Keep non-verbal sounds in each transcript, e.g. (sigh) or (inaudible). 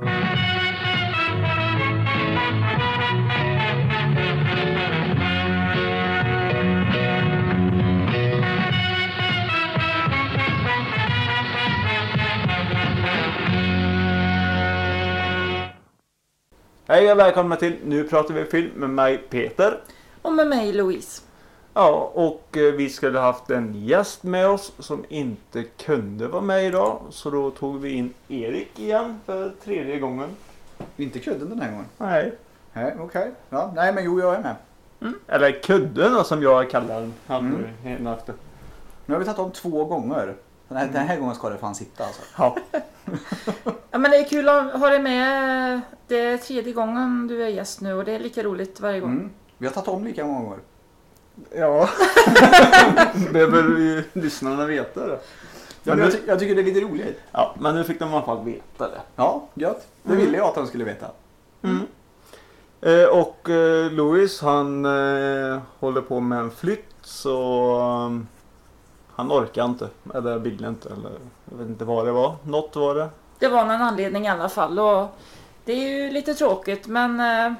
Hej och välkomna till Nu pratar vi film med mig Peter. Och med mig Louise. Ja, och eh, vi skulle haft en gäst med oss som inte kunde vara med idag. Så då tog vi in Erik igen för tredje gången. Inte kudden den här gången? Nej. Nej, okej. Ja, nej, men jo, jag är med. Eller kudden då, som jag kallar den. Mm. mm. Nu har vi tagit om två gånger. Den här, den här gången ska det fan sitta alltså. Ja. Ja, men det är kul att ha dig med. Det är tredje gången du är gäst nu och det är lika roligt varje gång. Mm. Vi har tagit om lika många gånger. Ja. (laughs) Behöver ju lyssnarna veta det. Ja, jag, ty- jag tycker det är lite roligt. ja, men nu fick de i alla fall veta det. Ja, gött. Det Mm. ville jag att de skulle veta. Mm. Eh, och eh, Louis han eh, håller på med en flytt så um, han orkar inte. Eller vill inte. Eller, jag vet inte vad det var. Något var det. Det var någon anledning i alla fall och det är ju lite tråkigt men eh,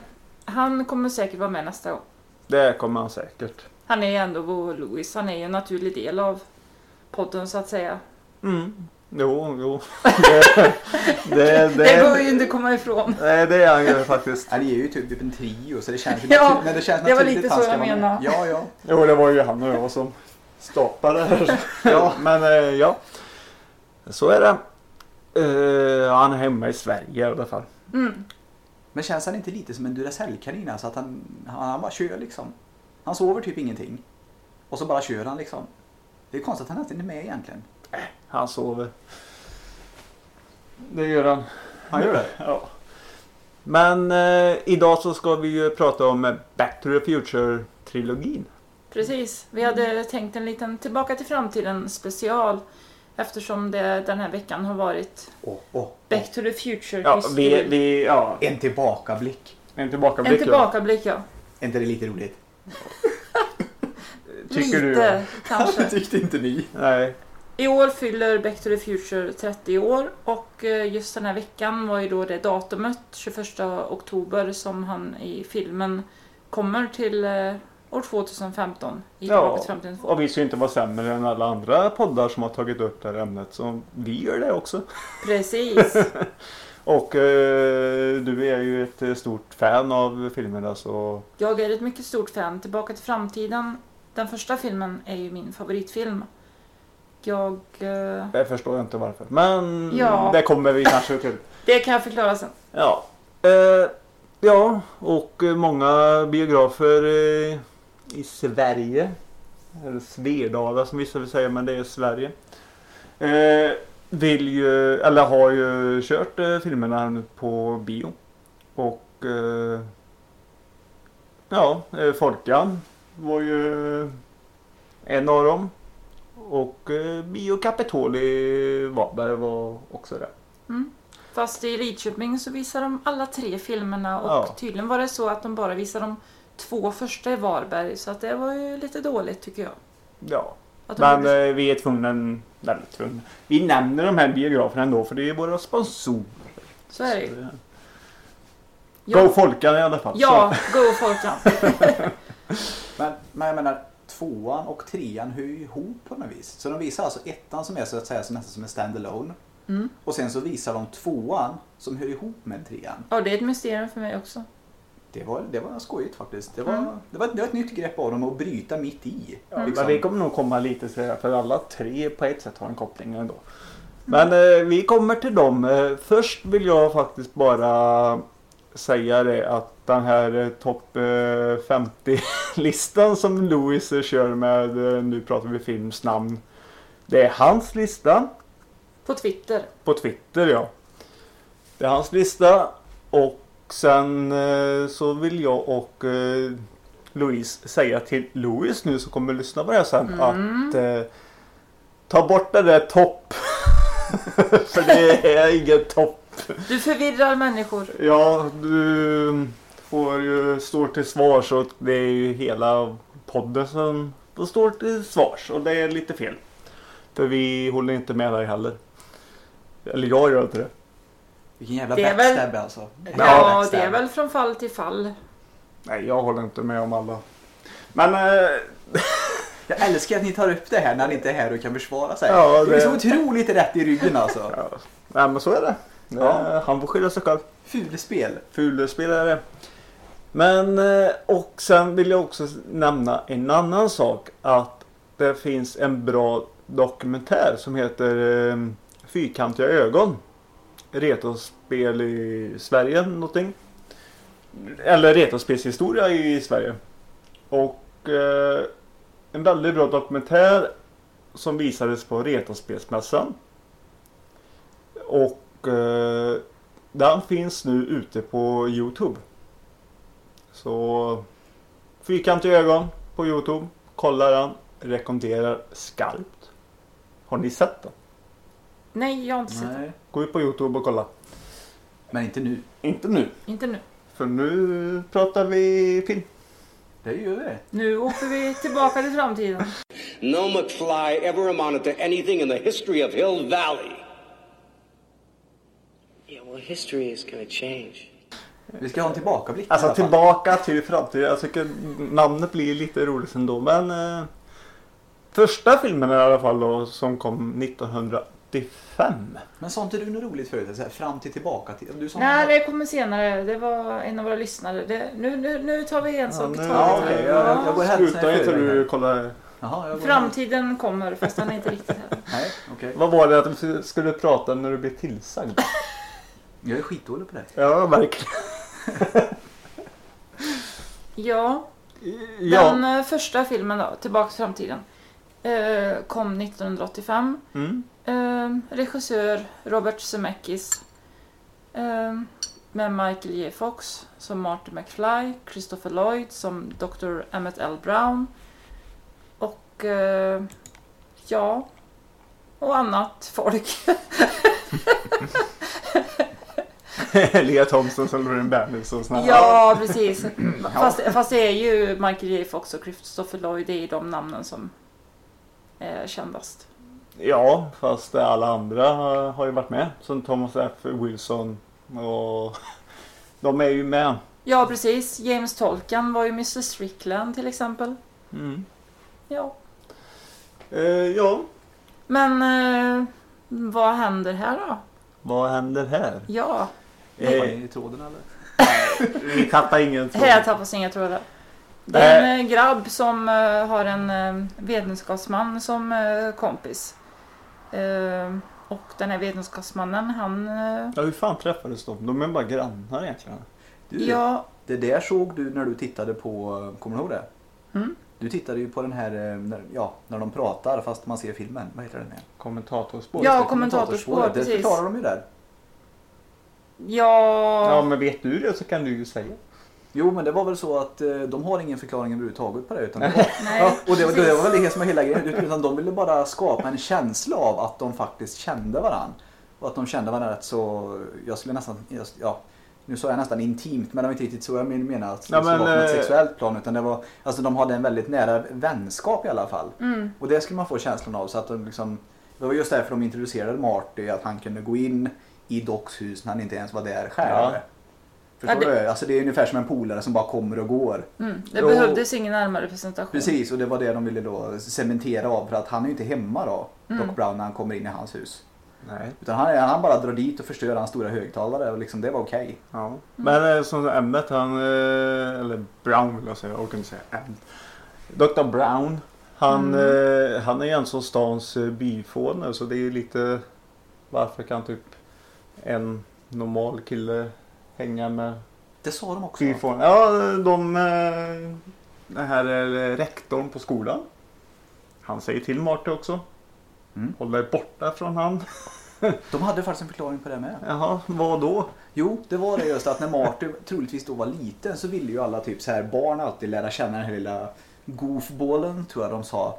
han kommer säkert vara med nästa gång. Det kommer han säkert. Han är ju ändå vår Louis. Han är ju en naturlig del av podden så att säga. Mm. Jo, jo. (laughs) Det, det, det, Det går ju inte att komma ifrån. Nej, det är han ju faktiskt. Det är ju typ en trio så det känns ju (laughs) Ja. Men det, känns det var lite han så jag menade. Ja, ja. Jo, det var ju han och jag som startade det här. ja, men eh, ja. Så är det. Eh, han är hemma i Sverige i alla fall. Mm. Men känns han inte lite som en Duracell-kanin? Alltså att han, han, han bara kör liksom. Han sover typ ingenting. Och så bara kör han liksom. Det är konstigt att han inte är med egentligen. Han sover. Det gör han. Han gör det? (laughs) Ja. Men eh, idag så ska vi ju prata om Back to the Future-trilogin. Precis. Vi hade tänkt en liten Tillbaka till framtiden special eftersom det den här veckan har varit Åh, åh, åh. Back to the Future Ja, vi, vi, ja, En tillbakablick. en tillbakablick. En tillbakablick ja. Är inte det lite roligt? (laughs) Tycker Lite du? kanske. (laughs) Tyckte inte ni? Nej. I år fyller Back to the Future 30 år och eh, just den här veckan var ju då det datumet, 21 oktober, som han i filmen kommer till eh, år 2015 i Ja, till framtiden 2. Och vi ska inte vara sämre än alla andra poddar som har tagit upp det här ämnet. Så vi gör det också. Precis. (laughs) Och eh, du är ju ett eh, stort fan av filmerna så Jag är ett mycket stort fan. Tillbaka till framtiden, den första filmen är ju min favoritfilm. Jag... Eh, det förstår jag inte varför. Men Ja. det kommer vi kanske till. (laughs) det kan jag förklara sen. Ja. Eh, ja, och många biografer eh, i Sverige. Eller Svedala som vissa vill säga, men det är Sverige. Eh, vill ju, eller har ju kört eh, filmerna nu på bio. Och eh, ja, eh, Folkan var ju en av dem. Och eh, Bio Capitoli Varberg var också det. Mm. Fast i Lidköping så visar de alla tre filmerna och Ja. tydligen var det så att de bara visade de två första i Varberg så att det var ju lite dåligt tycker jag. Ja. Men gjorde- eh, vi är tvungna, eller tvungna. Vi nämner de här biograferna ändå för det är våra sponsorer. så är det ju. Så, Ja. Go Folkan i alla fall. Ja, go Folkan. (laughs) Men, men jag menar, tvåan och trean hör ju ihop på något vis. Så de visar alltså ettan som är så att säga som nästan som en standalone. Mm. Och sen så visar de tvåan som hör ihop med trean. Ja, det är ett mysterium för mig också. Det var, det var skojigt faktiskt. Det var, Mm. det, var, det var ett nytt grepp av dem att bryta mitt i. Ja, Mm. Men vi kommer nog komma lite det för alla tre på ett sätt har en koppling ändå. Men eh, vi kommer till dem. Eh, först vill jag faktiskt bara säga det att den här eh, topp eh, 50-listan som Louis eh, kör med, eh, nu pratar vi films namn. Det är hans lista. På Twitter. På Twitter ja. Det är hans lista. Och sen eh, så vill jag och eh, Louise säga till Louise nu som kommer lyssna på det här sen Mm. att eh, ta bort det där topp. (laughs) För det är ingen topp. Du förvirrar människor. Ja, du får ju stå till svars och det är ju hela podden som får stå till svars och det är lite fel. För vi håller inte med dig heller. Eller jag gör inte det. Vilken jävla Det är väl- backstab alltså. Ja, backstab. det är väl från fall till fall. Nej, jag håller inte med om alla. Men eh, (laughs) Jag älskar att ni tar upp det här när han inte är här och kan försvara sig. Ja, det... är det- så otroligt rätt i ryggen alltså. ja, nej, men så är det. Ja. Eh, Han får skylla sig själv. Fulspel. Fulspelare. Men eh, och sen vill jag också nämna en annan sak. Att det finns en bra dokumentär som heter eh, Fyrkantiga ögon. Retrospel i Sverige någonting. Eller retrospelshistoria i Sverige. Och eh, en väldigt bra dokumentär som visades på Retrospelsmässan. Och eh, den finns nu ute på Youtube. Så Fyrkantiga ögon på Youtube. Kolla den. Rekommenderar skarpt. Har ni sett den? Nej, jag har inte sett det. Nej. Gå ut på Youtube och kolla. Men inte nu. Inte nu. Inte nu. För nu pratar vi film. Det gör vi. Nu åker vi tillbaka till framtiden. No McFly ever amounted to anything in the history of Hill Valley. Yeah, well, history is to change. Vi ska ha en tillbakablick i Alltså fall. tillbaka till framtiden. Jag tycker namnet blir lite roligt ändå. Men eh, första filmen i alla fall då, som kom 1985. Men sa inte du något roligt förut? Så här, fram till tillbaka till... Du sa Nej, det kommer senare. Det var en av våra lyssnare. Det, nu, nu, nu tar vi en sak i taget. Ja, här. okej, jag- jag går hem. Sluta inte du kolla. Jaha, Framtiden kommer, fast den är inte riktigt här. (laughs) Nej, okej. Vad var det att du skulle prata när du blev tillsagd? (laughs) Jag är skitdålig på det. Ja, verkligen. (laughs) Ja, Ja. den eh, första filmen då, Tillbaka till framtiden, eh, kom 1985. Mm. Eh, regissör Robert Zemeckis. Eh, med Michael J. Fox som Marty McFly, Christopher Lloyd som Dr. Emmett L. Brown. Och eh, ja, och annat folk. (laughs) Lea Thompson som Lorraine Berners och här. ja, precis. (clears throat) Fast, fast det är ju Michael J. Fox och Christopher Lloyd, det är de namnen som är kändast. Ja, fast alla andra har ju varit med. Som Thomas F. Wilson och (laughs) de är ju med. Ja, precis. James Tolkan var ju Mr. Strickland till exempel. Mm. Ja. Eh, ja, Men eh, vad händer här då? vad händer här? Ja, Var Eh, i tråden eller? (laughs) vi tappar ingen tråd. här tappas inga trådar. Det är en eh, grabb som eh, har en eh, vetenskapsman som eh, kompis. Eh, och den här vetenskapsmannen han... Eh, Ja, hur fan träffades de? De är bara grannar egentligen. Du, ja, Det där såg du när du tittade på, kommer du ihåg det? Mm. Du tittade ju på den här, eh, när, ja, när de pratar fast man ser filmen. Vad heter den igen? Kommentatorspår. Ja, Just det, förklarar de ju där. ja, Ja, men vet du det så kan du ju säga. Jo, men det var väl så att eh, de har ingen förklaring överhuvudtaget på det. Utan det var, (laughs) nej. ja, och det, var- det var väl det som var hela grejen. Utan de ville bara skapa en känsla av att de faktiskt kände varandra. Och att de kände varandra rätt så, jag skulle nästan, ja, nu sa jag nästan intimt men det var inte riktigt så jag men- menar att det Ja, men, vara på ett eh, sexuellt plan. Utan det var, alltså de hade en väldigt nära vänskap i alla fall. Mm, Och det skulle man få känslan av. Så att de liksom, det var just därför de introducerade Marty, att han kunde gå in i Docs hus när han inte ens var där själv. Ja. Förstår Ja, det- du? Alltså det är ungefär som en polare som bara kommer och går. mm. Det Jo. behövdes ingen närmare presentation. Precis, och det var det de ville då cementera av för att han är ju inte hemma då, Mm. Doc Brown, när han kommer in i hans hus. Nej. Utan han, han bara drar dit och förstör hans stora högtalare och liksom det var okej. Ja. Men eh, som Emmet, han, eh, eller Brown vill jag säga, jag orkar inte säga Emmet. Dr Brown, han, eh, han är ju en som stans byfåne så det är ju lite varför kan typ en normal kille hänga med Det sa de också. byfåne? Ja, de, eh, den här eh, rektorn på skolan. Han säger till Marty också. Mm. Håll dig borta från han. (laughs) De hade faktiskt en förklaring på det med. Jaha, vad då? Jo, det var det just att när Marty troligtvis då var liten så ville ju alla typ så här barn alltid lära känna den här lilla goofballen tror jag de sa.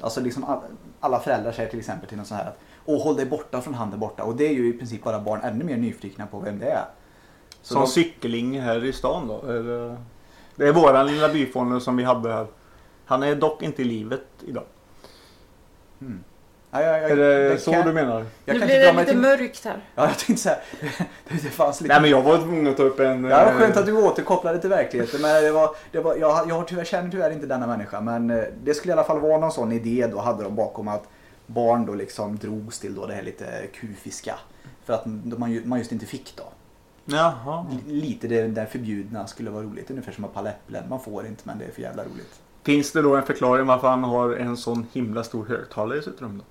Alltså liksom all, alla föräldrar säger till exempel till någon sån här att Åh, håll dig borta från han där borta. Och det är ju i princip bara barn ännu mer nyfikna på vem det är. Så Som de, cykeling här i stan då? Är det... det är våran lilla byfåne som vi hade här. Han är dock inte i livet idag. Mm. Ja, jag, jag, Är det jag så kan- du menar? Jag nu blir det lite till... mörkt här. Ja, jag tänkte säga. (laughs) Det, det fanns lite... Nej men jag var tvungen att ta upp en... Ja, eh, skönt att du återkopplade till verkligheten. Men det var, det var, jag, jag har tyvärr, känner tyvärr inte denna människa. Men eh, det skulle i alla fall vara någon sån idé då hade de bakom att barn då liksom drogs till då det här lite kufiska. För att man, man just inte fick då. Jaha. Lite det där förbjudna skulle vara roligt. Ungefär som att palla äpplen. Man får inte men det är för jävla roligt. Finns det då en förklaring varför han har en sån himla stor högtalare i sitt rum då?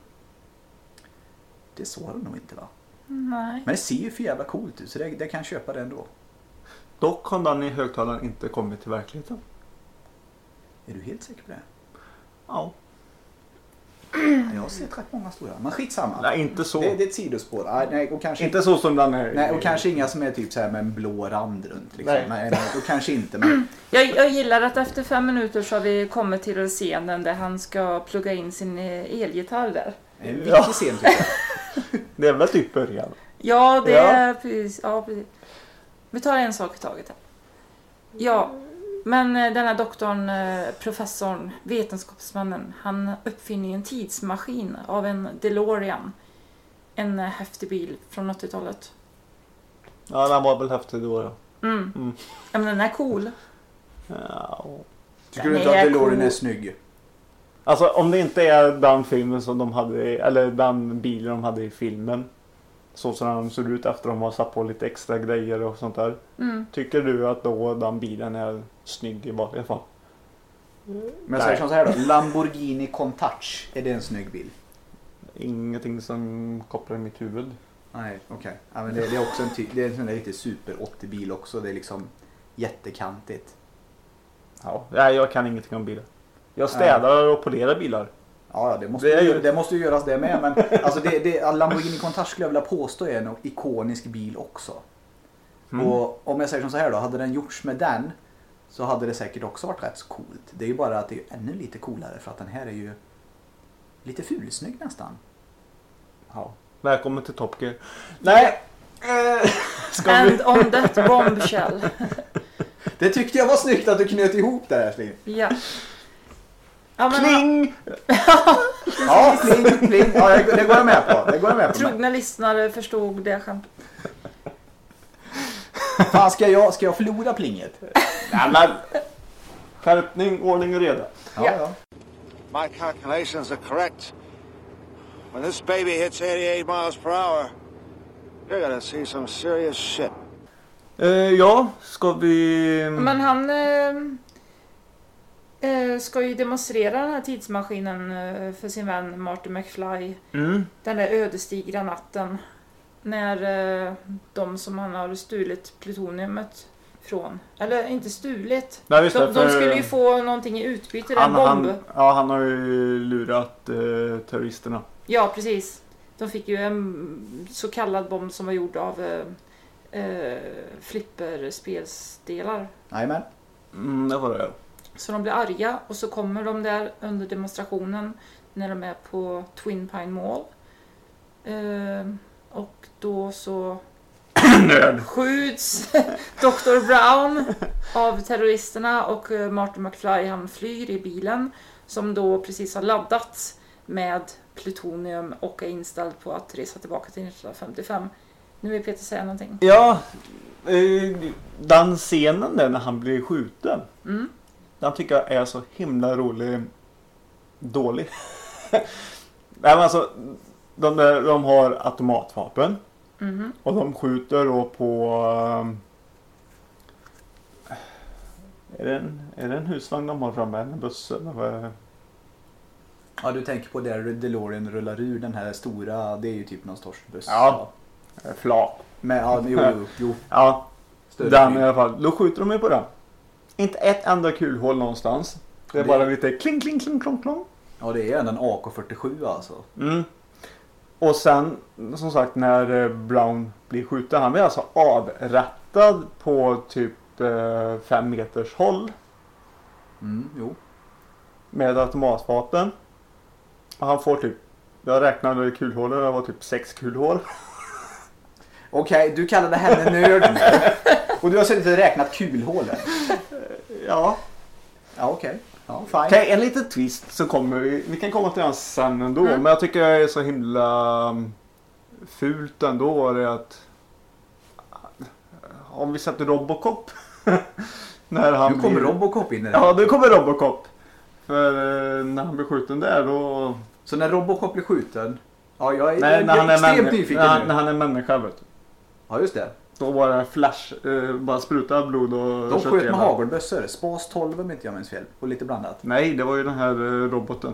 Det så det nog inte va? Nej. Men det ser ju för jävla coolt ut så det, det kan jag köpa det ändå. Dock har den i högtalaren inte kommit till verkligheten. Är du helt säker på det? Ja. Jag har sett rätt många stora. Men skitsamma. Nej, inte så. Det, det är ett sidospår. Nej, Nej, och kanske Inte så som den är. Nej, och kanske inga som är typ så här med en blå rand runt. Liksom. Nej. Nej. Nej, och kanske inte. Men (clears throat) Jag, jag gillar att efter fem minuter så har vi kommit till scenen där han ska plugga in sin eh, elgitarr där. en viktig Ja. scen tycker jag. (laughs) Det är väl typ början. Ja, det Ja. är precis. Ja, precis. Vi tar en sak i taget här. Ja, men eh, den här doktorn, eh, professorn, vetenskapsmannen, han uppfinner ju en tidsmaskin av en DeLorean. En eh, häftig bil från 80-talet. Ja, den var väl häftig då. Ja. Mm. Mm. Ja, men den är cool. Ja. Tycker Den du inte att DeLorean cool. är snygg? Alltså om det inte är den filmen som de hade, eller den bilen de hade i filmen. Så som den ser ut efter de har satt på lite extra grejer och sånt där. Mm. Tycker du att då den bilen är snygg i vanliga fall? Men jag säger så här då. Lamborghini Countach. Är det en snygg bil? Ingenting som kopplar i mitt huvud. Nej, okej. Ja, men det, det är också en, ty- det är en sån där riktig super 80-bil också. Det är liksom jättekantigt. Ja. Jag kan ingenting om bilar. Jag städar och polerar bilar. Ja, ja, det måste, Det ju, det måste ju göras det med. Men (laughs) alltså det, det, Lamborghini Countach skulle jag vilja påstå är en ikonisk bil också. Mm. Och om jag säger som så här då, hade den gjorts med den så hade det säkert också varit rätt så coolt. Det är ju bara att det är ännu lite coolare för att den här är ju lite fulsnygg nästan. Ja. Välkommen till Top Gear. Nej! Eh, (laughs) ska vi... And on that bombshell. (laughs) Det tyckte jag var snyggt att du knöt ihop där älskling. Ja. Ja, men, Kling! (laughs) Ja, pling, pling. Ja, det det går jag med på. Det går jag med på. Men, Trogna lyssnare förstod det skämtet. fan, ska jag, ska jag förlora plinget? Nej, men... Skärpning, ordning och reda. Ja, Ja. My calculations are correct. When this baby hits 88 miles per hour, you're gonna see some serious shit. Eh, ja, ska vi... Men han eh, ska ju demonstrera den här tidsmaskinen eh, för sin vän Marty McFly. Mm. Den där ödesdigra natten. När eh, de som han har stulit plutoniumet från. Eller inte stulit. Nej, De, det, de skulle ju få någonting i utbyte. En han, bomb. han, ja, han har ju lurat eh, terroristerna. Ja, precis. De fick ju en så kallad bomb som var gjord av eh, eh, flipperspelsdelar. Jajamän. Mm, det var det. Så de blir arga och så kommer de där under demonstrationen när de är på Twin Pine Mall. Eh, och då så (clears throat) skjuts (laughs) Dr. Brown av terroristerna och eh, Martin McFly han flyr i bilen som då precis har laddats med plutonium och är inställd på att resa tillbaka till 1955. Nu vill Peter säga någonting. Ja, eh, den scenen där när han blir skjuten. Mm. Den tycker jag är så himla rolig. Dålig. (laughs) Nej men alltså. De, där, de har automatvapen. Mhm. Och de skjuter då på... ehm, Är det, en, är det en husvagn de har framme? En buss? Eller? Ja, du tänker på där DeLorean rullar ur den här stora, det är ju typ någon sorts buss. Ja. Eh, Flak. Men ja, jo, jo, jo. (laughs) Ja, Större den flyg. i alla fall. Då skjuter de ju på den. Inte ett enda kulhål någonstans. Det är Det- bara lite kling, kling, kling, klong, klong. Ja, det är en AK47 alltså. Mm. Och sen som sagt när eh, Brown blir skjuten. Han blir alltså avrättad på typ eh, fem meters håll. Mm, jo. Med automatvapen. Och han får typ. Jag räknade kulhålen. Det var typ sex kulhål. Okej, du kallade henne nörd nu. (laughs) Och du har suttit och räknat kulhålen. Ja. Ja, okej. Ja, fine. Okej, en liten twist så kommer vi. Vi kan komma till den sen ändå. Mm. Men jag tycker det är så himla um, fult ändå. Det att om vi sätter Robocop. (laughs) när han Nu kommer blir... Robocop in i det. Ja, nu kommer Robocop. För eh, när han blir skjuten där då... Så när Robocop blir skjuten. Ja, jag är, Nej, jag, när jag han är är, extremt männi- nyfiken när, han, nu. när han är människa vet du. Ja, just det. Då var det flash, eh, bara spruta blod och De sköt med hagelbössor. Spas 12 om inte jag minns fel. Och lite blandat. Nej, det var ju den här eh, roboten.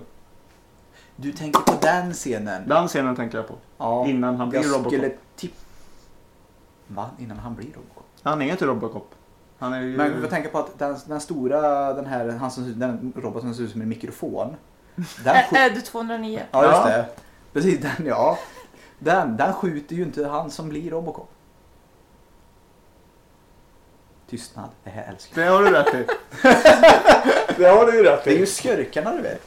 Du tänker på den scenen? Den scenen tänker jag på. Ja. Innan han blir jag Robocop. skulle tipp... Va? Innan han blir Robocop? Han är inte Robocop. Han är ju... Men vi får tänka på att den, den stora, den här, han som, den roboten som ser ut som en mikrofon. (laughs) Den Ed 209. ja, just det. Precis, den ja. Den, den skjuter ju inte han som blir Robocop. Tystnad, det här älskar jag. Det har du rätt i. (laughs) det har du ju rätt Det är ju i. skurkarna du vet.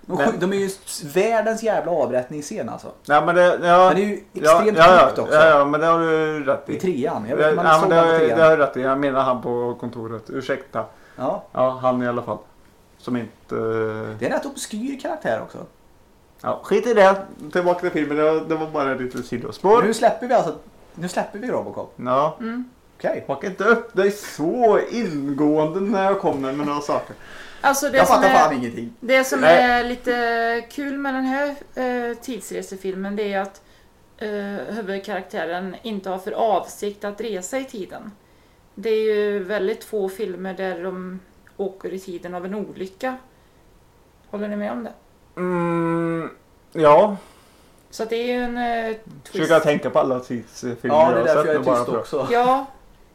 De, Men- de är ju världens jävla avrättningsscen alltså. Ja, men det... Ja, Men det är ju ja, extremt ja, ja, sjukt också. Ja, ja, men det har du rätt i. I trean. Jag Ja, vet man ja, men det, den har, trean. det har du rätt i. Jag menar han på kontoret. Ursäkta. Ja, Ja, han i alla fall. Som inte... det är en rätt obskyr karaktär också. Ja, skit i det. Tillbaka till filmen. Det var, det var bara ett litet sidospår. Nu släpper vi alltså, nu släpper vi Robocop. Ja. Okej. Haka inte upp dig så ingående när jag kommer med några saker. Alltså det Jag som, fattar fan är, ingenting. det som Nej. är lite kul med den här eh, tidsresefilmen det är att eh, huvudkaraktären inte har för avsikt att resa i tiden. Det är ju väldigt få filmer där de åker i tiden av en olycka. Håller ni med om det? Mm, ja, Så det är ju en eh, twist. försöka tänka på alla tidsfilmer Ja, det är har därför sett jag är nu bara tyst för- också. Ja.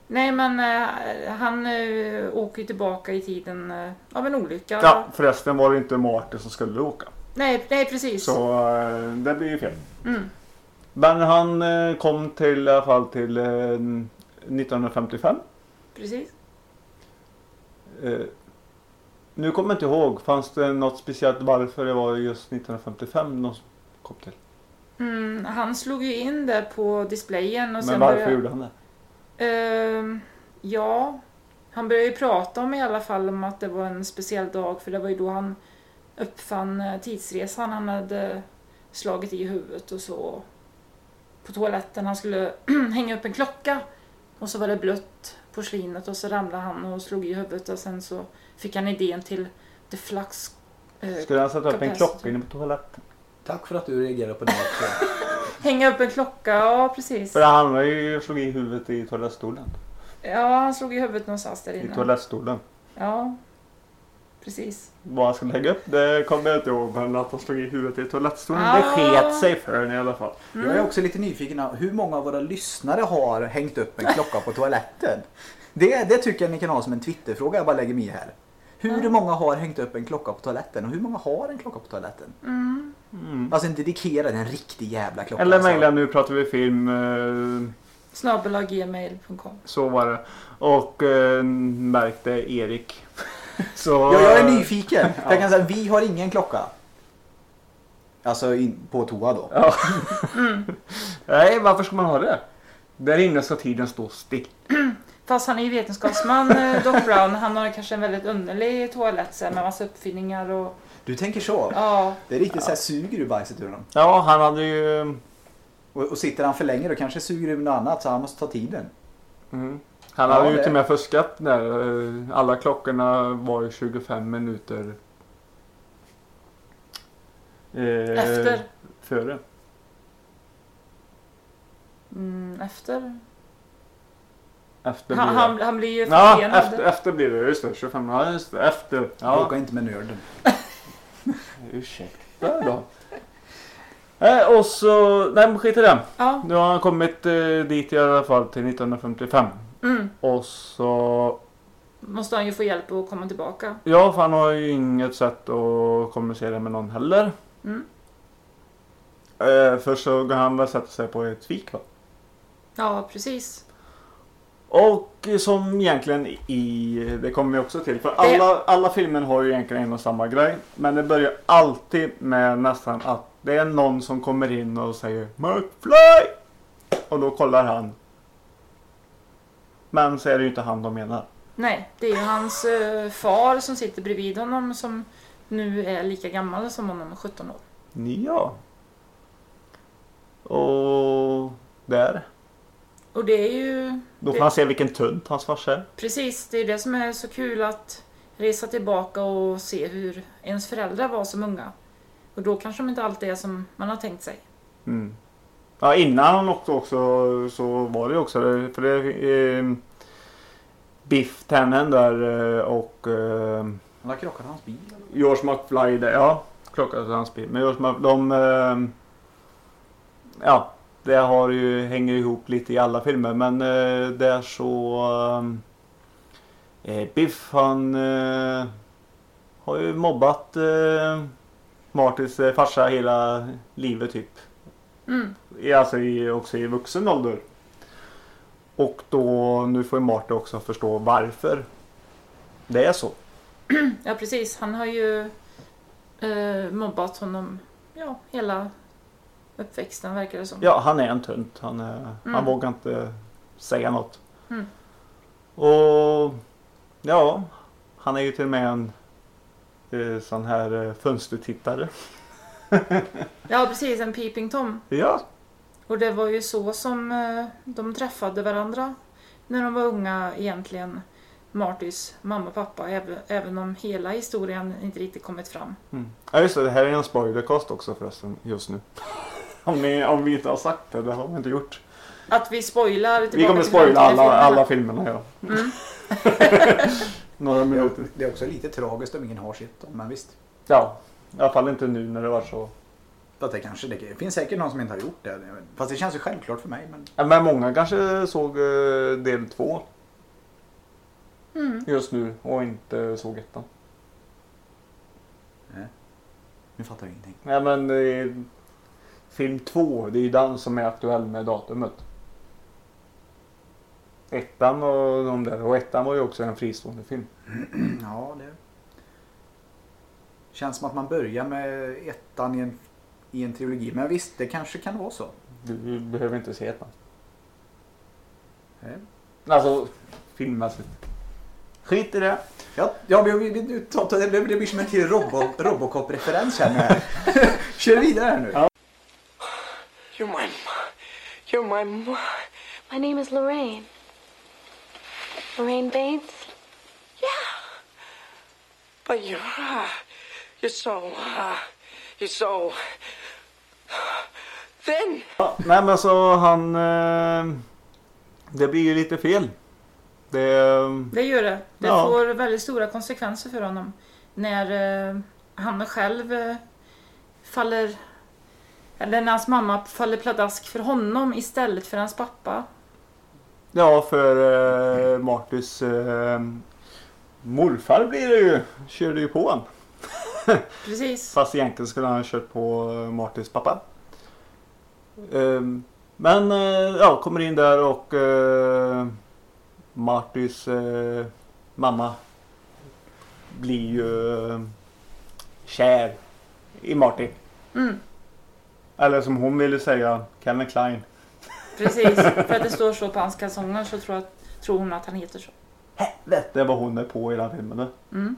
Nej men eh, han eh, åker ju tillbaka i tiden eh, av en olycka. Ja, förresten var det inte Martin som skulle åka. Nej, nej precis. Så eh, det blir ju fel. Mm. Men han eh, kom till i alla fall till eh, 1955. Precis. Eh, nu kommer jag inte ihåg, fanns det något speciellt varför det var just 1955 de kom till? Mm, han slog ju in där på displayen och Men sen varför började... gjorde han det? Ehm, ja, han började ju prata om i alla fall om att det var en speciell dag för det var ju då han uppfann eh, tidsresan. Han hade slagit i huvudet och så på toaletten. Han skulle (clears throat) hänga upp en klocka och så var det blött porslinet och så ramlade han och slog i huvudet och sen så fick han idén till The Flux eh, Skulle han sätta upp en klocka inne på toaletten? Tack för att du reagerar på det också. (laughs) Hänga upp en klocka, ja precis. För han har ju slog i huvudet i toalettstolen. Ja, han slog i huvudet någonstans där I inne. toalettstolen. Ja, precis. Vad han skulle lägga upp det kommer jag inte ihåg. Men att han slog i huvudet i toalettstolen. Ah. Det sket sig för den i alla fall. Jag är också lite nyfiken på hur många av våra lyssnare har hängt upp en klocka på toaletten. Det, det tycker jag ni kan ha som en Twitterfråga jag bara lägger med här. Hur många har hängt upp en klocka på toaletten och hur många har en klocka på toaletten? Mm. Alltså en dedikerad, en riktig jävla klocka. Eller alltså. mejla nu pratar vi film. Eh, Snabelaggmail.com så var det. Och eh, märkte Erik. (laughs) Så, Ja, jag är nyfiken. (laughs) Jag kan säga vi har ingen klocka. Alltså in, på toa då. Ja. (laughs) Nej, varför ska man ha det? Där inne ska tiden stå still. (clears throat) Fast han är ju vetenskapsman, eh, (laughs) Doc Brown. Han har kanske en väldigt underlig toalett med massa uppfinningar och... Du tänker så? Ja, Det är riktigt så här suger ur bajset ur honom. Ja, han hade ju... Och, och sitter han för länge då kanske suger ur något annat så han måste ta tiden. Mm. Han Ja, hade ju det- till och med fuskat där. Eh, Alla klockorna var ju 25 minuter. eh, efter. Före. Mm, efter. Efter Han, han, han blir ju Ja, försenad. efter, efter blir det. Just det. 25. Ja, just det. Efter. Ja. Ja. Bråka inte med nörden. (laughs) Ursäkta då. Eh, och så... Nej men skit i det. Ja, Nu har han kommit eh, dit i alla fall till 1955. mm. Och så... Måste han ju få hjälp att komma tillbaka. Ja, för han har ju inget sätt att kommunicera med någon heller. Mm. Eh, först så går han väl sätta sig på ett fik va? Ja, precis. Och som egentligen i, det kommer vi också till, för alla, alla filmer har ju egentligen en och samma grej. Men det börjar alltid med nästan att det är någon som kommer in och säger McFly! Och då kollar han. Men så är det ju inte han de menar. Nej, det är ju hans eh, far som sitter bredvid honom som nu är lika gammal som honom, 17 år. Ja. Och där. Och det är ju Då får Det- man se vilken tunt hans farsa är. precis, det är det som är så kul att resa tillbaka och se hur ens föräldrar var som unga. Och då kanske de inte alltid är som man har tänkt sig. Mm. Ja, innan han åkte också så var det också det. För det eh, Biff Tannen där eh, och eh, Han har krockat hans bil. eller? George McFly där. Ja, klockan hans bil. Men George Mc, de... Eh, ja, det har ju, hänger ihop lite i alla filmer. Men eh, där så... Eh, Biff han eh, har ju mobbat eh, Martins eh, farsa hela livet typ. Mm. I- Alltså i, också i vuxen ålder. Och då, nu får ju Marty också förstå varför det är så. (clears throat) Ja, precis. Han har ju eh, mobbat honom ja, hela uppväxten verkar det som. Ja, han är en tunt. Han, är, han Mm. vågar inte säga något. Mm. Och ja, han är ju till och med en eh, sån här eh, fönstertittare. (laughs) Ja, precis. En peeping tom. Ja, Och det var ju så som eh, de träffade varandra när de var unga egentligen. Martys mamma och pappa, även, även om hela historien inte riktigt kommit fram. mm. ja just det. Det här är en spoilercast också förresten just nu. Om, ni, om vi inte har sagt det, det har vi inte gjort. Att vi spoilar Vi kommer spoila alla, framtida alla filmerna. filmerna ja. Mm. (laughs) Några minuter. Det är också lite tragiskt om ingen har sett dem, men visst. Ja, i alla fall inte nu när det var så. Att det kanske det finns säkert någon som inte har gjort det. Fast det känns ju självklart för mig. Men Ja, men många kanske såg eh, del två Mm. just nu och inte såg ettan. nu fattar jag ingenting. Nej men eh, film två, det är ju den som är aktuell med datumet. Ettan och de där. Och ettan var ju också en fristående film. (clears throat) Ja, det känns som att man börjar med ettan i en, i en trilogi. Men visst, det kanske kan vara så. Du behöver inte se ettan. Nej. Alltså filmmässigt. Skit i det. Ja, ja vi, vi, vi, det, blir- som en till Robo, Robocop-referens känner jag. här. (laughs) Kör vidare här nu. Ja. You're my mom. You're my mom. My name is Lorraine. Lorraine Bates? But you're, uh, you're so, uh, you're so thin. Ja, nej men så han... Eh, det blir ju lite fel. Det... Det gör det. Det Ja. får väldigt stora konsekvenser för honom. När eh, han själv eh, faller... Eller när hans mamma faller pladask för honom istället för hans pappa. Ja, för eh, Martys eh, morfar blir det ju. Körde ju på honom. (laughs) Precis. Fast egentligen skulle han ha kört på eh, Martys pappa. Ehm, men eh, ja, kommer in där och eh, Martys eh, mamma blir ju kär i Marty. Mm, Eller som hon ville säga, Calvin Klein. precis. För att det (laughs) står så på hans kalsonger så tror, att, tror hon att han heter så. Det är vad hon är på i den filmen. Mm.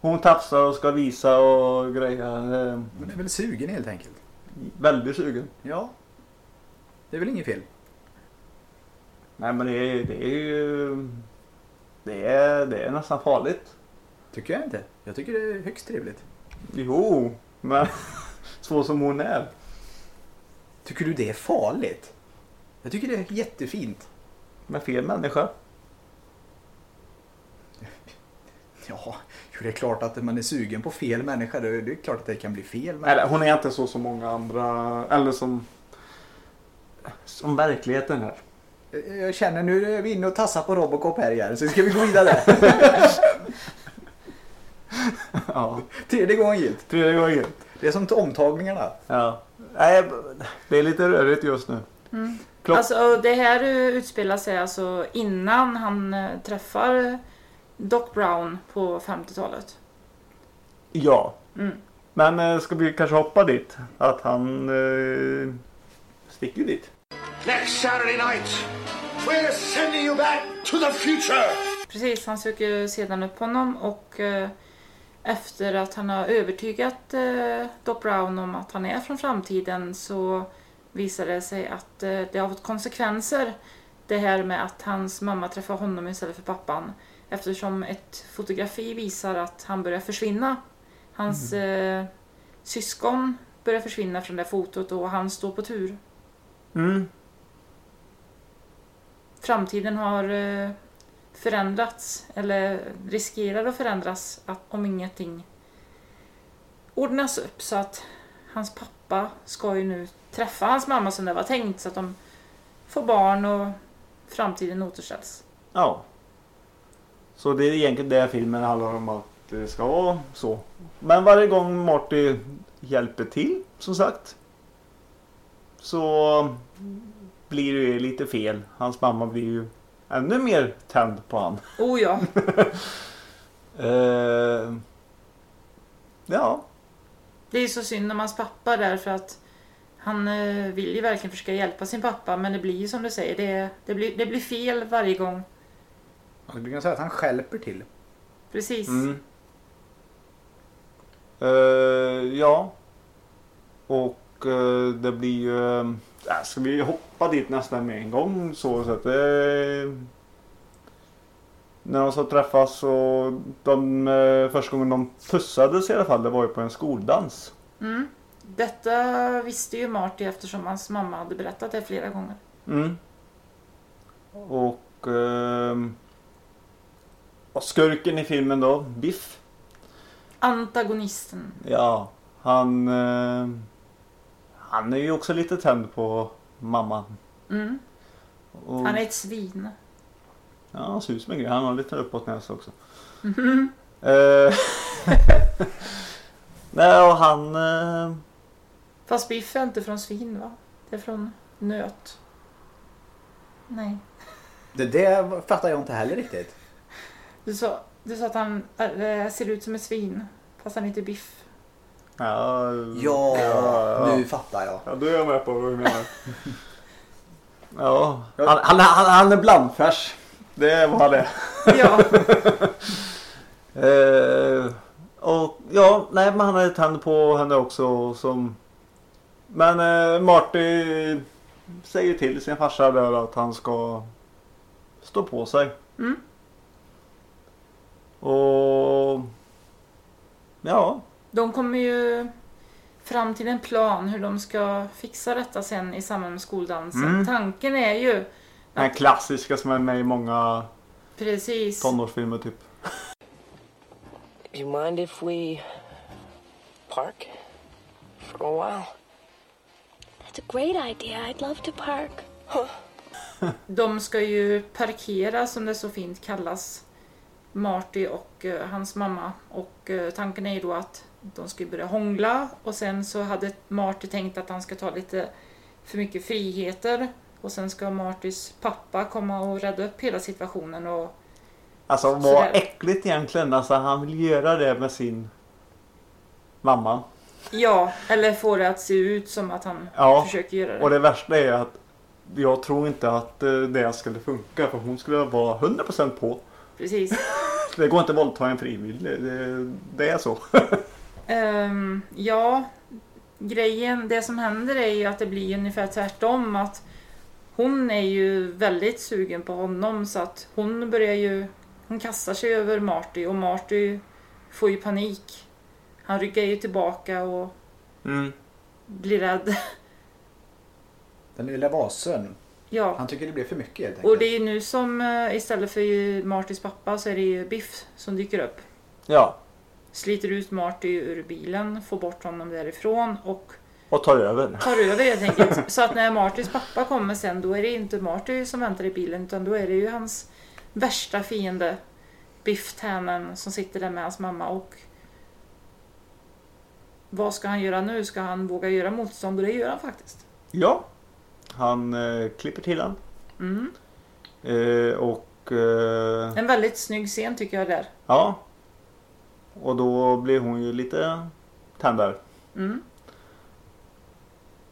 Hon tafsar och ska visa och grejer. Eh, Men är väl sugen helt enkelt. väldigt sugen. Ja. Det är väl inget fel. Nej men det är, det är ju... Det är, det är nästan farligt. Tycker jag inte. Jag tycker det är högst trevligt. Jo, men (laughs) så som hon är. Tycker du det är farligt? Jag tycker det är jättefint. Med fel människa. (laughs) Ja, det är klart att man är sugen på fel människa. Det är klart att det kan bli fel. Men... Eller hon är inte så som många andra. Eller som... Som verkligheten är. Jag känner nu är vi inne och tassar på Robocop här igen. Så ska vi gå vidare. (laughs) Ja, Tredje gången gillt. tredje gången. Det är som omtagningarna. Ja. Nej, det är lite rörigt just nu. Klock- Alltså det här utspelar sig alltså innan han eh, träffar Doc Brown på 50-talet. Ja. Mm. Men eh, ska vi kanske hoppa dit? Att han eh, sticker dit. Next Saturday night, we're sending you back to the future. Precis, han söker sedan upp honom och eh, efter att han har övertygat eh, Doc Brown om att han är från framtiden så visar det sig att eh, det har fått konsekvenser det här med att hans mamma träffar honom istället för pappan eftersom ett fotografi visar att han börjar försvinna. Hans eh, syskon börjar försvinna från det fotot och han står på tur. Mm. Framtiden har eh, förändrats eller riskerar att förändras att, om ingenting ordnas upp så att hans pappa ska ju nu träffa hans mamma som det var tänkt så att de får barn och framtiden återställs. Ja. Så det är egentligen det filmen handlar om att det ska vara så. Men varje gång Marty hjälper till, som sagt. Så blir det ju lite fel. Hans mamma blir ju ännu mer tänd på han. Oh ja, (laughs) Eh, ja. det är så synd om hans pappa därför att han eh, vill ju verkligen försöka hjälpa sin pappa men det blir ju som du säger, det, det, blir, det blir fel varje gång. Man skulle kunna säga att han skälper till. Precis. Mm. Eh, ja. Och eh, det blir ju... Äh, ska vi hoppa dit nästan med en gång så, så att det... När de så träffas och de eh, första gången de pussades i alla fall det var ju på en skoldans. Mm. Detta visste ju Marty eftersom hans mamma hade berättat det flera gånger. Mm. Och, ehm, och skurken i filmen då, Biff. Antagonisten. Ja, han... Han är ju också lite tänd på mamman. Mm. Och, Han är ett svin. Ja, han ser ut som en grej. Han har lite uppåt näsa också. Mhm. Eh, (laughs) Nej, och han... Eh, Fast biff är inte från svin va? Det är från nöt. Nej. Det där fattar jag inte heller riktigt. Du sa, du sa att han äh, ser ut som ett svin. Fast han heter biff. Ja, Ja, ja, nu fattar jag. Ja, då är jag med på vad du menar. (laughs) ja, han, han, han, han är blandfärs. Det var han det. Ja, (laughs) Eh, och ja, nej men han hade tänd på henne också som... Men eh, Marty säger till sin farsa där att han ska stå på sig. Mm. Och... Ja. De kommer ju fram till en plan hur de ska fixa detta sen i samband med skoldansen. Mm. Tanken är ju Den här klassiska som är med i många precis tonårsfilmer typ. Do you mind if we park for a while? That's a great idea. I'd love to park. De ska ju parkera som det så fint kallas. Marty och eh, hans mamma. Och eh, tanken är ju då att de ska börja hångla och sen så hade Marty tänkt att han ska ta lite för mycket friheter. Och sen ska Martys pappa komma och rädda upp hela situationen och Alltså vad Sådär. äckligt egentligen. Alltså han vill göra det med sin mamma. ja, eller få det att se ut som att han Ja, försöker göra det. Och det värsta är att jag tror inte att eh, det skulle funka för hon skulle vara 100% på. Precis. (laughs) Det går inte att våldta en frivillig. Det, det är så. (laughs) Ehm, ja, grejen, det som händer är ju att det blir ungefär tvärtom. Att hon är ju väldigt sugen på honom så att hon börjar ju, hon kastar sig över Marty och Marty får ju panik. Han ryggar ju tillbaka och Mm. blir rädd. Den lilla vasen. Ja, Han tycker det blir för mycket helt och enkelt. det är ju nu som eh, istället för Martys pappa så är det ju Biff som dyker upp. Ja. Sliter ut Marty ur bilen, får bort honom därifrån och Och tar över. tar över helt enkelt. Så att när Martys pappa kommer sen då är det inte Marty som väntar i bilen utan då är det ju hans värsta fiende Biff Tannen som sitter där med hans mamma och vad ska han göra nu? Ska han våga göra motstånd? Och det gör han faktiskt. Ja. Han eh, klipper till han. Mm. Eh, och eh, En väldigt snygg scen tycker jag där. ja. Och då blir hon ju lite tänd där. Mm.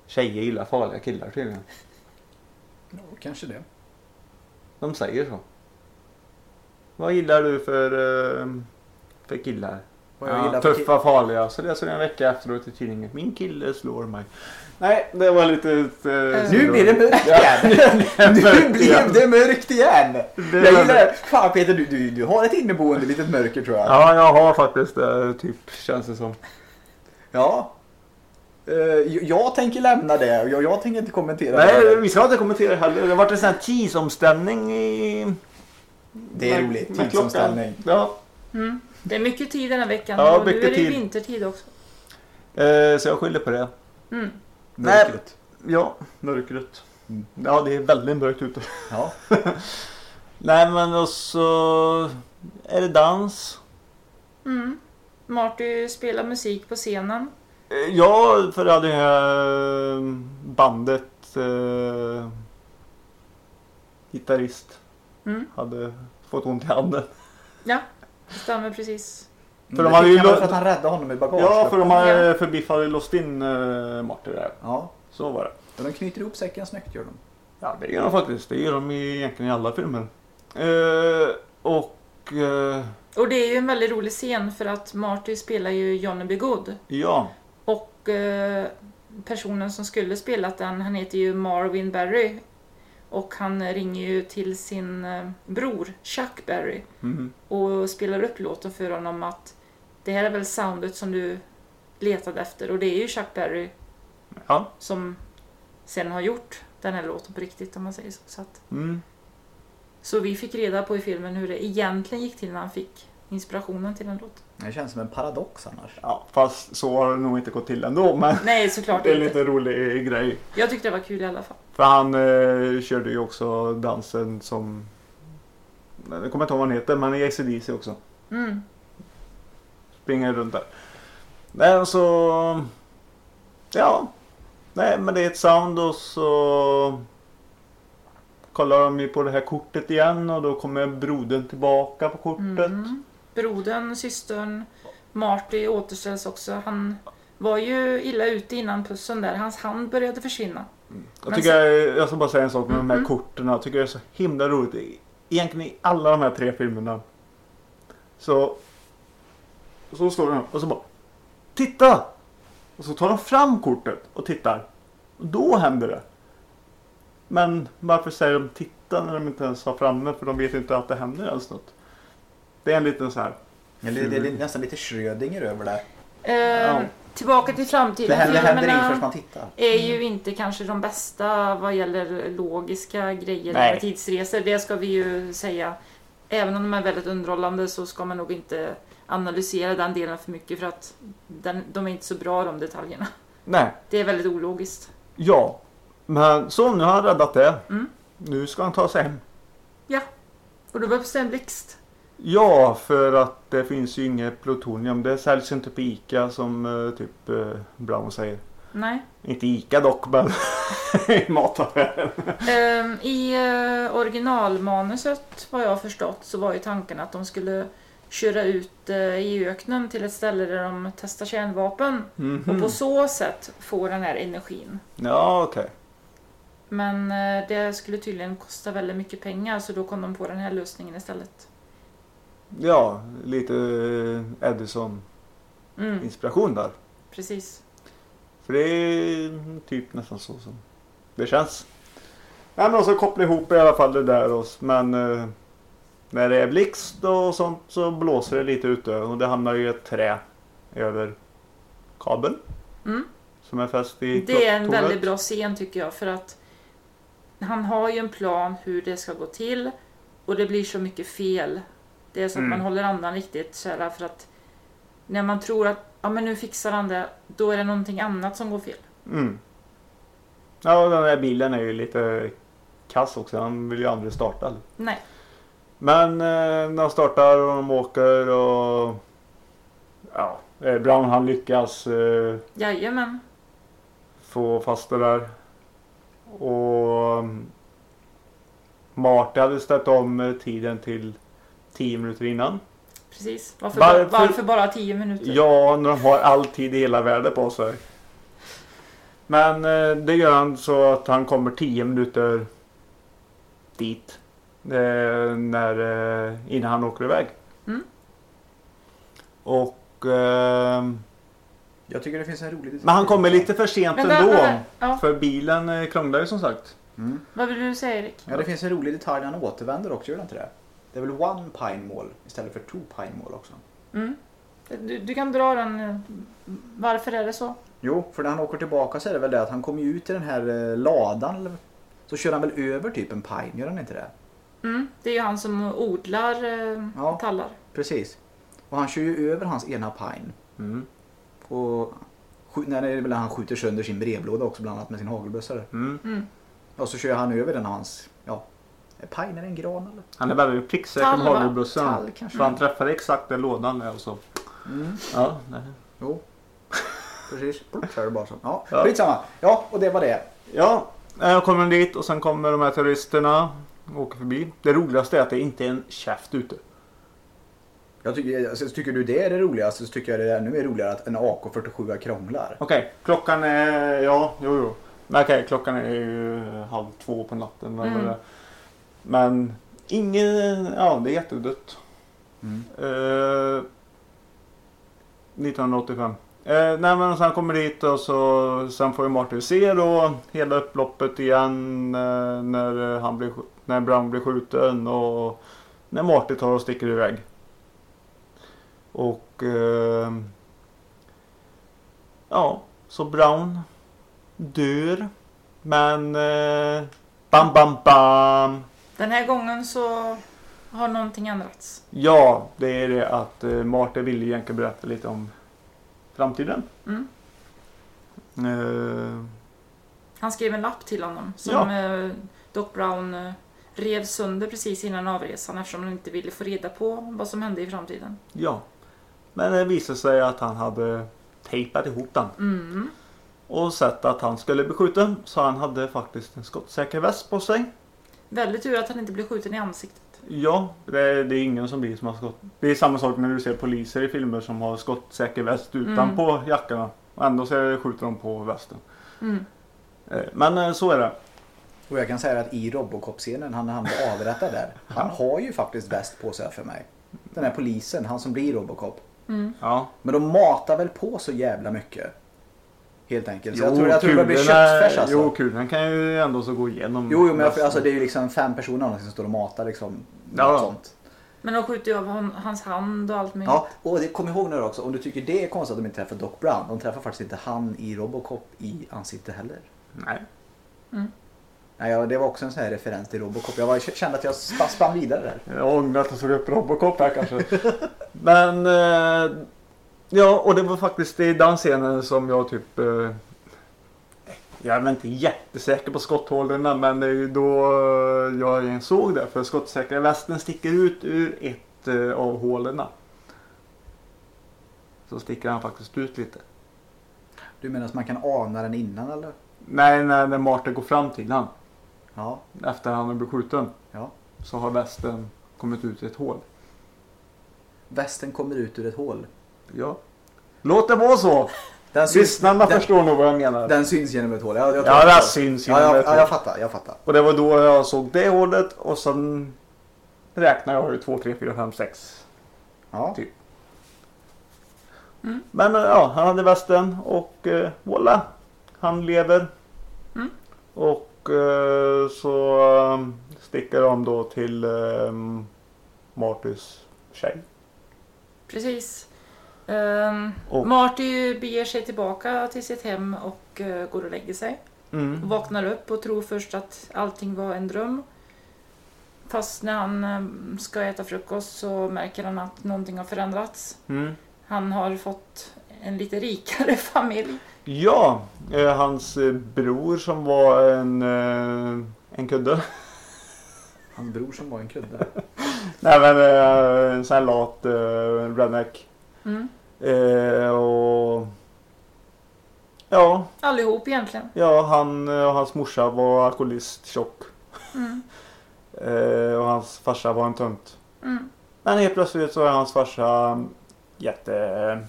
Tjejer gillar farliga killar tydligen. Ja, kanske det. De säger så. Vad gillar du för, eh, för killar? Vad jag Ja, gillar för tuffa, farliga. Så läser jag en vecka efteråt i tidningen. Min kille slår mig. Nej, det var lite... Eh, Nu blir det mörkt Ja. igen! (laughs) nu blev det mörkt igen! Det Jag gillar det. Fan Peter, du, du, du har ett inneboende litet mörker tror jag. Ja, jag har faktiskt det. Typ, känns det som. Ja. Eh, jag- jag tänker lämna det. Jag, jag tänker inte kommentera Nej, det. vi ska inte kommentera heller. Det har varit en sån här tidsomställning i... Det är roligt. Tidsomställning. Ja. Mm. Det är mycket tid den här veckan Ja, och nu är det ju tid. vintertid också. Eh, så jag skyller på det. Mm. Mörkret. Ja, mörkret. Mm. Ja, det är väldigt mörkt ute. Ja. (laughs) Nej, men och så är det dans. Mm. Marty spelar musik på scenen. Eh, Ja, för det hade här bandet eh, gitarrist Mm. hade fått ont i handen. Ja, det stämmer precis. För de hade ju för att han räddade honom i bagaget. Ja, för de hade Ja. för Biff hade låst in uh, Marty där. Ja. Så var det. Och de knyter ihop säcken snyggt gör de. Ja, det gör de faktiskt. Det gör de i, egentligen i alla filmer. Eh, och eh, Och det är ju en väldigt rolig scen för att Marty spelar ju Johnny B. Good. ja, Och eh, personen som skulle spelat den, han heter ju Marvin Berry. Och han ringer ju till sin eh, bror Chuck Berry mhm. och spelar upp låten för honom att det här är väl soundet som du letade efter. Och det är ju Chuck Berry ja. som sen har gjort den här låten på riktigt om man säger så. Så, att, Mm. så vi fick reda på i filmen hur det egentligen gick till när han fick inspirationen till den låten. Det känns som en paradox annars. ja, fast så har det nog inte gått till ändå. Men (laughs) Nej, såklart det är en lite rolig grej. Jag tyckte det var kul i alla fall. För han eh, körde ju också dansen som... Jag kommer inte ihåg vad han heter, men i ACDC också. Mm. Springer runt där. Nej, så... Ja. Nej, men det är ett sound och så... Kollar de ju på det här kortet igen och då kommer brodern tillbaka på kortet. Mm. Brodern, systern, Marty återställs också. Han var ju illa ute innan pussen där. Hans hand började försvinna. Jag, Men tycker jag, jag ska bara säga en sak med de här Mhm. korten. Jag tycker det är så himla roligt. Egentligen i alla de här tre filmerna. Så, så står de och så bara Titta! Och så tar de fram kortet och tittar. Och då händer det. Men varför säger de titta när de inte ens har framme? För de vet inte att det händer ens något. Det är en liten så här. Eller det är nästan lite Schrödinger över det. Eh, Tillbaka till Det framtiden. händer, det händer inget förrän man tittar. är ju inte kanske de bästa vad gäller logiska grejer Nej. med tidsresor. Det ska vi ju säga. Även om de är väldigt underhållande så ska man nog inte analysera den delen för mycket för att den, de är inte så bra de detaljerna. Nej, Det är väldigt ologiskt. ja. Men så nu har han räddat det. Mm. Nu ska han ta sig hem. Ja, och då behövs det en blixt. Ja, för att det finns ju inget plutonium. Det säljs inte på Ica som eh, typ eh, Brown säger. Nej. Inte Ica dock, men (laughs) i mataffären. Ehm, I eh, originalmanuset vad jag har förstått så var ju tanken att de skulle köra ut eh, i öknen till ett ställe där de testar kärnvapen och på så sätt få den här energin. Ja, okej. Men eh, det skulle tydligen kosta väldigt mycket pengar så då kom de på den här lösningen istället. Ja, lite eh, Edison-inspiration Mm, där. precis. För det är typ nästan så som det känns. Ja, men och så koppla ihop i alla fall det där. Och, men när det är blixt och sånt så blåser det lite ute och det hamnar ju ett trä över kabeln. Mm. Som är fäst i Det är en klocktornet. väldigt bra scen tycker jag för att han har ju en plan hur det ska gå till och det blir så mycket fel. Det är så att Mm. man håller andan riktigt så här, för att när man tror att ja, men nu fixar han det, då är det någonting annat som går fel. Mm. Ja, den där bilen är ju lite kass också. Han vill ju aldrig starta. Nej. Men eh, när han startar och de åker och ja, eh, Brown han lyckas eh, Jajamän. få fast det där. Och um, Marty hade ställt om eh, tiden till 10 minuter innan. Precis. Varför, Varför- varför bara 10 minuter? Ja, när de har all tid i hela världen på sig. Men eh, det gör han så att han kommer 10 minuter dit. Eh, när, eh, innan han åker iväg. Mm. Och... ehm, Jag tycker det finns en rolig detalj. men han kommer lite för sent Men där- ändå. där- ja. För bilen eh, krånglar ju som sagt. Mm. Vad vill du säga Erik? Ja, det finns en rolig detalj när han återvänder också, gör det inte det? Det är väl one pine mall istället för two pine mall också? Mm. Du, du kan dra den. eh, Varför är det så? Jo, för när han åker tillbaka så är det väl det att han kommer ju ut i den här eh, ladan. eller- Så kör han väl över typ en pine, gör han inte det? Mm. Det är ju han som odlar eh, Ja. tallar. Precis. Och han kör ju över hans ena pine. Mm. Och när det är väl när han skjuter sönder sin brevlåda också bland annat med sin hagelbössa. där. Mm. Mm. Och så kör han över den av hans, ja, är pine eller en gran eller? Han är väldigt pricksäker med kanske. För han träffade exakt där lådan är och så. Mm. Ja, nej. Jo. (laughs) Precis. Så är det bara så. Ja, Ja. skitsamma. Ja, och det var det. Ja, jag kommer dit och sen kommer de här terroristerna åker förbi. Det roligaste är att det inte är en käft ute. Jag tycker, alltså, tycker du det är det roligaste så tycker jag det är ännu mer roligare att en AK47 krånglar. Okej, klockan är... Ja, jo, jo. Okej, klockan är ju halv två på natten. eller Mm. Men ingen... Ja, det är jättedött. Mm. Eh, 1985. Eh, nej men sen kommer dit och så sen får ju Martin se då hela upploppet igen eh, när, han blir, när Brown blir skjuten och när Martin tar och sticker iväg. Och eh, ja, så Brown dör. Men eh, bam bam bam. Den här gången så har någonting ändrats. Ja, det är det att eh, Martin ville egentligen berätta lite om framtiden. Mm. Eh, Han skrev en lapp till honom som eh, Doc Brown eh, rev sönder precis innan avresan eftersom han inte ville få reda på vad som hände i framtiden. ja. Men det visade sig att han hade tejpat ihop den. Mm. Och sett att han skulle bli skjuten. Så han hade faktiskt en skottsäker väst på sig. Väldigt tur att han inte blev skjuten i ansiktet. Ja, det är, det är ingen som blir som har skott. Det är samma sak när du ser poliser i filmer som har skottsäker väst utanpå jackorna. Och ändå så skjuter de på västen. Mm. Eh, Men eh, så är det. Och jag kan säga att i Robocop-scenen, han, han blir avrättad där. (laughs) Han har ju faktiskt väst på sig för mig. Den här polisen, han som blir Robocop. Ja. Men de matar väl på så jävla mycket. Helt enkelt. Så jag Jo, tror, jag tror det blir köttfärs alltså. Jo, kulan kan ju ändå så gå igenom. Jo, jo men jag, alltså, det är ju liksom fem personer som står och matar liksom. Ja. Något sånt. Men de skjuter ju av hans hand och allt möjligt. Ja, och det, kom ihåg nu också, om du tycker det är konstigt att de inte träffar Doc Brown. De träffar faktiskt inte han i Robocop i ansikte heller. Nej. Nej, ja, det var också en sån här referens till Robocop. Jag var, kände att jag sp- spann vidare där. Jag ångrar att jag såg upp Robocop här kanske. (laughs) Men eh, ja, och det var faktiskt i den scenen som jag typ eh, jag är inte jättesäker på skotthålen men det är ju då eh, jag såg det. För skottsäkra västen sticker ut ur ett eh, av hålen. Så sticker han faktiskt ut lite. Du menar att man kan ana den innan eller? Nej, när, när Martin går fram till han Ja, efter han har blivit skjuten. ja. Så har västen kommit ut i ett hål. Västen kommer ut ur ett hål. Ja. Låt det vara så! Den Lyssnarna den, förstår nog vad jag menar. den syns genom ett hål. Jag, jag tror Ja, fattar. syns ja, genom jag, ett ja, hål. jag fattar. Jag fattar. Och det var då jag såg det hålet och sen räknade jag ju 2, 3, 4, 5, 6. Ja. Typ. Men eh, ja, han hade västen och eh, voilà. Han lever. Mm. Och eh, så eh, sticker de då till eh, Martys tjej. Precis. Um, Och- Marty beger sig tillbaka till sitt hem och eh, går och lägger sig. Mm. Vaknar upp och tror först att allting var en dröm. Fast när han eh, ska äta frukost så märker han att någonting har förändrats. Mm. Han har fått en lite rikare (laughs) familj. Ja, eh, hans eh, bror som var en, eh, en kudde. (laughs) Hans bror som var en kudde. (laughs) Nej men eh, en sån här lat eh, redneck. Mm. Eh, och ja, Allihop egentligen. ja, han och hans morsa var alkoholist, tjock. Mm. (laughs) Eh, och hans farsa var en tönt. Mm. Men helt plötsligt så är hans farsa jätteproper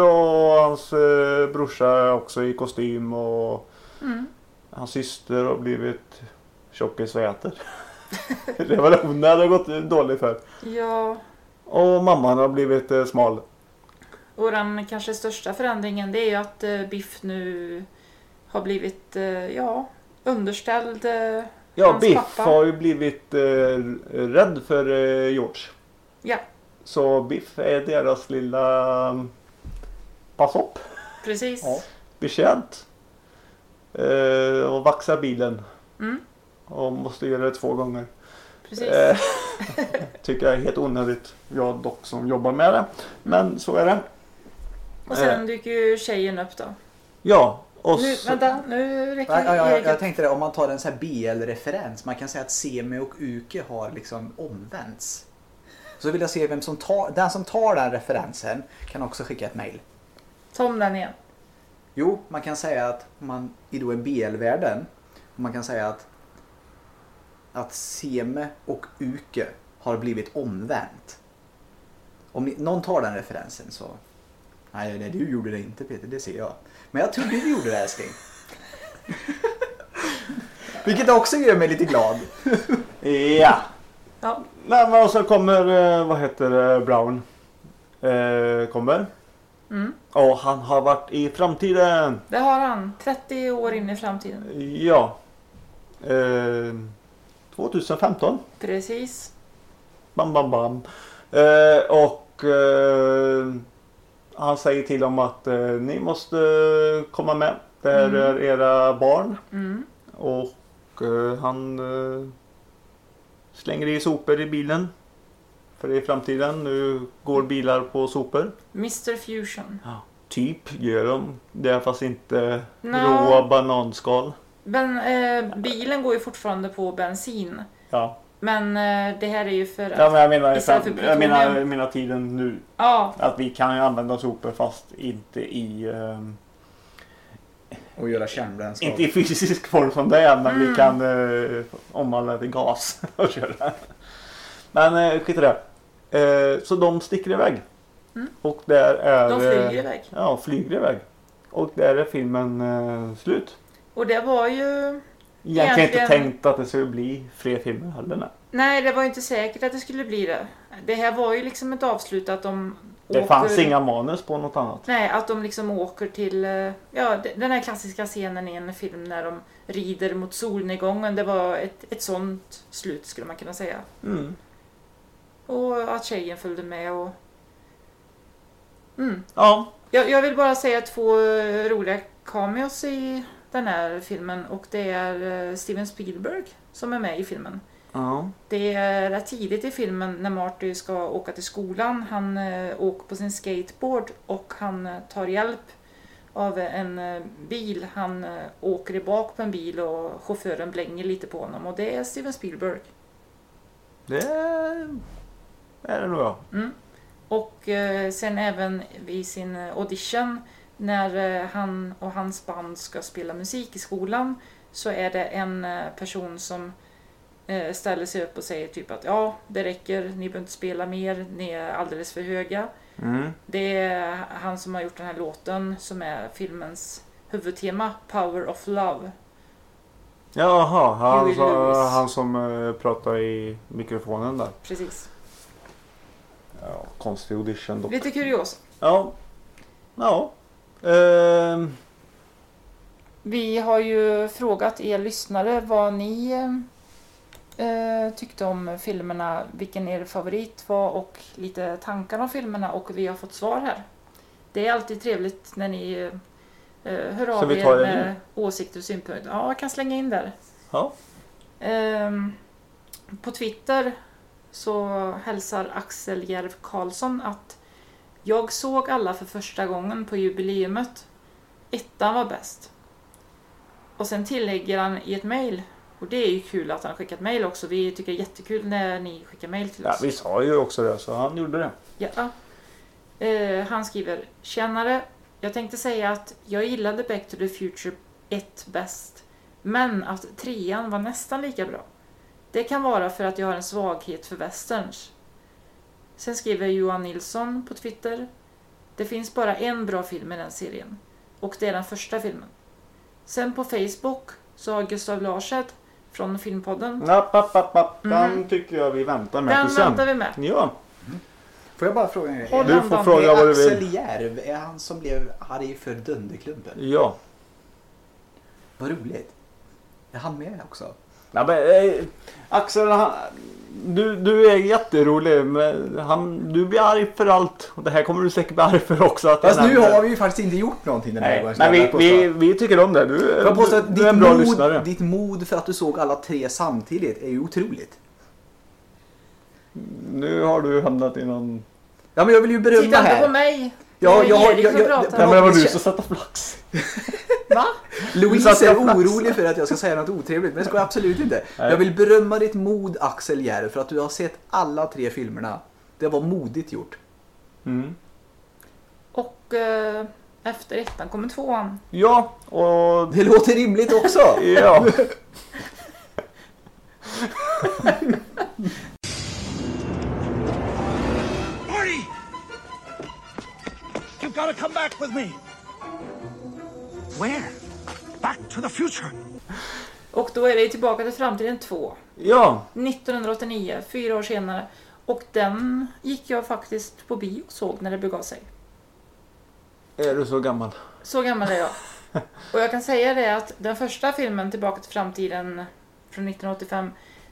och hans eh, brorsa också i kostym och Mm. hans syster har blivit tjockis och äter. (laughs) Revolutionen hade gått dåligt för. Ja, Och mamman har blivit eh, smal. och den kanske största förändringen det är ju att eh, Biff nu har blivit, eh, ja, underställd eh, Ja, hans Biff pappa. har ju blivit eh, rädd för eh, George. Ja, Så Biff är deras lilla um, pass upp. precis. Ja. Betjänt. Eh, och vaxar bilen. Mm. Och måste göra det två gånger. Precis. Eh, (laughs) tycker jag är helt onödigt. Jag dock som jobbar med det. Men så är det. och sen dyker ju tjejen upp då. Ja. Och Nu, så, vänta, nu räcker Ja, ja, ja, jag tänkte det, om man tar en sån här BL-referens. Man kan säga att Semi och Uke har liksom omvänts. Så vill jag se vem som tar, den som tar den referensen kan också skicka ett mail. Tom den igen. Jo, man kan säga att man i då en BL-världen, man kan säga att att Seme och Uke har blivit omvänt. Om ni, någon tar den referensen så... Nej, nej, du gjorde det inte Peter, det ser jag. Men jag tror du gjorde det älskling. (laughs) Vilket också gör mig lite glad. (laughs) ja. Ja, Nej, men och så kommer, eh, vad heter det, Brown. Eh, kommer. mm. Och han har varit i framtiden. det har han. 30 år in i framtiden. Ja. Eh, 2015. Precis. Bam, bam, bam. Eh, och eh, han säger till dem att eh, ni måste komma med. Det här Mm. är era barn. Mm. Och eh, han eh, slänger i sopor i bilen. För det är framtiden. Nu går bilar på sopor. Mr Fusion. Typ gör de det fast inte Nå. råa bananskal. Men eh, bilen går ju fortfarande på bensin. Ja. Men eh, det här är ju för att... ja men jag menar, fram, för jag menar, jag menar tiden nu. Ja, Att vi kan ju använda sopor fast inte i ehm, Och göra kärnbränsle. Inte i fysisk form som det är men Mm. vi kan eh, omvandla till gas (laughs) och köra. Men eh, skit i det. Eh, så de sticker iväg. Mm. Och där är... de flyger eh, iväg. Ja, flyger iväg. Och där är filmen eh, slut. Och det var ju... Egentligen inte Egentligen- tänkt att det skulle bli fler filmer heller. Nej. Nej, det var ju inte säkert att det skulle bli det. Det här var ju liksom ett avslut att de Det åker... fanns inga manus på något annat. Nej, att de liksom åker till... eh, Ja, den här klassiska scenen i en film när de rider mot solnedgången. Det var ett, ett sånt slut skulle man kunna säga. Mm. Och att tjejen följde med och... Mm. Ja, Jag, jag vill bara säga två eh, roliga cameos i den här filmen och det är eh, Steven Spielberg som är med i filmen. ja. Det är rätt tidigt i filmen när Marty ska åka till skolan. Han eh, åker på sin skateboard och han eh, tar hjälp av en bil. Han åker i bak på en bil och chauffören blänger lite på honom och det är Steven Spielberg. Det är det nog ja. Mm. Och sen även vid sin audition när eh, han och hans band ska spela musik i skolan så är det en eh, person som eh, ställer sig upp och säger typ att ja, det räcker, ni behöver inte spela mer, ni är alldeles för höga. Mm. Det är han som har gjort den här låten som är filmens huvudtema, Power of Love. Jaha, han, Lewis. han som pratar i mikrofonen där. Precis. Ja, konstig audition dock. Lite kurios. Ja. Ja. Ehm, Vi har ju frågat er lyssnare vad ni eh, tyckte om filmerna, vilken er favorit var och lite tankar om filmerna och vi har fått svar här. Det är alltid trevligt när ni eh, hör av er med åsikter och synpunkter. Ja, jag kan slänga in där. ja. Ehm, på Twitter så hälsar Axel Järv Karlsson att jag såg alla för första gången på jubileumet. Ettan var bäst. Och sen tillägger han i ett mejl, och det är ju kul att han har skickat mejl också. Vi tycker det är jättekul när ni skickar mejl till ja, oss. vi sa ju också det så han gjorde det. Ja. Eh, han skriver Tjänare, jag tänkte säga att jag gillade Back to the Future 1 bäst. Men att trean var nästan lika bra. Det kan vara för att jag har en svaghet för westerns. Sen skriver Johan Nilsson på Twitter. Det finns bara en bra film i den serien. Och det är den första filmen. Sen på Facebook så har Gustav Larseth från Filmpodden. App, app, app, app. Den tycker jag vi väntar med Den sen. väntar vi med. Ja, Får jag bara fråga en grej? Du får fråga är vad du Axel vill. Järv, är han som blev arg för Dunderklumpen? Ja. Vad roligt. Är han med också? ja men, eh, Axel, han, du, du är jätterolig. Men han, du blir arg för allt. Och det här kommer du säkert bli arg för också. Att Fast nu har vi ju faktiskt inte gjort någonting den här Nej, gången. men ska vi, vi, vi tycker om det. Du, jag du, att du är en ditt bra mod, lyssnare. ditt mod för att du såg alla tre samtidigt är ju otroligt. Nu har du hamnat i någon... Ja men jag vill ju berömma Titta inte här. på mig. Ja, jag jag- som jag- pratar. Nej, men det var du som satte flax. (laughs) Va? Louise är flax. orolig för att jag ska säga något otrevligt, men det ska jag absolut inte. Nej. Jag vill berömma ditt mod Axel Järv för att du har sett alla tre filmerna. Det var modigt gjort. Mm. Och eh, efter ettan kommer tvåan. Ja, och... Det låter rimligt också. Ja. (laughs) (laughs) You've got to come back with me. Where? Back to the future. Och då är det tillbaka till framtiden 2. ja. 1989, fyra år senare. Och den gick jag faktiskt på bio och såg när det begav sig. Är du så gammal? Så gammal är jag. Och jag kan säga det att den första filmen Tillbaka till framtiden från 1985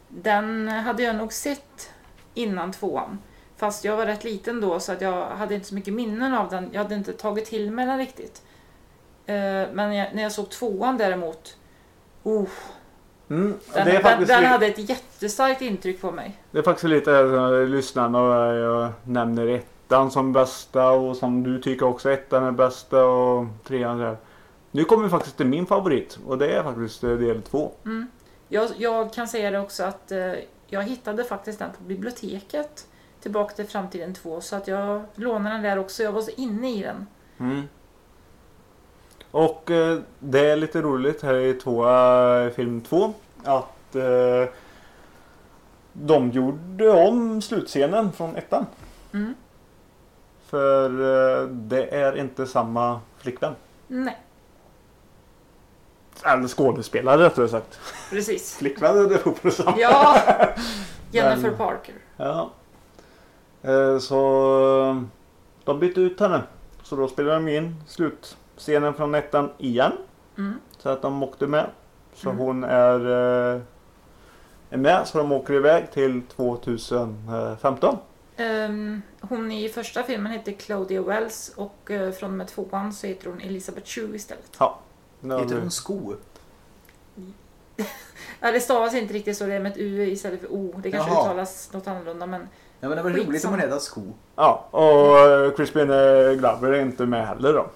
den hade jag nog sett innan tvåan. Fast jag var rätt liten då så att jag hade inte så mycket minnen av den. Jag hade inte tagit till mig den riktigt. Eh, Men jag, när jag såg tvåan däremot, oh, Mm. den, den, den hade ett jättestarkt intryck på mig. det är faktiskt lite här, lyssnarna och jag nämner ettan som bästa och som du tycker också ettan är bästa och trean där. Nu kommer vi faktiskt till min favorit och det är faktiskt eh, del två. Jag, jag kan säga det också att eh, jag hittade faktiskt den på biblioteket. Tillbaka till framtiden 2 så att jag lånade den där också. Jag var så inne i den. Mm. Och eh, det är lite roligt här i två, eh, film två att eh, de gjorde om slutscenen från ettan. Mm. För eh, det är inte samma flickvän. Nej, Eller skådespelare rättare sagt. precis. Flickvän det är på samma. Ja! (laughs) Jennifer Men- Parker. Ja. Eh, Så eh, de bytte ut henne. Så då spelade de in slutscenen från ettan igen. Mm. Så att de åkte med. Så hon är, eh, är med. Så de åker iväg till 2015. Ehm, hon i första filmen heter Claudia Wells och eh, från och med tvåan så heter hon Elizabeth Shue istället. Ja. Nu- Heter hon Sko? (laughs) Ja, det stavas inte riktigt så, det är med ett U istället för O. Det kanske Jaha. uttalas något annorlunda men Ja men det var roligt om hon heter Sko. Ja, och eh, Crispin eh, Glover är inte med heller då.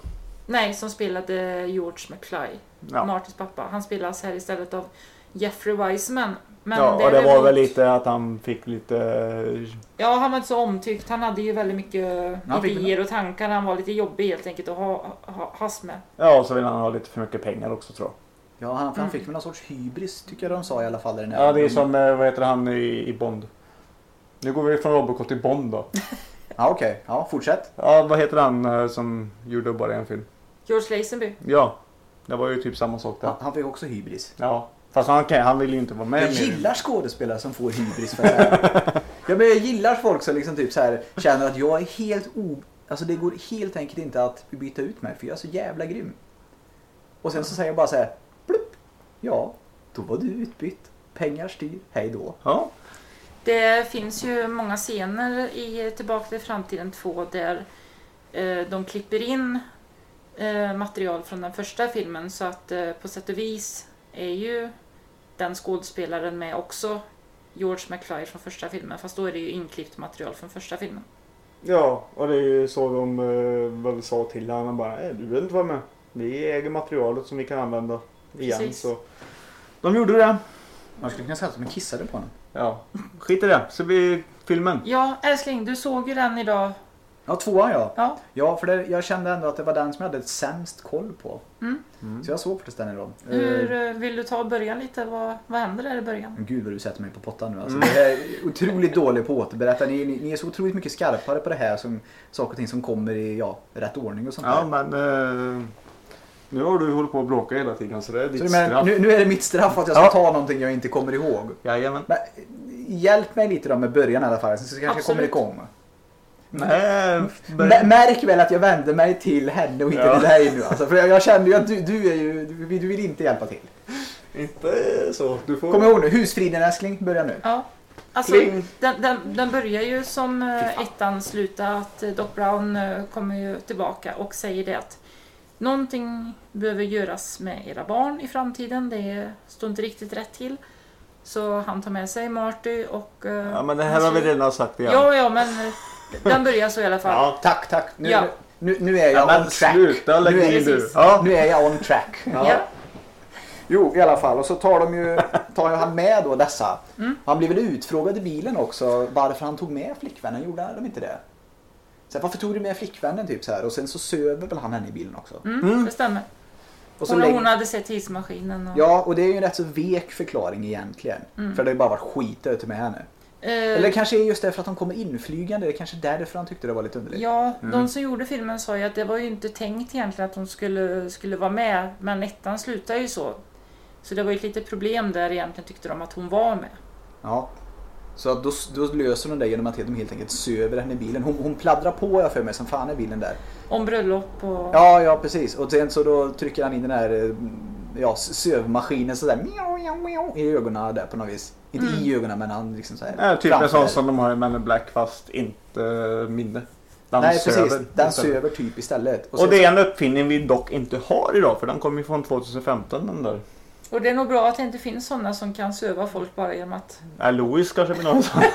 nej, som spelade George McFly, Ja, Martys pappa. Han spelas här istället av Jeffrey Wiseman. Men ja är och det var väl lite att han fick lite... eh, Ja, han var inte så omtyckt. Han hade ju väldigt mycket Han idéer och tankar. Han var lite jobbig helt enkelt att ha, ha, has med. Ja, och så vill han ha lite för mycket pengar också tror jag. Ja han, Mm. han fick väl någon sorts hybris tycker jag de sa i alla fall i den här. Ja, det är som, eh, vad heter han i, i Bond? Nu går vi från Robocop till Bond då. (laughs) Ja okej, ja fortsätt. Ja, vad heter han eh, som gjorde bara en film? George Lazenby. Ja, det var ju typ samma sak där. Han, han fick också hybris. Ja, fast han, kan, han vill ju inte vara med Jag mer. gillar skådespelare som får hybris för det här. (laughs) ja, men jag gillar folk som liksom typ så här känner att jag är helt o... Alltså det går helt enkelt inte att byta ut mig för jag är så jävla grym. Och sen så säger jag bara så här, plupp. Ja, då var du utbytt. Pengar styr, hej då. Ja, Det finns ju många scener i Tillbaka till framtiden 2 där eh, de klipper in eh, material från den första filmen så att eh, på sätt och vis är ju den skådespelaren med också George McFly från första filmen fast då är det ju inklippt material från första filmen. ja och det är ju så de eh, väl sa till honom bara, "Eh, du vill inte vara med. Vi äger materialet som vi kan använda igen. Precis. Så. De gjorde det. Man skulle kunna säga att de kissade på honom. Ja, skit i det. Så blir filmen. Ja, älskling, du såg ju den idag. Ja, tvåan ja. Ja, Ja, för det, jag kände ändå att det var den som jag hade sämst koll på. Mm. Så jag såg faktiskt den idag. hur Eh, eh, vill du ta början lite? Vad, vad händer där i början? Gud vad du sätter mig på pottan nu alltså. Mm. Det är otroligt dålig på att återberätta. Ni, ni, ni är så otroligt mycket skarpare på det här som saker och ting som kommer i ja, rätt ordning och sånt Ja, där. men... Eh, Nu har du hållit på att bråka hela tiden så det är Så ditt du menar, straff. nu, nu är det mitt straff att jag ska Ja. ta någonting jag inte kommer ihåg. Jajamän. Men, hjälp mig lite då med början i alla fall, så kanske jag kommer Absolut. igång. Nej, Mä- Märk väl att jag vände mig till henne och inte Ja. till dig nu alltså. För jag, jag kände ju att du, du är ju, du, du vill inte hjälpa till. inte så. Du får... Kom ihåg nu, husfriden älskling, börja nu. Ja. Alltså, den, den, den börjar ju som eh, ettan slutar att eh, Doc Brown eh, kommer ju tillbaka och säger det att någonting behöver göras med era barn i framtiden. Det står inte riktigt rätt till. Så han tar med sig Marty och... eh, Ja men det här har vi redan sagt igen. Ja, ja, men den börjar så i alla fall. Ja. Tack, tack. Nu, Ja. nu, nu är jag Ja, men on track. sluta lägg nu, är, du. Ja. nu är jag on track. Ja. Jo, i alla fall. Och så tar de ju, tar ju han med då dessa. Mm. Han blir väl utfrågad i bilen också varför han tog med flickvännen. Gjorde de inte det? Så här, varför tog du med flickvännen typ så här? Och sen så söver väl han henne i bilen också. Mm, Det stämmer. Och så Hon, lägger- hon hade sett tidsmaskinen. Och, Ja, och det är ju en rätt så vek förklaring egentligen. Mm. För det har ju bara varit skit ute med henne. Eh, Eller det kanske är just därför att de kommer inflygande. Det är kanske därför han tyckte det var lite underligt. Ja, Mm. de som gjorde filmen sa ju att det var ju inte tänkt egentligen att de skulle, skulle vara med. Men ettan slutar ju så. Så det var ju ett litet problem där egentligen tyckte de att hon var med. Ja. Så att då, då löser de det genom att de helt enkelt söver henne i bilen. Hon, hon pladdrar på jag för mig som fan i bilen där. Om bröllop och... Ja, ja precis. Och sen så då trycker han in den här eh, ja, sövmaskinen sådär miau, miau, miau, i ögonen där på något vis. Inte i ögonen men han liksom såhär. Ja, typ en sån som de har i Men in Black fast inte minne. Den Nej söver precis, den istället. söver typ istället. Och sen det så- är en uppfinning vi dock inte har idag för den kommer ju från 2015 den där. Och det är nog bra att det inte finns sådana som kan söva folk bara genom att... Nej, Louis kanske blir någon sån. (laughs)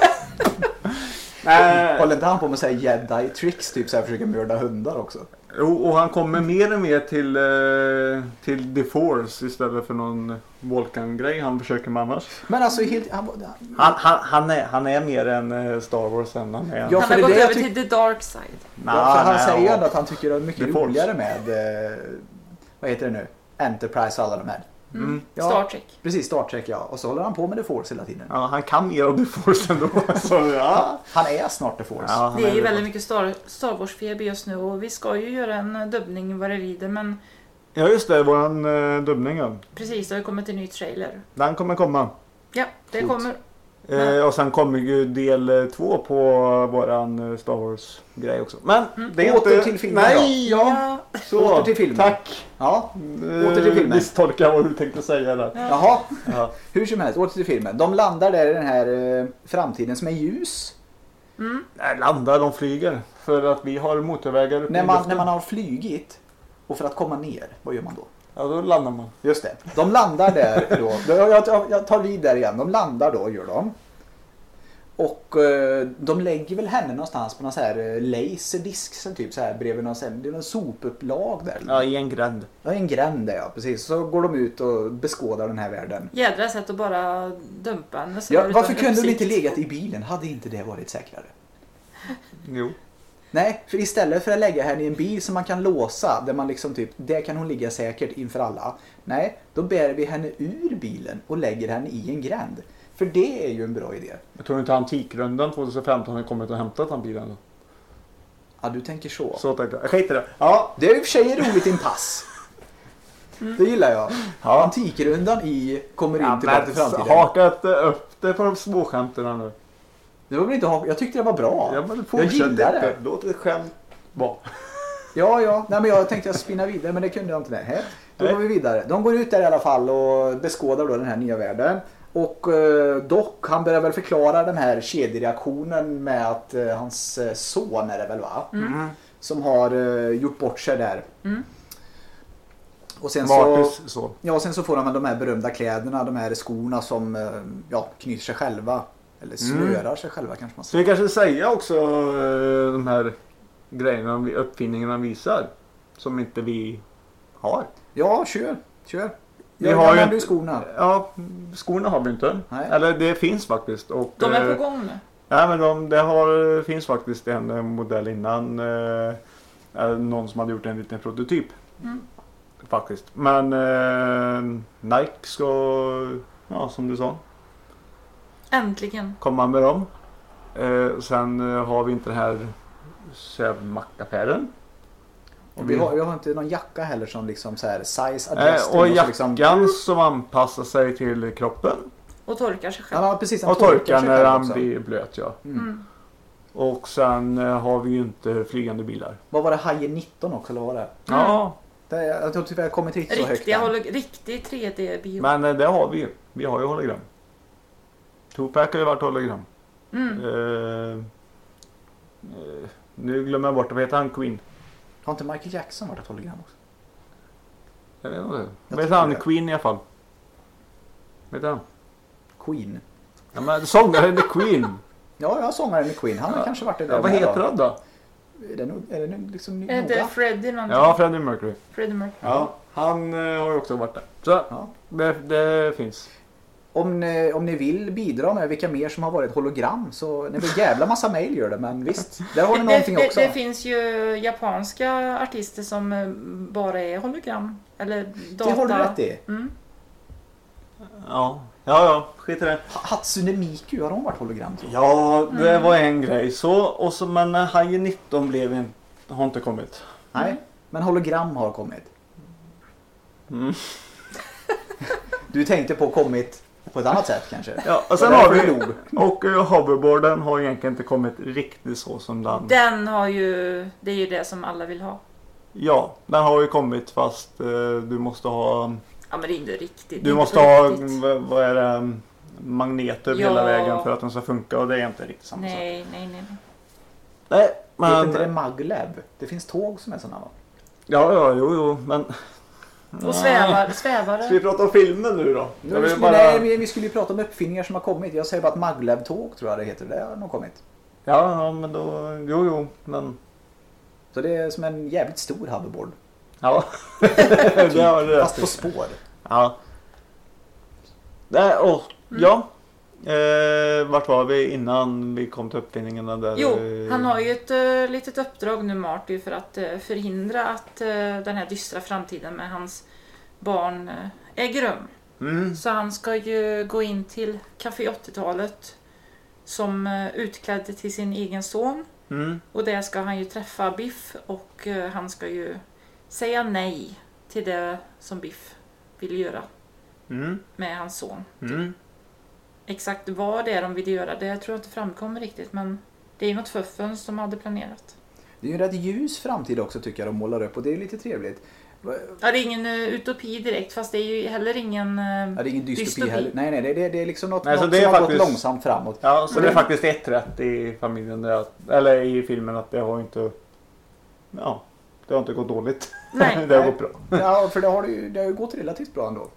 Nej, Håller inte han på med såhär jedi tricks typ såhär försöker mörda hundar också? Jo, och han kommer mer och mer till, eh, till The Force istället för någon Vulcan-grej han försöker med annars. Men alltså helt... Han, Han, han, han, är, han är mer än eh, Star Wars än han är. Ja, han har gått över till the dark side. Nah, ja, för han nej, säger ju ja. att han tycker det är mycket roligare med... Eh, vad heter det nu? Enterprise och alla de här. Mm. Ja. Star Trek. Precis, Star Trek ja. Och så håller han på med The Force hela tiden. Ja, han kan mer av The Force ändå. (laughs) Så, ja. Han är snart The Force. Ja, Det är ju det. väldigt mycket Star, Star Wars-feber just nu och vi ska ju göra en dubbning vad det rider men ja, just det. Våran uh, dubbning. Ja. precis, det har ju kommit en ny trailer. Den kommer komma. Ja, det Coolt. kommer. Eh, och sen kommer ju del eh, två på våran eh, Star Wars-grej också. Men det är Åter inte... till filmen Nej! då. Ja, så. Åter till filmen. Tack! Ja, Eh, Åter till filmen. Misstolkar jag vad du tänkte säga där. jaha. Ja. Hur som helst, åter till filmen. De landar där i den här eh, framtiden som är ljus. Nej, landar, de flyger. För att vi har motorvägar uppe När i man, luften. när man har flygit och för att komma ner, vad gör man då? Ja, då landar man. Just det. De landar där då. jag, jag, tar vid där igen. De landar då, gör de. Och eh, de lägger väl henne någonstans på någon så här eh, laserdisk som typ så här bredvid någon, så här, det är någon sopupplag där. Ja, i en gränd. Ja, en gränd där ja, precis. Så går de ut och beskådar den här världen. Jädra sätt att bara dumpa henne. Ja, varför kunde de inte legat i bilen? Hade inte det varit säkrare? Jo. Nej, för istället för att lägga henne i en bil som man kan låsa, där man liksom typ, där kan hon ligga säkert inför alla. Nej, då bär vi henne ur bilen och lägger henne i en gränd. För det är ju en bra idé. Jag tror inte Antikrundan 2015 har kommit och hämtat den bilen. Ja, du tänker så. Så tänkte jag. Jag skiter i det. Ja. Det är i och för sig roligt i en pass. Det gillar jag. Ja. Antikrundan i kommer in Ja, tillbaka till framtiden. haka inte upp det på de småskämten nu. Det var väl inte jag tyckte det var bra. Ja, men jag inte. det. Låt ett skämt vara. Ja, ja. Nej, men jag tänkte jag spinna vidare men det kunde jag inte. Nej. Då Nej. går vi vidare. De går ut där i alla fall och beskådar då den här nya världen. Och eh, Doc han börjar väl förklara den här kedjereaktionen med att eh, hans eh, son är det väl va? Som har eh, gjort bort sig där. Och sen så, Marcus så. ja, sen så får han de här berömda kläderna, de här skorna som eh, ja, knyter sig själva. Eller snörar sig själva kanske man Så säger. vi kanske säga också eh, de här grejerna, uppfinningarna visar. Som inte vi har. Ja, kör. Kör. Vi Jag, har ju inte- skorna. Ja, skorna har vi inte. Nej. Eller det finns faktiskt. Och, De är eh, på gång nu. Nej men de, det har, finns faktiskt en eh, modell innan. Eh, eh, någon som hade gjort en liten prototyp. Mm. Faktiskt. Men eh, Nike ska, ja som du sa, Äntligen. komma med dem. Eh, sen eh, har vi inte den här Sävmackaffären. Och vi, har, vi har inte någon jacka heller som liksom så här size Eh, adjust. och så liksom, jackan som anpassar sig till kroppen. Och torkar sig själv. Ja, precis. Och torkar sig när själv han också. blir blöt ja. Mm. Och sen eh, har vi ju inte flygande bilar. Vad var det? Hajen 19 också eller vad var det? Ja, det jag tror tyvärr jag kommit riktigt så högt Riktiga, än. riktig 3D-bio. men eh, det har vi ju. Vi har ju hologram. Tupac har ju varit hologram. Mm. Eh, eh, nu glömmer jag bort, vad heter han? Queen? Har inte Michael Jackson varit ett hologram också? Jag vet inte. Jag Vad heter han? Queen i alla fall. Vad heter han? Queen. Ja, men sångaren är Queen. (laughs) Ja, jag har sångaren i Queen. Han har kanske varit det där Ja, vad heter då. han då? Är det, nog- är det nog liksom Är det noga? Freddie någonting? Ja, Freddie Mercury. Freddie Mercury. Ja, han eh, har ju också varit där. Så Ja. det, det finns. Om, ni, om ni vill bidra med vilka mer som har varit hologram så det blir jävla massa mail gör det men visst. Där har ni Det, någonting det, också. det finns ju japanska artister som eh, bara är hologram. Eller data. Det har du rätt i. Mm. Ja, ja, ja skit i det. Ha- Hatsune Miku, har hon varit hologram tror jag? Ja, det var en grej. Så, och så, men eh, Hajen 19 blev en, har inte kommit. Nej, men hologram har kommit. Mm. Du tänkte på kommit på ett annat sätt kanske? Ja, och sen har vi. Och uh, hoverboarden har egentligen inte kommit riktigt så som den. Den har ju, det är ju det som alla vill ha. Ja, den har ju kommit fast eh, du måste ha Ja men det är inte riktigt. Du måste inte på ha, riktigt. vad är det, magneter Ja. hela vägen för att den ska funka och det är inte riktigt samma sak. Nej, nej, nej. nej. Nej, Heter men... inte det Maglab? Det finns tåg som är sådana va? Ja, ja, jo, jo, men... Och svävar, svävare. Ska vi prata om filmen nu då? Nu, vill skulle, bara... nej, vi, vi skulle ju prata om uppfinningar som har kommit. Jag säger bara att Maglab-tåg tror jag det heter. Det har nog kommit. Ja, ja, men då... Jo, jo, men... Så det är som en jävligt stor hoverboard. Ja. (laughs) (laughs) det har du Fast rätt på spår. Ja. Nej, och Mm. ja. Eh, vart var vi innan vi kom till uppfinningarna där? Jo, eh, han har ju ett uh, litet uppdrag nu Marty för att eh, förhindra att eh, den här dystra framtiden med hans barn uh, äger rum. Mm. Så han ska ju gå in till Café 80-talet som uh, utklädd till sin egen son. Mm. Och där ska han ju träffa Biff och eh, han ska ju säga nej till det som Biff vill göra Mm. med hans son. Mm. Exakt vad det är de vill göra, det tror jag inte framkommer riktigt men det är något fuffens de hade planerat. Det är ju en rätt ljus framtid också tycker jag de målar upp och det är lite trevligt. Ja, det är ingen uh, utopi direkt fast det är ju heller ingen uh, Ja, det är ingen dystopi, Dystopi. heller. Nej, nej, det, det, är liksom något, Nej, något det är som har faktiskt- gått långsamt framåt. Ja, så det är Mm. faktiskt ett rätt i familjen. Att, eller i filmen att det har inte... Ja, det har inte gått dåligt. Nej. det har gått bra. Ja, för det har, det ju, det har ju gått relativt bra ändå.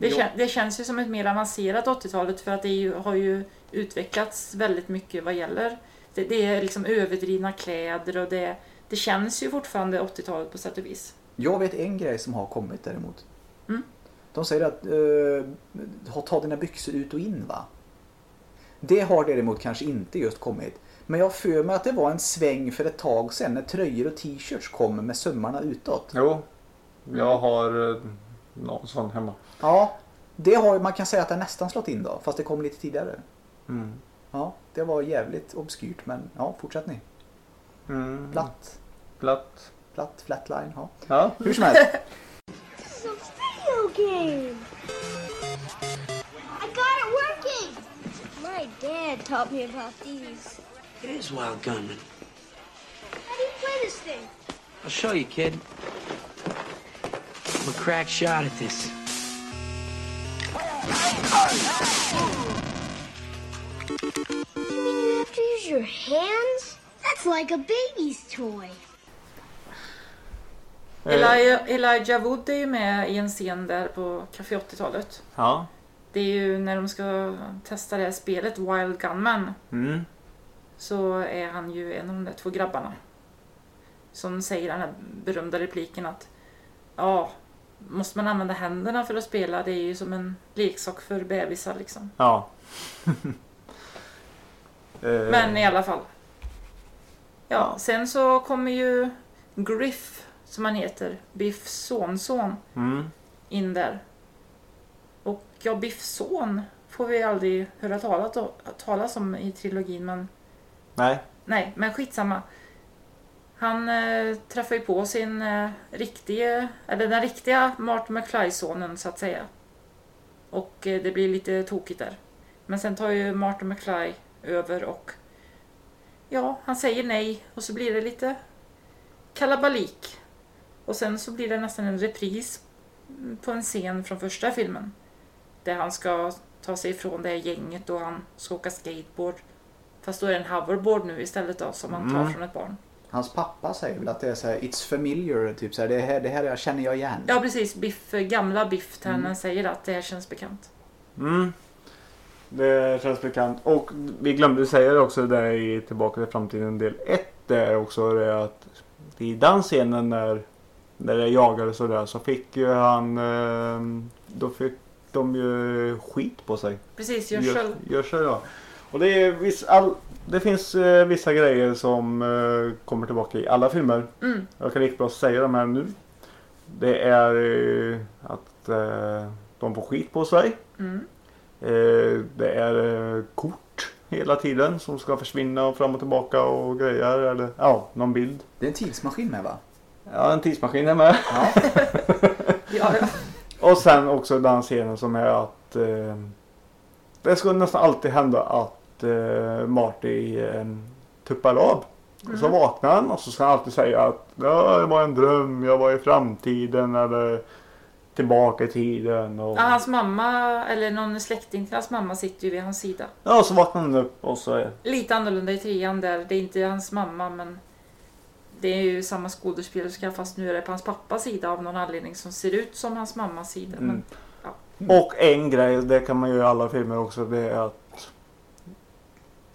Det, kän, det känns ju som ett mer avancerat 80-talet för att det ju, har ju utvecklats väldigt mycket vad gäller det, det är liksom överdrivna kläder och det, det känns ju fortfarande 80-talet på sätt och vis. Jag vet en grej som har kommit däremot. Mm. De säger att eh, ha- ta dina byxor ut och in va. Det har däremot kanske inte just kommit. Men jag för mig att det var en sväng för ett tag sedan när tröjor och t-shirts kom med sömmarna utåt. Jo, jag har eh, någon sån hemma. Ja, det har man kan säga att det nästan slått in då, fast det kom lite tidigare. Mm. Ja, det var jävligt obskyrt men ja, fortsätt ni. Mm. Platt, Platt. platt, flatline. Ja. Ja. Hur som helst. (laughs) It's a video game. I got it working. My dad taught me about these. It is Wild Gunman. How do you play this thing? I'll show you, kid. I'm a crack shot at this. You mean you have to use your hands? That's like a baby's toy. Eh, Elijah, Elijah Wood är ju med i en scen där på Café 80-talet. Ja. Det är ju när de ska testa det här spelet Wild Gunman Mm. så är han ju en av de där två grabbarna. Som säger den här berömda repliken att ja, måste man använda händerna för att spela? Det är ju som en leksak för bebisar liksom. Ja. (laughs) Eh, Men i alla fall. Ja, Ja. sen så kommer ju Griff, som han heter, Biffs sonson, Mm. in där. Och ja, Biffs son får vi aldrig höra talat talas om i trilogin, men Nej. nej, men skitsamma. Han eh, träffar ju på sin eh, riktige, eller den riktiga Martin McFly-sonen så att säga. Och eh, det blir lite tokigt där. Men sen tar ju Martin McFly över och ja, han säger nej och så blir det lite kalabalik. Och sen så blir det nästan en repris på en scen från första filmen. Där han ska ta sig ifrån det här gänget och han ska åka skateboard. Fast då är det en hoverboard nu istället då som han tar Mm. från ett barn. Hans pappa säger väl att det är så här, it's familiar, typ så här, det här, det här jag känner jag igen. Ja precis, Biff, gamla Biff Tannen säger att det här känns bekant. Mm. Det känns bekant. Och vi glömde säga det också där i Tillbaka till framtiden del 1. Där också det att i den scenen när, när det jagade sådär så fick ju han eh, då fick de ju skit på sig. Precis, görsel. Görsel ja. Och det, är viss, all, det finns eh, vissa grejer som eh, kommer tillbaka i alla filmer. Mm. Jag kan lika bra säga dem här nu. Det är eh, att eh, de får skit på sig. Mm. Eh, det är eh, kort hela tiden som ska försvinna fram och tillbaka och grejer. Eller ja, någon bild. Det är en tidsmaskin med va? Ja, en tidsmaskin är med. Ja. (laughs) Ja, ja. Och sen också den scenen som är att eh, det ska nästan alltid hända att eh, Marty eh, tuppar av. Och så vaknar han och så ska han alltid säga att ja, det var en dröm, jag var i framtiden eller tillbaka i tiden. Och... Ja, hans mamma, eller någon släkting till hans mamma sitter ju vid hans sida. Ja, så vaknar han upp och så är Lite annorlunda i trean där. Det är inte hans mamma men det är ju samma skådespelerska fast nu är det på hans pappas sida av någon anledning som ser ut som hans mammas sida. Men, Mm. ja. Och en grej, det kan man ju i alla filmer också, det är att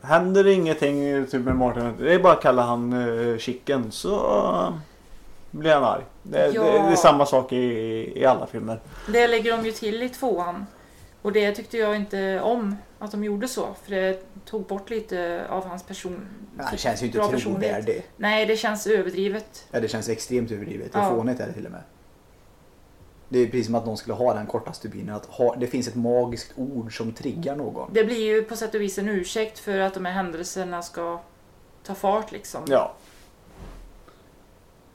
Händer ingenting typ med Martin, det är bara att kalla han uh, chicken så blir han arg. Det, Ja. det, det är samma sak i, i alla filmer. Det lägger de ju till i tvåan. Och det tyckte jag inte om att de gjorde så. För det tog bort lite av hans person. Ja, det känns ju inte trovärdigt. Nej, det känns överdrivet. Ja, det känns extremt överdrivet. Det Ja. är fånigt är det till och med. Det är precis som att någon skulle ha den korta stubinen. Att ha, det finns ett magiskt ord som triggar någon. Det blir ju på sätt och vis en ursäkt för att de här händelserna ska ta fart liksom. Ja.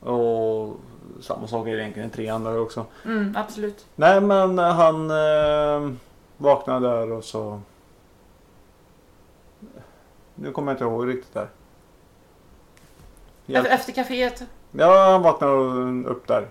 Och samma sak är det egentligen i trean där också. Mm, absolut. Nej men han eh, vaknar där och så Nu kommer jag inte ihåg riktigt där. Efter, efter kaféet. Ja, han vaknar upp där.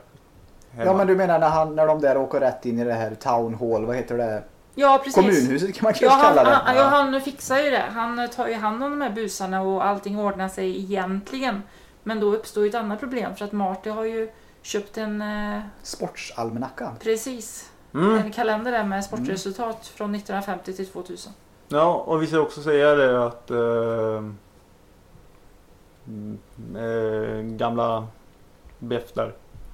Ja Hemma. men du menar när, han, när de där åker rätt in i det här town hall, vad heter det? Ja, precis. Kommunhuset kan man kanske Ja han, kalla det. han, ja, han fixar ju det. Han tar ju hand om de här busarna och allting ordnar sig egentligen. Men då uppstår ju ett annat problem för att Marty har ju köpt en, eh, Sportsalmanackan. precis, Mm. en kalender där med sportresultat från 1950 till 2000. Ja, och vi ska också säga det att eh, mm, eh, gamla Beff där.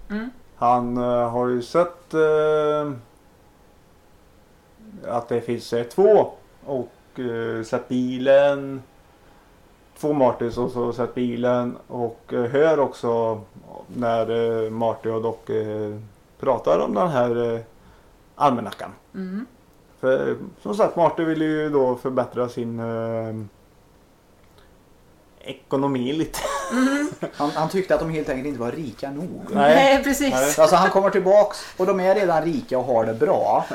Mm. Han eh, har ju sett eh, att det finns eh, två och sett bilen. Två Martys och så sett bilen och hör också när Marty och Doc pratar om den här almanackan. Mm. För som sagt Marty vill ju då förbättra sin ekonomi lite. Han, han tyckte att de helt enkelt inte var rika nog. Nej, precis. Nej. Alltså han kommer tillbaks och de är redan rika och har det bra.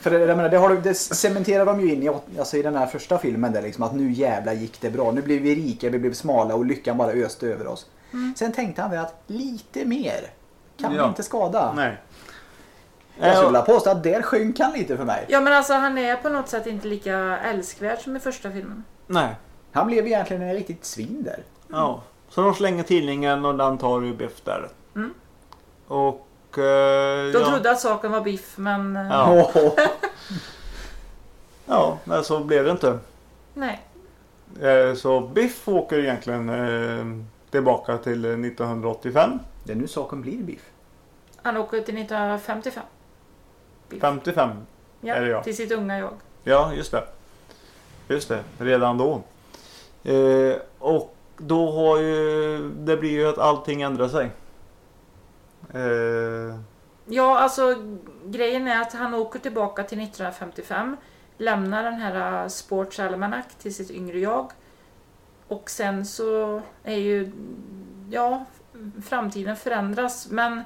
För det, jag menar, det, har, de- det cementerar de ju in i, alltså i den här första filmen där liksom att nu jävla gick det bra. Nu blev vi rika, vi blev smala och lyckan bara öste över oss. Sen tänkte han väl att lite mer kan Ja. inte skada. Nej. Jag skulle vilja påstå att där sjönk han lite för mig. Ja men alltså han är på något sätt inte lika älskvärd som i första filmen. Nej. Han blev egentligen en riktigt svin där. Ja. Så de slänger tidningen och den tar ju Biff där. Mm. Och... Eh, De ja. trodde att saken var biff men eh, Ja. (laughs) (laughs) Ja, men så blev det inte. nej. Eh, så Biff åker egentligen eh, tillbaka till eh, 1985. Det är nu saken blir biff. Han åker till 1955. Biff. 55. Ja, är det jag? till sitt unga jag. Ja, just det. Just det, redan då. Eh, och då har ju... Det blir ju att allting ändrar sig. Eh, Ja, alltså grejen är att han åker tillbaka till 1955. Lämnar den här eh, Sports Almanac till sitt yngre jag. och sen så är ju, ja, framtiden förändras men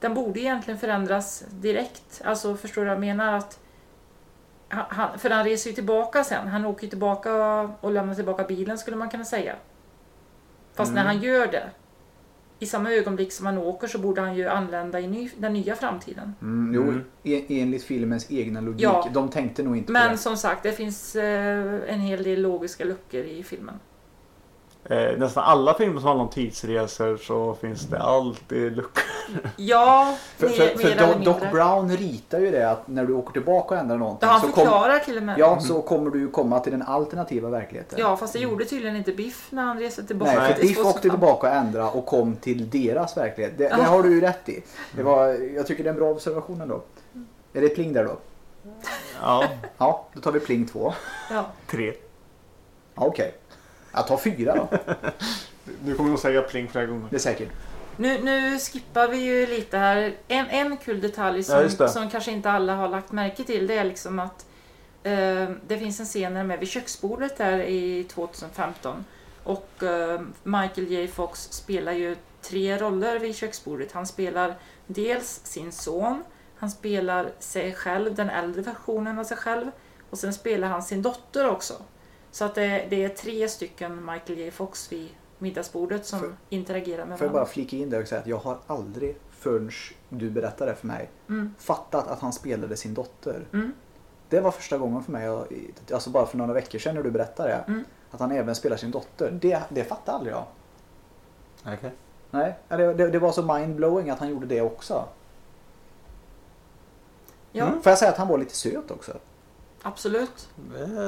den borde egentligen förändras direkt. Alltså förstår du vad jag menar? Att han- för han reser ju tillbaka sen. Han åker ju tillbaka och lämnar tillbaka bilen skulle man kunna säga. Fast när han gör det, i samma ögonblick som han åker så borde han ju anlända i ny, den nya framtiden. Mm, jo, e- enligt filmens egna logik. Ja. De tänkte nog inte på Men det. som sagt, det finns eh, en hel del logiska luckor i filmen. Eh, nästan alla filmer som handlar om tidsresor så finns det alltid luckor. Ja, För, för, för eller Doc, Brown ritar ju det att när du åker tillbaka och ändrar någonting Ja, han så, kom, förklarar till och med. ja, så kommer du ju komma till den alternativa verkligheten. Ja, fast det gjorde tydligen inte Biff när han reste tillbaka. Nej, för Biff 2005. åkte tillbaka och ändrade och kom till deras verklighet. Det, det har du ju rätt i. Det var, jag tycker det är en bra observation ändå. Är det pling där då? Ja, Ja, då tar vi pling två. Ja. tre. Ja, Okej. Jag tar fyra då. (laughs) Du kommer nog säga pling flera gånger. Det är säkert. Nu, nu skippar vi ju lite här. En, en kul detalj Ja, som, det. som kanske inte alla har lagt märke till det är liksom att eh, det finns en scen när de är vid köksbordet där i 2015 och eh, Michael J Fox spelar ju tre roller vid köksbordet. Han spelar dels sin son, han spelar sig själv, den äldre versionen av sig själv och sen spelar han sin dotter också. Så att det, det är tre stycken Michael J Fox vid middagsbordet som Får- interagerar med Får jag varandra. bara flika in där och säga att jag har aldrig förrän du berättade det för mig Mm. fattat att han spelade sin dotter. Mm. Det var första gången för mig, alltså bara för några veckor sedan när du berättade det. Mm. Att han även spelar sin dotter. Det, det fattade aldrig jag. Okej. Nej, det, det, det var så mindblowing att han gjorde det också. Ja, Mm. Får jag säga att han var lite söt också? Absolut.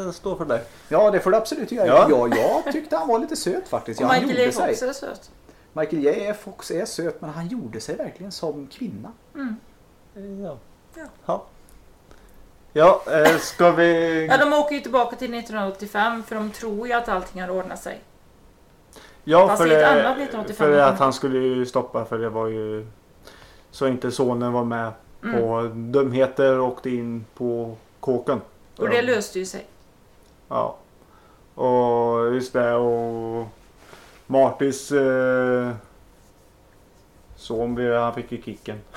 Det står för dig. Ja, det får du absolut göra. Ja. Ja. jag tyckte han var lite söt faktiskt. Ja, han Michael J Fox sig. är söt. Michael J Fox är söt men han gjorde sig verkligen som kvinna. Mm. Ja. Ja. Ja. Ja, eh, ska vi... Ja, de åker ju tillbaka till 1985 för de tror ju att allting har ordnat sig. Ja, Fast för, det är ett det, annat 1985 för att han skulle ju stoppa för det var ju så inte sonen var med Mm. på dumheter och åkte in på kåken. Och det löste ju sig. Ja. Och just det och Martys eh, son blev- han fick ju kicken. (laughs)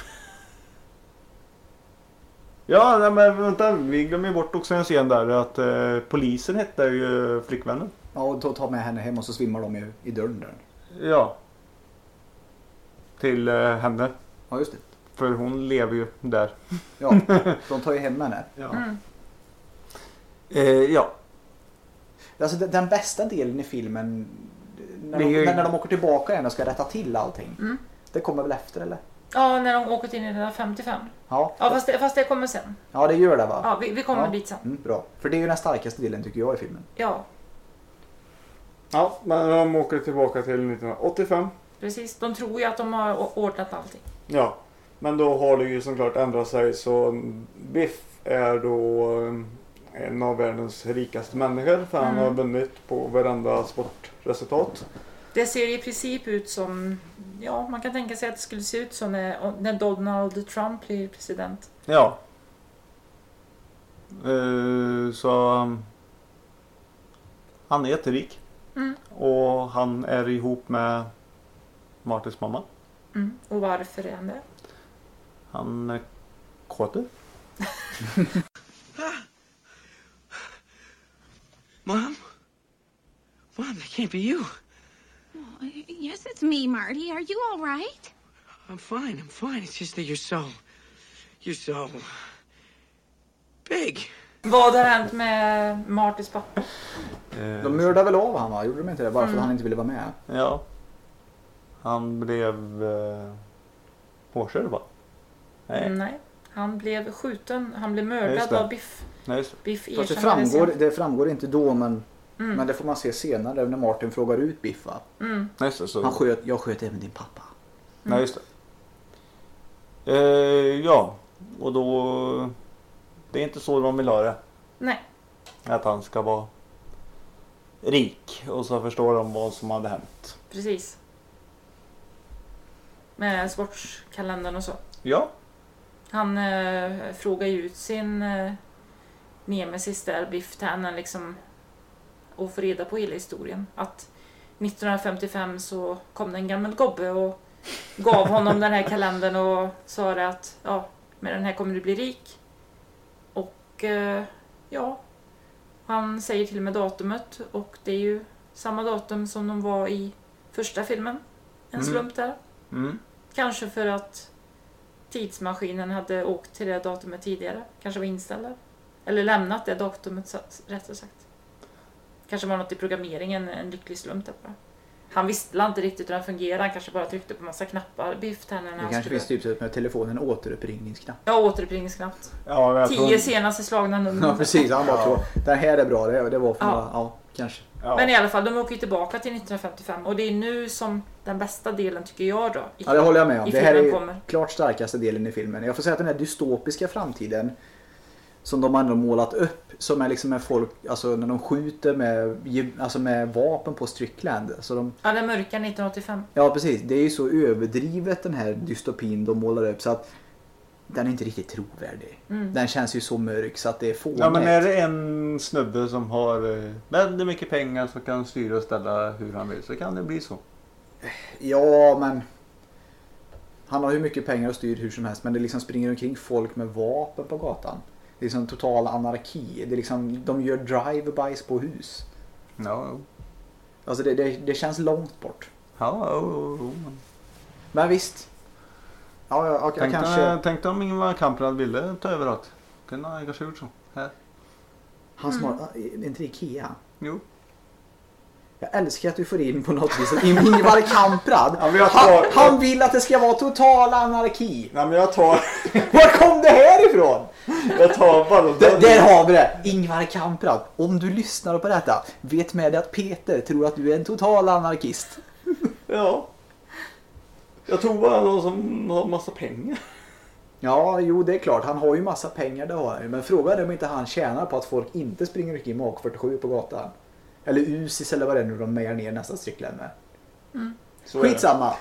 Ja, nej, men vänta. Vi glömmer ju bort också en scen där att eh, polisen hette ju flickvännen. Ja, och då tar med henne hem och så svimmar de i, i dörren där. Ja. Till eh, henne. Ja, just det. För hon lever ju där. Ja, (laughs) de tar ju hem henne. Ja. Mm. Eh, ja. Alltså den, den bästa delen i filmen när de, ju- när, när de åker tillbaka igen och ska rätta till allting. Mm. Det kommer väl efter eller? Ja, när de åker till 1955. Ja, Ja, fast det, fast det kommer sen. ja det gör det va? Ja, vi, vi kommer Ja. dit sen. Mm, bra. För det är ju den starkaste delen tycker jag i filmen. Ja, Ja, men de åker tillbaka till 1985. precis. De tror ju att de har ordnat allting. Ja, men då har det ju såklart ändrat sig så Biff är då en av världens rikaste människor för han Mm. har vunnit på varenda sportresultat. Det ser i princip ut som, ja, man kan tänka sig att det skulle se ut som när, när Donald Trump blir president. Ja. Eh, så um, han är jätterik. Mm. Och han är ihop med Martins mamma. Mm. Och varför är han det? Han är kåte. (laughs) Mom? Mom, that can't be you. Yes, it's me, Marty. Are you all right? I'm fine, I'm fine. It's just that you're so. You're so. big. Vad har hänt med Martys pappa? De mördade väl av han va? Gjorde de inte det? Bara för att han inte ville vara med? Ja. Han blev eh, påkörd va? Nej. Nej, han blev skjuten. Han blev mördad av Biff. Nej. Biff Fast det framgår, det framgår inte då men, Mm. men det får man se senare när Martin frågar ut Biff va? Mm. Nej, just det. Så. Han sköt, jag sköt även din pappa. Nej, just det. Eh, ja, och då... Det är inte så de vill ha det. Nej, Att han ska vara rik och så förstår de vad som hade hänt. precis. Med sportskalendern och så. Ja. Han eh, frågar ju ut sin eh, nemesis där, Biff Tannen liksom. och få reda på hela historien. Att 1955 så kom det en gammal gobbe och gav honom den här kalendern och sa det att ja, med den här kommer du bli rik. Och eh, ja, han säger till och med datumet och det är ju samma datum som de var i första filmen. En Mm. slump där. Mm. Kanske för att tidsmaskinen hade åkt till det datumet tidigare. Kanske var inställd. Eller lämnat det datumet rättare sagt. Kanske var något i programmeringen, en lycklig slump där bara. Han visste inte riktigt hur den fungerade, han kanske bara tryckte på massa knappar. Biff när Det han kanske skulle... finns typ så att med telefonen återuppringningsknapp. Ja, återuppringningsknapp. Ja, jag tror- Tio senaste slagna nummer. Ja precis, han bara Ja. tror den här är bra, det, det var för Ja. några, ja kanske. Ja. Men i alla fall, de åker ju tillbaka till 1955 och det är nu som den bästa delen tycker jag då. i- Ja det håller jag med om. I Det här är kommer. klart starkaste delen i filmen. Jag får säga att den här dystopiska framtiden som de ändå målat upp som är liksom med folk, alltså när de skjuter med, alltså med vapen på Strickland. Så de, Ja, den mörka 1985. ja precis, det är ju så överdrivet den här dystopin de målar upp så att den är inte riktigt trovärdig. Mm. Den känns ju så mörk så att det är fånigt. Ja men är det en snubbe som har eh, väldigt mycket pengar som kan styra och ställa hur han vill så kan det bli så. Ja, men han har hur mycket pengar och styr hur som helst men det liksom springer omkring folk med vapen på gatan. Det är liksom total anarki. Det är liksom, de gör drive-bys på hus. Ja, jo. Alltså det, det, det känns långt bort. ja, jo, jo, jo. men visst. Ja, ja, jag, jag Tänk, kanske... tänk om Ingvar Kamprad ville ta över allt. Kunde han kanske gjort så. Här. Han smart, är inte det Ikea? Jo. Jag älskar att du får in på något vis att Ingvar Kamprad, Ja, jag han, tar- han vill att det ska vara total anarki. Nej men jag tar, (laughs) Var kom det här ifrån? jag tar bara D- där har vi det! Ingvar Kamprad. Om du lyssnar på detta, vet med dig att Peter tror att du är en total anarkist. (laughs) Ja. Jag tog bara någon som har massa pengar. Ja, jo det är klart. Han har ju massa pengar, det har han. Men frågan är om inte han tjänar på att folk inte springer omkring med AK47 på gatan. Eller Usis eller vad det är nu de mejar ner nästa stricklen med. Så är det. Skitsamma.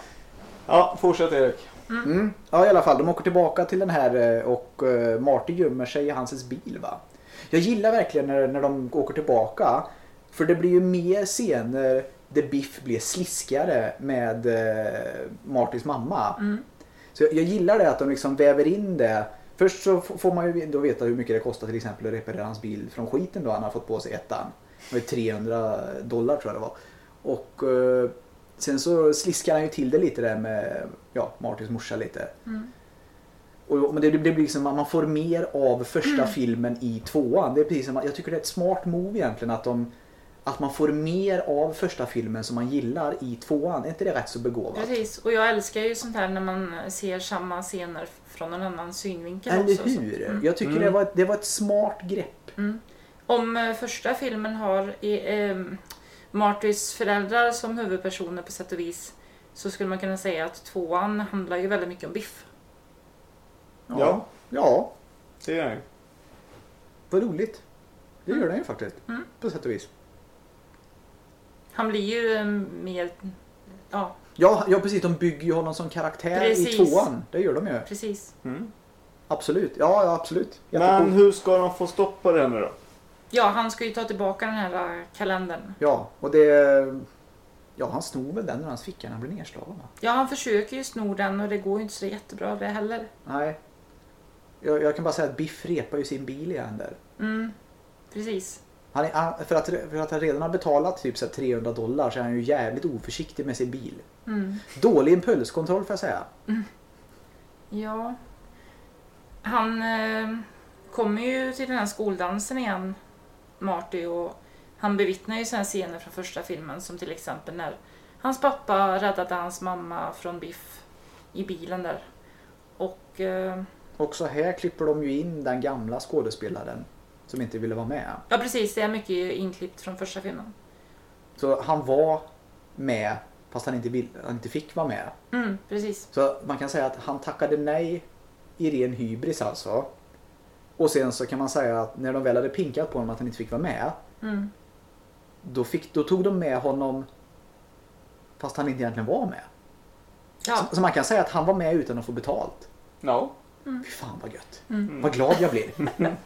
Ja, fortsätt Erik. Mm. Ja i alla fall, de åker tillbaka till den här eh, och eh, Marty gömmer sig i hans bil va. Jag gillar verkligen när, när de åker tillbaka. För det blir ju mer scener där Biff blir sliskigare med eh, Martys mamma. Så jag, jag gillar det att de liksom väver in det. Först så får man ju då veta hur mycket det kostar till exempel att reparera hans bil från skiten då han har fått på sig ettan. Det var ju 300 dollar tror jag det var. Och eh, sen så sliskar han ju till det lite där med ja, Martins morsa lite. Och, men det, det blir liksom att man får mer av första filmen i tvåan. Det är precis som, att- jag tycker det är ett smart move egentligen att de att man får mer av första filmen som man gillar i tvåan. Är inte det rätt så begåvat? Precis, och jag älskar ju sånt här när man ser samma scener från en annan synvinkel Eller också. hur? Mm. Jag tycker det, var ett, det var ett smart grepp. Om eh, första filmen har eh, Martys föräldrar som huvudpersoner på sätt och vis så skulle man kunna säga att tvåan handlar ju väldigt mycket om Biff. Ja. Ja, Det är det. vad roligt. Det Mm. gör den ju faktiskt. På sätt och vis. Han blir ju eh, mer... Ja, Ja, ja, precis. De bygger ju honom som karaktär i Precis. tvåan. Det gör de ju. precis. Absolut. Ja, ja absolut. Men Jättecoolt. hur ska de få stopp på det nu då? Ja, han ska ju ta tillbaka den här eh, kalendern. Ja, och det... Ja, han snor väl den ur hans ficka när han blir nedslagen va? Ja, han försöker ju sno den och det går ju inte så jättebra det heller. Nej. Jag, jag kan bara säga att Biff repar ju sin bil igen där. Mm, precis. Han är, för, att, för att han redan har betalat typ så här 300 dollar så är han ju jävligt oförsiktig med sin bil. Mm. Dålig impulskontroll får jag säga. Ja. Han eh, kommer ju till den här skoldansen igen, Marty, och han bevittnar ju sådana scener från första filmen som till exempel när hans pappa räddade hans mamma från Biff i bilen där. Och eh, Också här klipper de ju in den gamla skådespelaren som inte ville vara med. ja precis, det är mycket inklippt från första filmen. Så han var med fast han inte, vill, han inte fick vara med. Mm, precis. Så man kan säga att han tackade nej i ren hybris alltså. Och sen så kan man säga att när de väl hade pinkat på honom att han inte fick vara med. Mm. Då, fick, då tog de med honom fast han inte egentligen var med. Ja, Så, så man kan säga att han var med utan att få betalt. Ja. Fy fan vad gött. Vad glad jag blir. (laughs)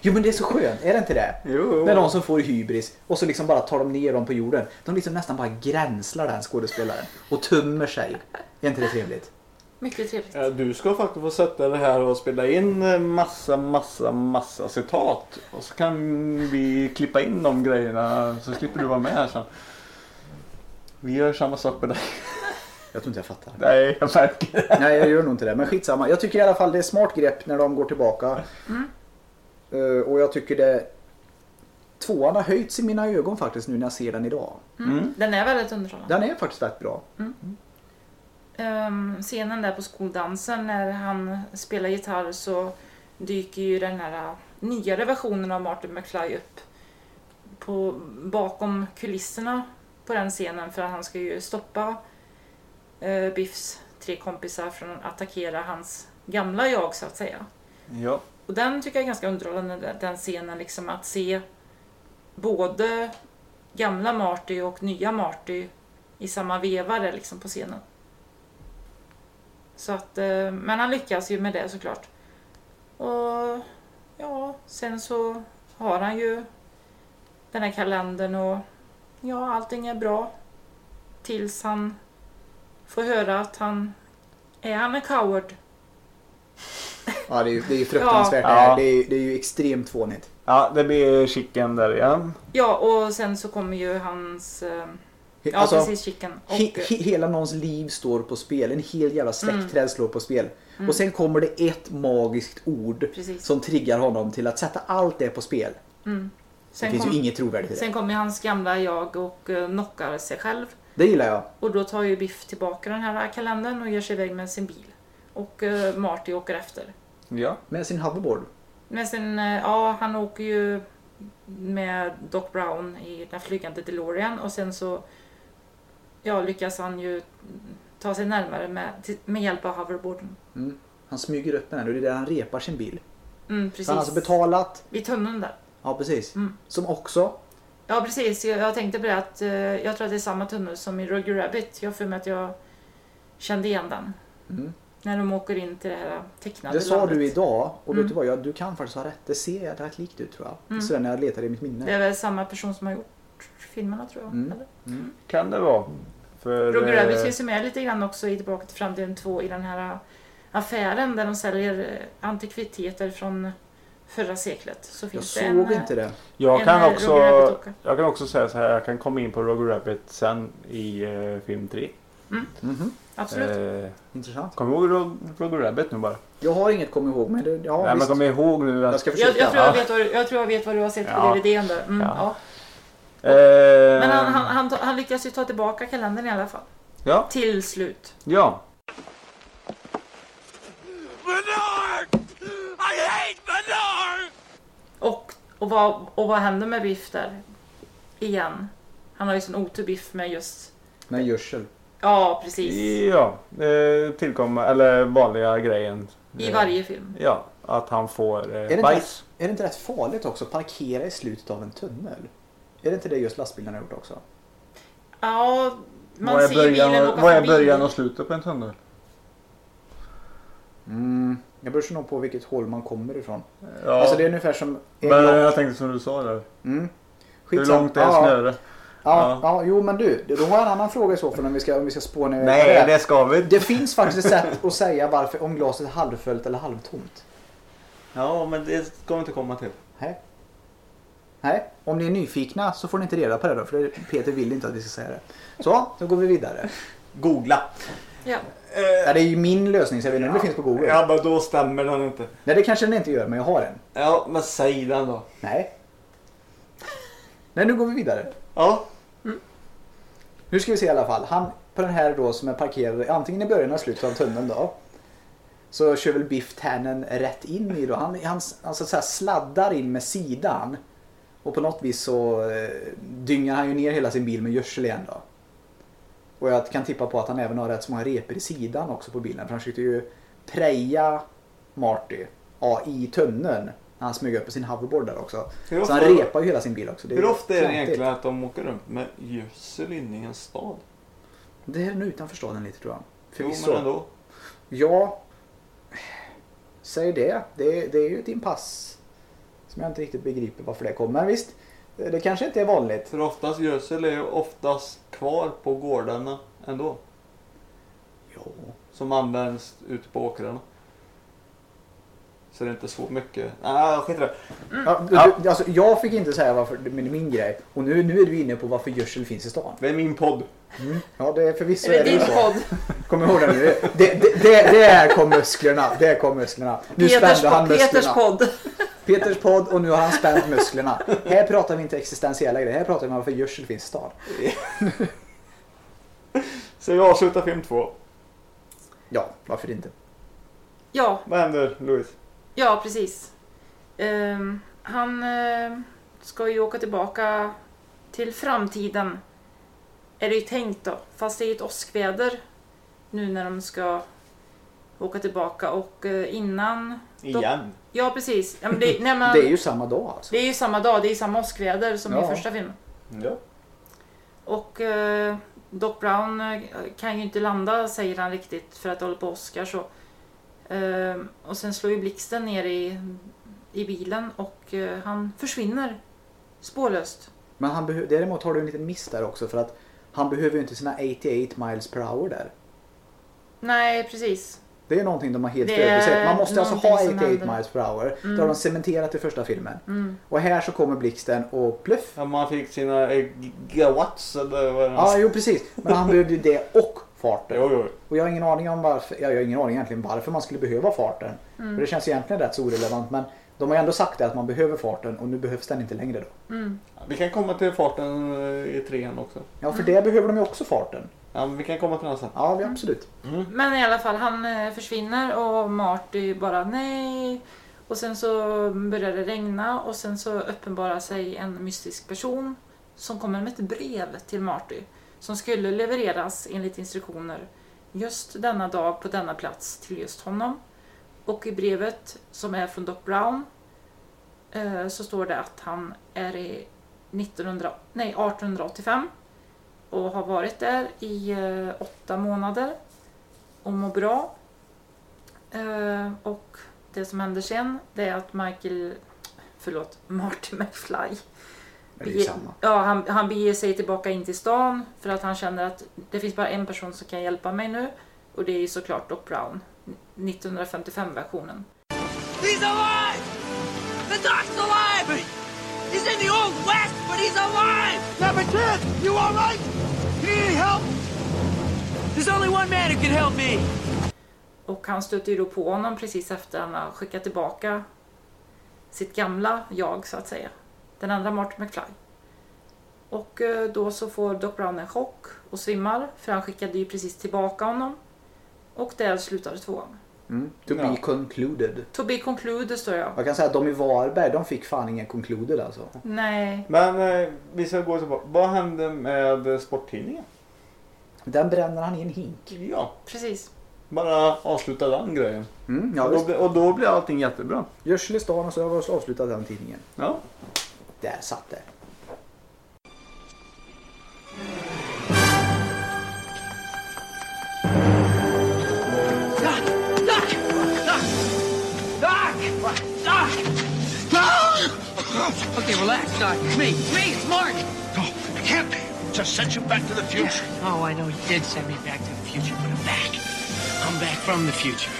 Jo men det är så skönt, är det inte det? Jo. När någon som får hybris och så liksom bara tar de ner dem på jorden. De liksom nästan bara gränslar den skådespelaren och tömmer sig. Är inte det trevligt? Mycket trevligt. Ja, Du ska faktiskt få sätta det här och spela in eh, massa, massa, massa citat. Och så kan vi klippa in de grejerna så slipper du vara med här sen. Vi gör samma sak med dig. Jag tror inte jag fattar. Nej, jag märker det. Nej jag gör nog inte det. Men skitsamma. Jag tycker i alla fall det är smart grepp när de går tillbaka. Eh, och jag tycker det... Tvåan har höjts i mina ögon faktiskt nu när jag ser den idag. Mm. Den är väldigt underhållande. Den är faktiskt rätt bra. Ehm, scenen där på skoldansen när han spelar gitarr så dyker ju den här äh, nyare versionen av Martin McFly upp på, bakom kulisserna på den scenen för att han ska ju stoppa eh, Biffs tre kompisar från att attackera hans gamla jag så att säga. Ja. Och den tycker jag är ganska underhållande, den- den scenen liksom att se både gamla Marty och nya Marty i samma vevare liksom på scenen. Så att, eh, men han lyckas ju med det såklart. Och ja, sen så har han ju den här kalendern och ja, allting är bra. Tills han får höra att han är han en coward. (laughs) Ja det är ju det är ju fruktansvärt Ja. det här. Det är, det är ju extremt fånigt. ja, det blir chicken där igen. Ja, och sen så kommer ju hans... eh, Ja, Alltså, precis, chicken. Och, He, he, hela någons liv står på spel. En hel jävla släktträd slår på spel. Och sen kommer det ett magiskt ord Precis. som triggar honom till att sätta allt det på spel. Det sen, finns kom, ju inget trovärdigt i det. sen kommer hans gamla jag och uh, knockar sig själv. Det gillar jag. Och då tar ju Biff tillbaka den här kalendern och ger sig iväg med sin bil. Och uh, Marty åker efter. Ja. Med sin hoverboard. Men sen, eh, ja, han åker ju med Doc Brown i den flygande DeLorean och sen så ja, lyckas han ju ta sig närmare med, med hjälp av hoverboarden. Mm. Han smyger upp den här och det är där han repar sin bil. Mm, Så precis. han har alltså betalat. Vid tunneln där. Ja precis. Mm. Som också. Ja precis, jag, jag tänkte på det att eh, jag tror att det är samma tunnel som i Roger Rabbit. Jag för mig att jag kände igen den. Mm. När de åker in till det här tecknade Det sa landet. du idag och Mm. vet du vad? Jag, du kan faktiskt ha rätt. Det ser rätt likt ut tror jag. Så när jag letar i mitt minne. Det är väl samma person som har gjort filmerna tror jag. Mm. Eller? Kan det vara. För, Roger eh, Rabbit finns ju med lite grann också i Tillbaka till framtiden 2 i den här äh, affären där de säljer äh, antikviteter från förra seklet. Så Jag finns det såg en, inte det. Jag kan, eh, också, jag kan också säga så här, jag kan komma in på Roger Rabbit sen i eh, film 3. Mhm. Absolut. Eh, Intressant. kom ihåg Ro- Roger Rabbit nu bara. Jag har inget kommit ihåg men det, ja, Nej, men kom ihåg nu att... Jag ska jag, försöka. jag, tror jag, Ja. vet vad, du- jag tror jag vet vad du har sett på Ja. DVDn där. Mm, Ja. ja. Eh, Men han, han, han, han lyckas ju ta tillbaka kalendern i alla fall. Ja, Till slut. ja. Bernard! I hate Bernard! Och, och, vad, och vad händer med Biff där? Igen. Han har ju sån otur Biff med just... Med gödsel. Ja, precis. Ja, eh, tillkomma, eller vanliga grejen. I varje film. Ja, att han får eh, Är det, inte, bajs. är det inte rätt farligt också att parkera i slutet av en tunnel? Är det inte det just lastbilarna har gjort också? Ja, man Vad är ser bilen början, åka vad är förbi. början och slutet på en tunnel? Mm. Jag beror nog på vilket håll man kommer ifrån. Ja, Alltså det är ungefär som... en men lång- jag tänkte som du sa där. Mm. Hur Skitsam- långt är ja, snöre? Ja, ja, jo men du. Då har jag en annan fråga i så fall om vi ska, om vi ska spåna över Nej, det. det ska vi Det finns faktiskt ett sätt att säga varför om glaset är halvfullt eller halvtomt. Ja, men det ska vi inte komma till. Nej. Nej, om ni är nyfikna så får ni inte reda på det då för Peter vill inte att vi ska säga det. Så, då går vi vidare. Googla. Ja. Ja, det är ju min lösning så jag vet inte om det finns på Google. Ja, men då stämmer den inte. Nej, det kanske den inte gör men jag har en. Ja, men säg den då. Nej. Nej, nu går vi vidare. Ja. Nu ska vi se i alla fall. Han på den här då som är parkerad antingen i början eller slutet av tunneln då. Så kör väl Biff Tannen rätt in i då. Han, han, han så att säga sladdar in med sidan. Och på något vis så eh, dyngar han ju ner hela sin bil med gödsel igen då. Och jag kan tippa på att han även har rätt så många repor i sidan också på bilen. För han försökte ju preja Marty ja, i tunneln. När han smög upp på sin hoverboard där också. Så han repar ju hela sin bil också. Det Hur ofta är det egentligen att de åker runt med gödsel inne i en stad? Det är nog utanför staden lite tror jag. Jo, Förvisso. men ändå. Ja, säg det. det. Det är ju ett inpass Som jag inte riktigt begriper varför det kommer. Men visst, det, kanske inte är vanligt. För oftast gödsel är ju oftast kvar på gårdarna ändå. Ja. Som används ute på åkrarna. Så det är inte så mycket. Nej, skit i det. Ja, du, du, alltså, jag fick inte säga varför, det är min grej. Och nu, nu är du inne på varför gödsel finns i stan. Det är min podd. Ja, det är förvisso Är det är det din så. podd? (laughs) Kom ihåg det nu. Det, det, det, det är kom musklerna. Det är kom musklerna. Nu Peters, spände han podd, Peters musklerna. podd. Peters podd och nu har han spänt musklerna. Här pratar vi inte existentiella grejer. Här pratar vi om varför gödsel finns i stan. (laughs) Så vi avslutar film två. Ja, varför inte? Ja, Vad händer Louis? ja precis. Ehm, han eh, ska ju åka tillbaka till framtiden. Är det ju tänkt då. Fast det är ju ett åskväder nu när de ska åka tillbaka och eh, innan... Igen. Ja precis. Ja, men det, (laughs) nej, men, Det är ju samma dag alltså. det är ju samma dag, det är samma åskväder som Ja. i första filmen. Ja. Och eh, Doc Brown eh, kan ju inte landa säger han riktigt för att det håller på och åskar så. Eh, och sen slår ju blixten ner i, i bilen och eh, han försvinner spårlöst. Men han däremot har du en liten miss där också för att han behöver ju inte sina 88 miles per hour där. Nej precis. Det är någonting de har helt Det förbisett. Man måste alltså ha någonting som 88 händer. miles per hour. Det Mm. har de cementerat i första filmen. Mm. Och här så kommer blixten och pluff. Ja, man fick sina eh, gigawatts eller vad det Ja, jo precis. Men han behövde ju det och farten. (laughs) Jo, jo. Och jag har ingen aning om varför, jag har ingen aning egentligen varför man skulle behöva farten. Mm. För det känns egentligen rätt så orelevant men de har ju ändå sagt det att man behöver farten och nu behövs den inte längre då. Mm. Vi kan komma till farten eh, i trean också. Ja för det behöver de ju också farten. Ja, men vi kan komma till den sen. Ja vi- absolut. Men i alla fall han eh, försvinner och Marty bara nej. Och sen så börjar det regna och sen så uppenbarar sig en mystisk person som kommer med ett brev till Marty som skulle levereras enligt instruktioner just denna dag på denna plats till just honom. Och i brevet som är från Doc Brown eh, så står det att han är i 1900, nej, 1885 och har varit där i eh, åtta månader och mår bra. Eh, och det som händer sen det är att Michael, förlåt, Marty McFly. Ja, han, han beger sig tillbaka in till stan för att han känner att det finns bara en person som kan hjälpa mig nu och det är ju såklart Doc Brown, 1955-versionen. He's alive! The doc's alive! He's in the old west, but he's alive! Never did! You all right? You need any help? There's only one man who can help me! Och han stöter ju då på honom precis efter han har skickat tillbaka sitt gamla jag så att säga. Den andra Marty McFly. Och eh, då så får Doc Brown en chock och svimmar för han skickade ju precis tillbaka honom. Och där slutade tvåan. Mm. To Ja. be concluded. To be concluded står jag. Jag kan säga att de i Varberg de fick fan ingen concluded alltså. Nej. Men eh, vi ska gå tillbaka. Vad hände med sporttidningen? Den bränner han i en hink. Ja, Precis. bara avsluta den grejen. Mm, ja, och, då, blir- och då blir allting jättebra. Gödsel i stan och så har vi avslutat den tidningen. Ja. Där satt det. Okay, relax, Doc. It's me. It's me. It's Marty. No, it can't be. Just sent you back to the future. Oh, I know he did send me back to the future, but I'm back. I'm back from the future.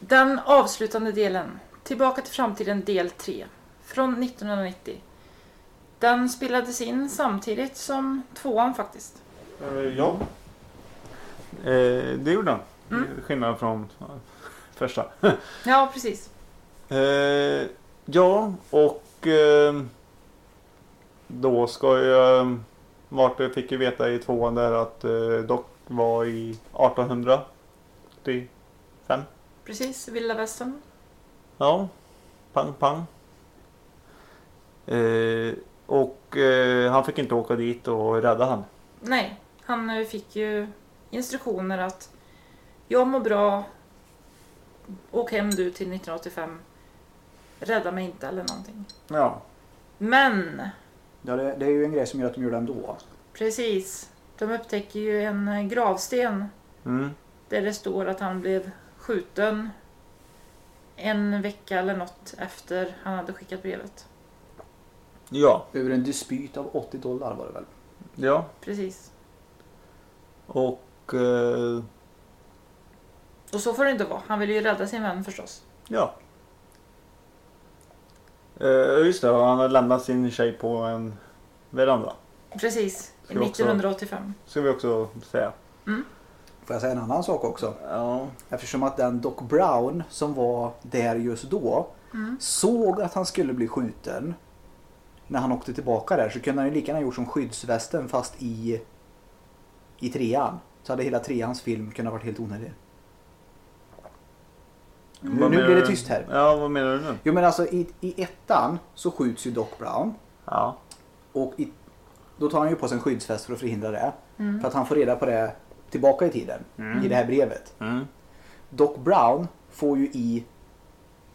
Den avslutande delen. Tillbaka till framtiden del 3. Från 1990. Den spelades in samtidigt som tvåan faktiskt. Eh, ja. Eh, det gjorde den. Mm. Skillnad från eh, första. (laughs) Ja, precis. Eh, ja, och eh, då ska jag... Martin fick ju veta i tvåan där att eh, Doc var i 1885. Precis, vilda västern. Ja, pang pang. Eh, och eh, han fick inte åka dit och rädda han. Nej, han eh, fick ju instruktioner att jag mår bra. Åk hem du till 1985. Rädda mig inte eller någonting. Ja. Men ja det, det är ju en grej som gör att de gör det ändå. precis, de upptäcker ju en eh, gravsten Mm. Där det står att han blev skjuten en vecka eller något efter han hade skickat brevet. Ja, Över en dispyt av 80 dollar var det väl? ja. Precis. Och eh, Och så får det inte vara. Han ville ju rädda sin vän förstås. ja. Eh, just det, han har lämnat sin tjej på en veranda. Precis. Ska vi också- 1985. Ska vi också säga. Får jag säga en annan sak också? Ja. Eftersom att den Doc Brown som var där just då såg att han skulle bli skjuten när han åkte tillbaka där så kunde han ju lika gärna gjort som skyddsvästen fast i, i trean. Så hade hela treans film kunnat varit helt onödig. Vad Nu, nu blir det tyst här. Ja, vad menar du nu? Jo men alltså i, i ettan så skjuts ju Doc Brown. Ja. Och i, då tar han ju på sig en skyddsväst för att förhindra det. För att han får reda på det tillbaka i tiden. I det här brevet. Mm. Doc Brown får ju i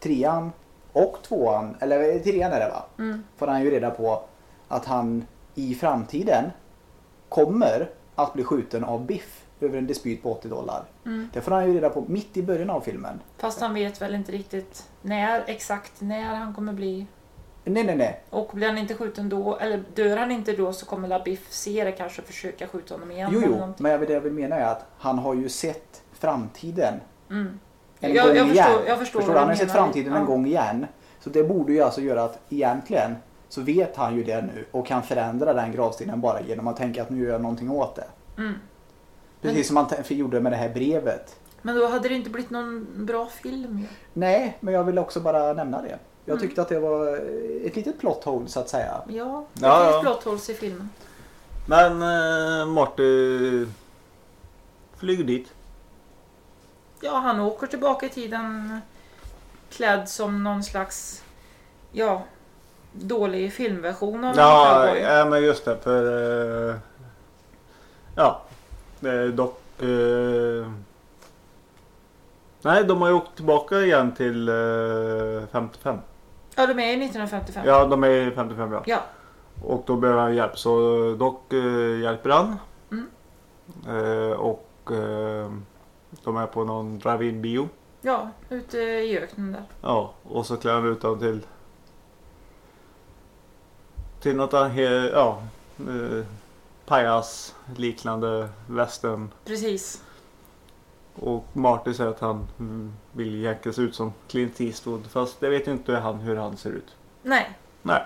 trean och tvåan, eller trean är det va? Får han ju reda på att han i framtiden kommer att bli skjuten av Biff över en dispyt på 80 dollar. Det får han ju reda på mitt i början av filmen. Fast han vet väl inte riktigt när, exakt när han kommer bli. Nej, nej, nej. Och blir han inte skjuten då, eller dör han inte då så kommer LaBiff se det kanske och försöka skjuta honom igen. Jo, jo, men jag- det jag vill mena är att han har ju sett framtiden en Jag- gång jag igen. förstår- jag förstår vad Han har sett framtiden en Ja. gång igen. Så det borde ju alltså göra att egentligen så vet han ju det nu och kan förändra den gravstenen bara genom att tänka att nu gör jag någonting åt det. Mm. Precis som han t- gjorde med det här brevet. Men då hade det inte blivit någon bra film. Nej, men jag vill också bara nämna det. Jag Mm. tyckte att det var ett litet plot hole så att säga. Ja, det Ja, finns ja. plot holes i filmen. Men eh, Marty flyger dit. Ja, han åker tillbaka i tiden klädd som någon slags, ja, dålig filmversion av Ja, ja, men just det. För... eh, ja. Är dock... eh, nej, de har ju åkt tillbaka igen till eh, 55. Ja, de är i 1955. Ja, de är i 55 ja. Ja. Och då behöver han hjälp. Så dock eh, hjälper han. Mm. Eh, och eh, de är på någon drive-in bio. Ja, ute i öknen där. Ja, och så klär han ut dem till till något ja, eh, pajas liknande västern. Precis. Och Marty säger att han vill se ut som Clint Eastwood fast det vet inte han hur han ser ut. Nej, Nej.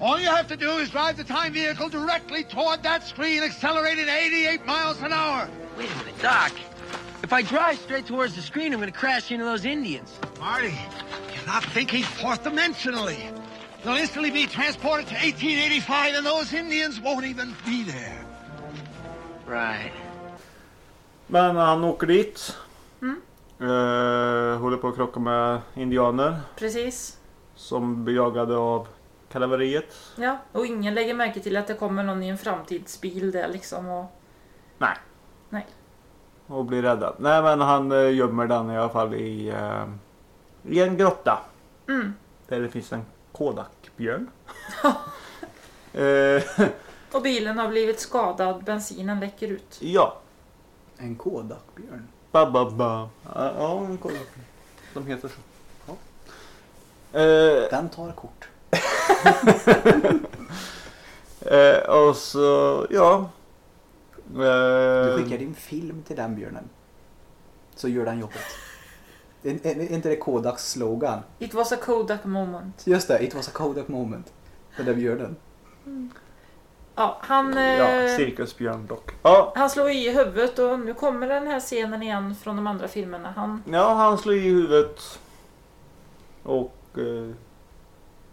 All you have to do is drive the time vehicle directly toward that screen, accelerating 88 miles an hour. Wait a minute, Doc. If I drive straight towards the screen, I'm going to crash into those Indians. Marty, you're not thinking fourth dimensionally. You'll instantly be transported to 1885, and those Indians won't even be there. Right. Men han åker dit. Eh, håller på att krocka med indianer precis. som blir jagade av kavalleriet. Ja, och ingen lägger märke till att det kommer någon i en framtidsbil där liksom. Och... Nej. Nej. Och blir räddad. Nej men han eh, gömmer den i alla fall i, eh, i en grotta. Mm. Där det finns en Kodakbjörn. (laughs) eh, och bilen har blivit skadad, bensinen läcker ut. ja. En Kodakbjörn. Ba, ba, ba. Ja, en Kodak. De heter så. Ja. Eh, Den tar kort. (laughs) eh, och så, ja. Du skickar din film till den björnen. Så gör den jobbet. Är, inte det Kodaks slogan? It was a Kodak moment. Just det, it was a Kodak moment. Den där björnen. Ja, han, ja, eh, cirkusbjörn dock. Ja, han slår i huvudet och nu kommer den här scenen igen från de andra filmerna. Han, ja, han slår i huvudet. Och eh,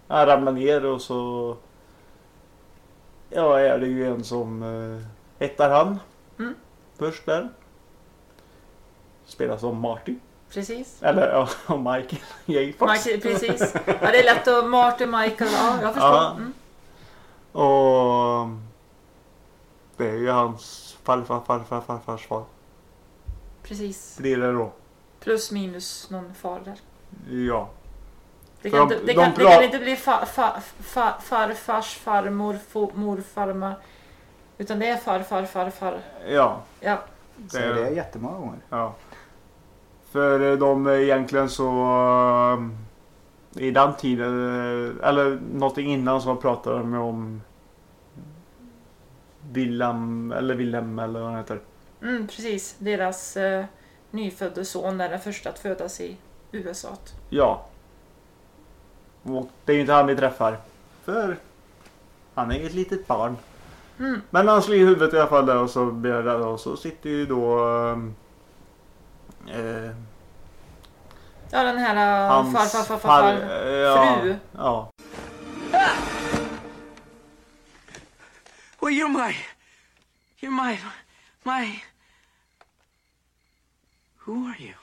han ramlar ner och så Ja, är det ju en som eh, hittar han. Mm. Först där. Spelas som Marty. Precis. Eller ja, (laughs) Michael J. Fox. Michael, precis. Ja, det är lätt att Martin Michael, ja jag förstår. Ja. Mm. Och det är ju hans farfar, farfar, farfars far. Precis. Blir det då. Plus minus någon far där. Ja. Det kan, de- inte, det, de kan, det kan inte bli fa, fa, fa, farfars farmor, fo, morfarmar. Utan det är farfar, farfar. Ja. Ja, Så det är jättemånga gånger. Ja. För eh, de är egentligen så... eh, I den tiden, eh, eller någonting innan så pratade de om Wilhelm, eller Wilhelm eller vad han heter. Mm, precis. Deras eh, nyfödde son är den första att födas i USA. Ja. Och det är ju inte han vi träffar. För han är ett litet barn. Mm. Men han slår i huvudet i alla fall där och så blir rädd och så sitter ju då... ehm, Eh, Ja, den här uh, hans farfar, far- far, eh, ja, fru. Ja. Well, you're my. You're my. My. Who are you?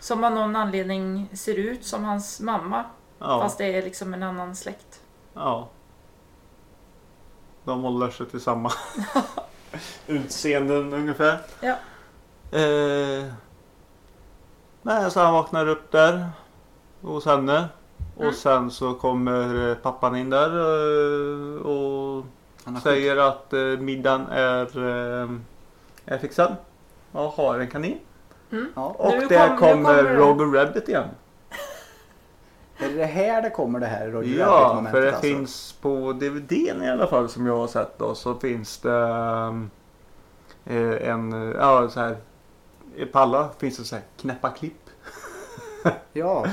Som av någon anledning ser ut som hans mamma. Ja. Fast det är liksom en annan släkt. Ja. De håller sig till samma (laughs) utseenden ungefär. Ja. Eh, nej, så han vaknar upp där hos henne. Och Mm. sen så kommer eh, pappan in där eh, och säger att eh, middagen är, eh, är fixad. Och har en kanin. Ja. Och Nu där kom- kommer. Roger Rabbit igen. (laughs) Är det här det kommer det här Roger Ja, Rabbit-momentet för det alltså? finns på DVDn i alla fall som jag har sett då så finns det en, ja så här på alla finns det så här knäppa klipp. (laughs) Ja,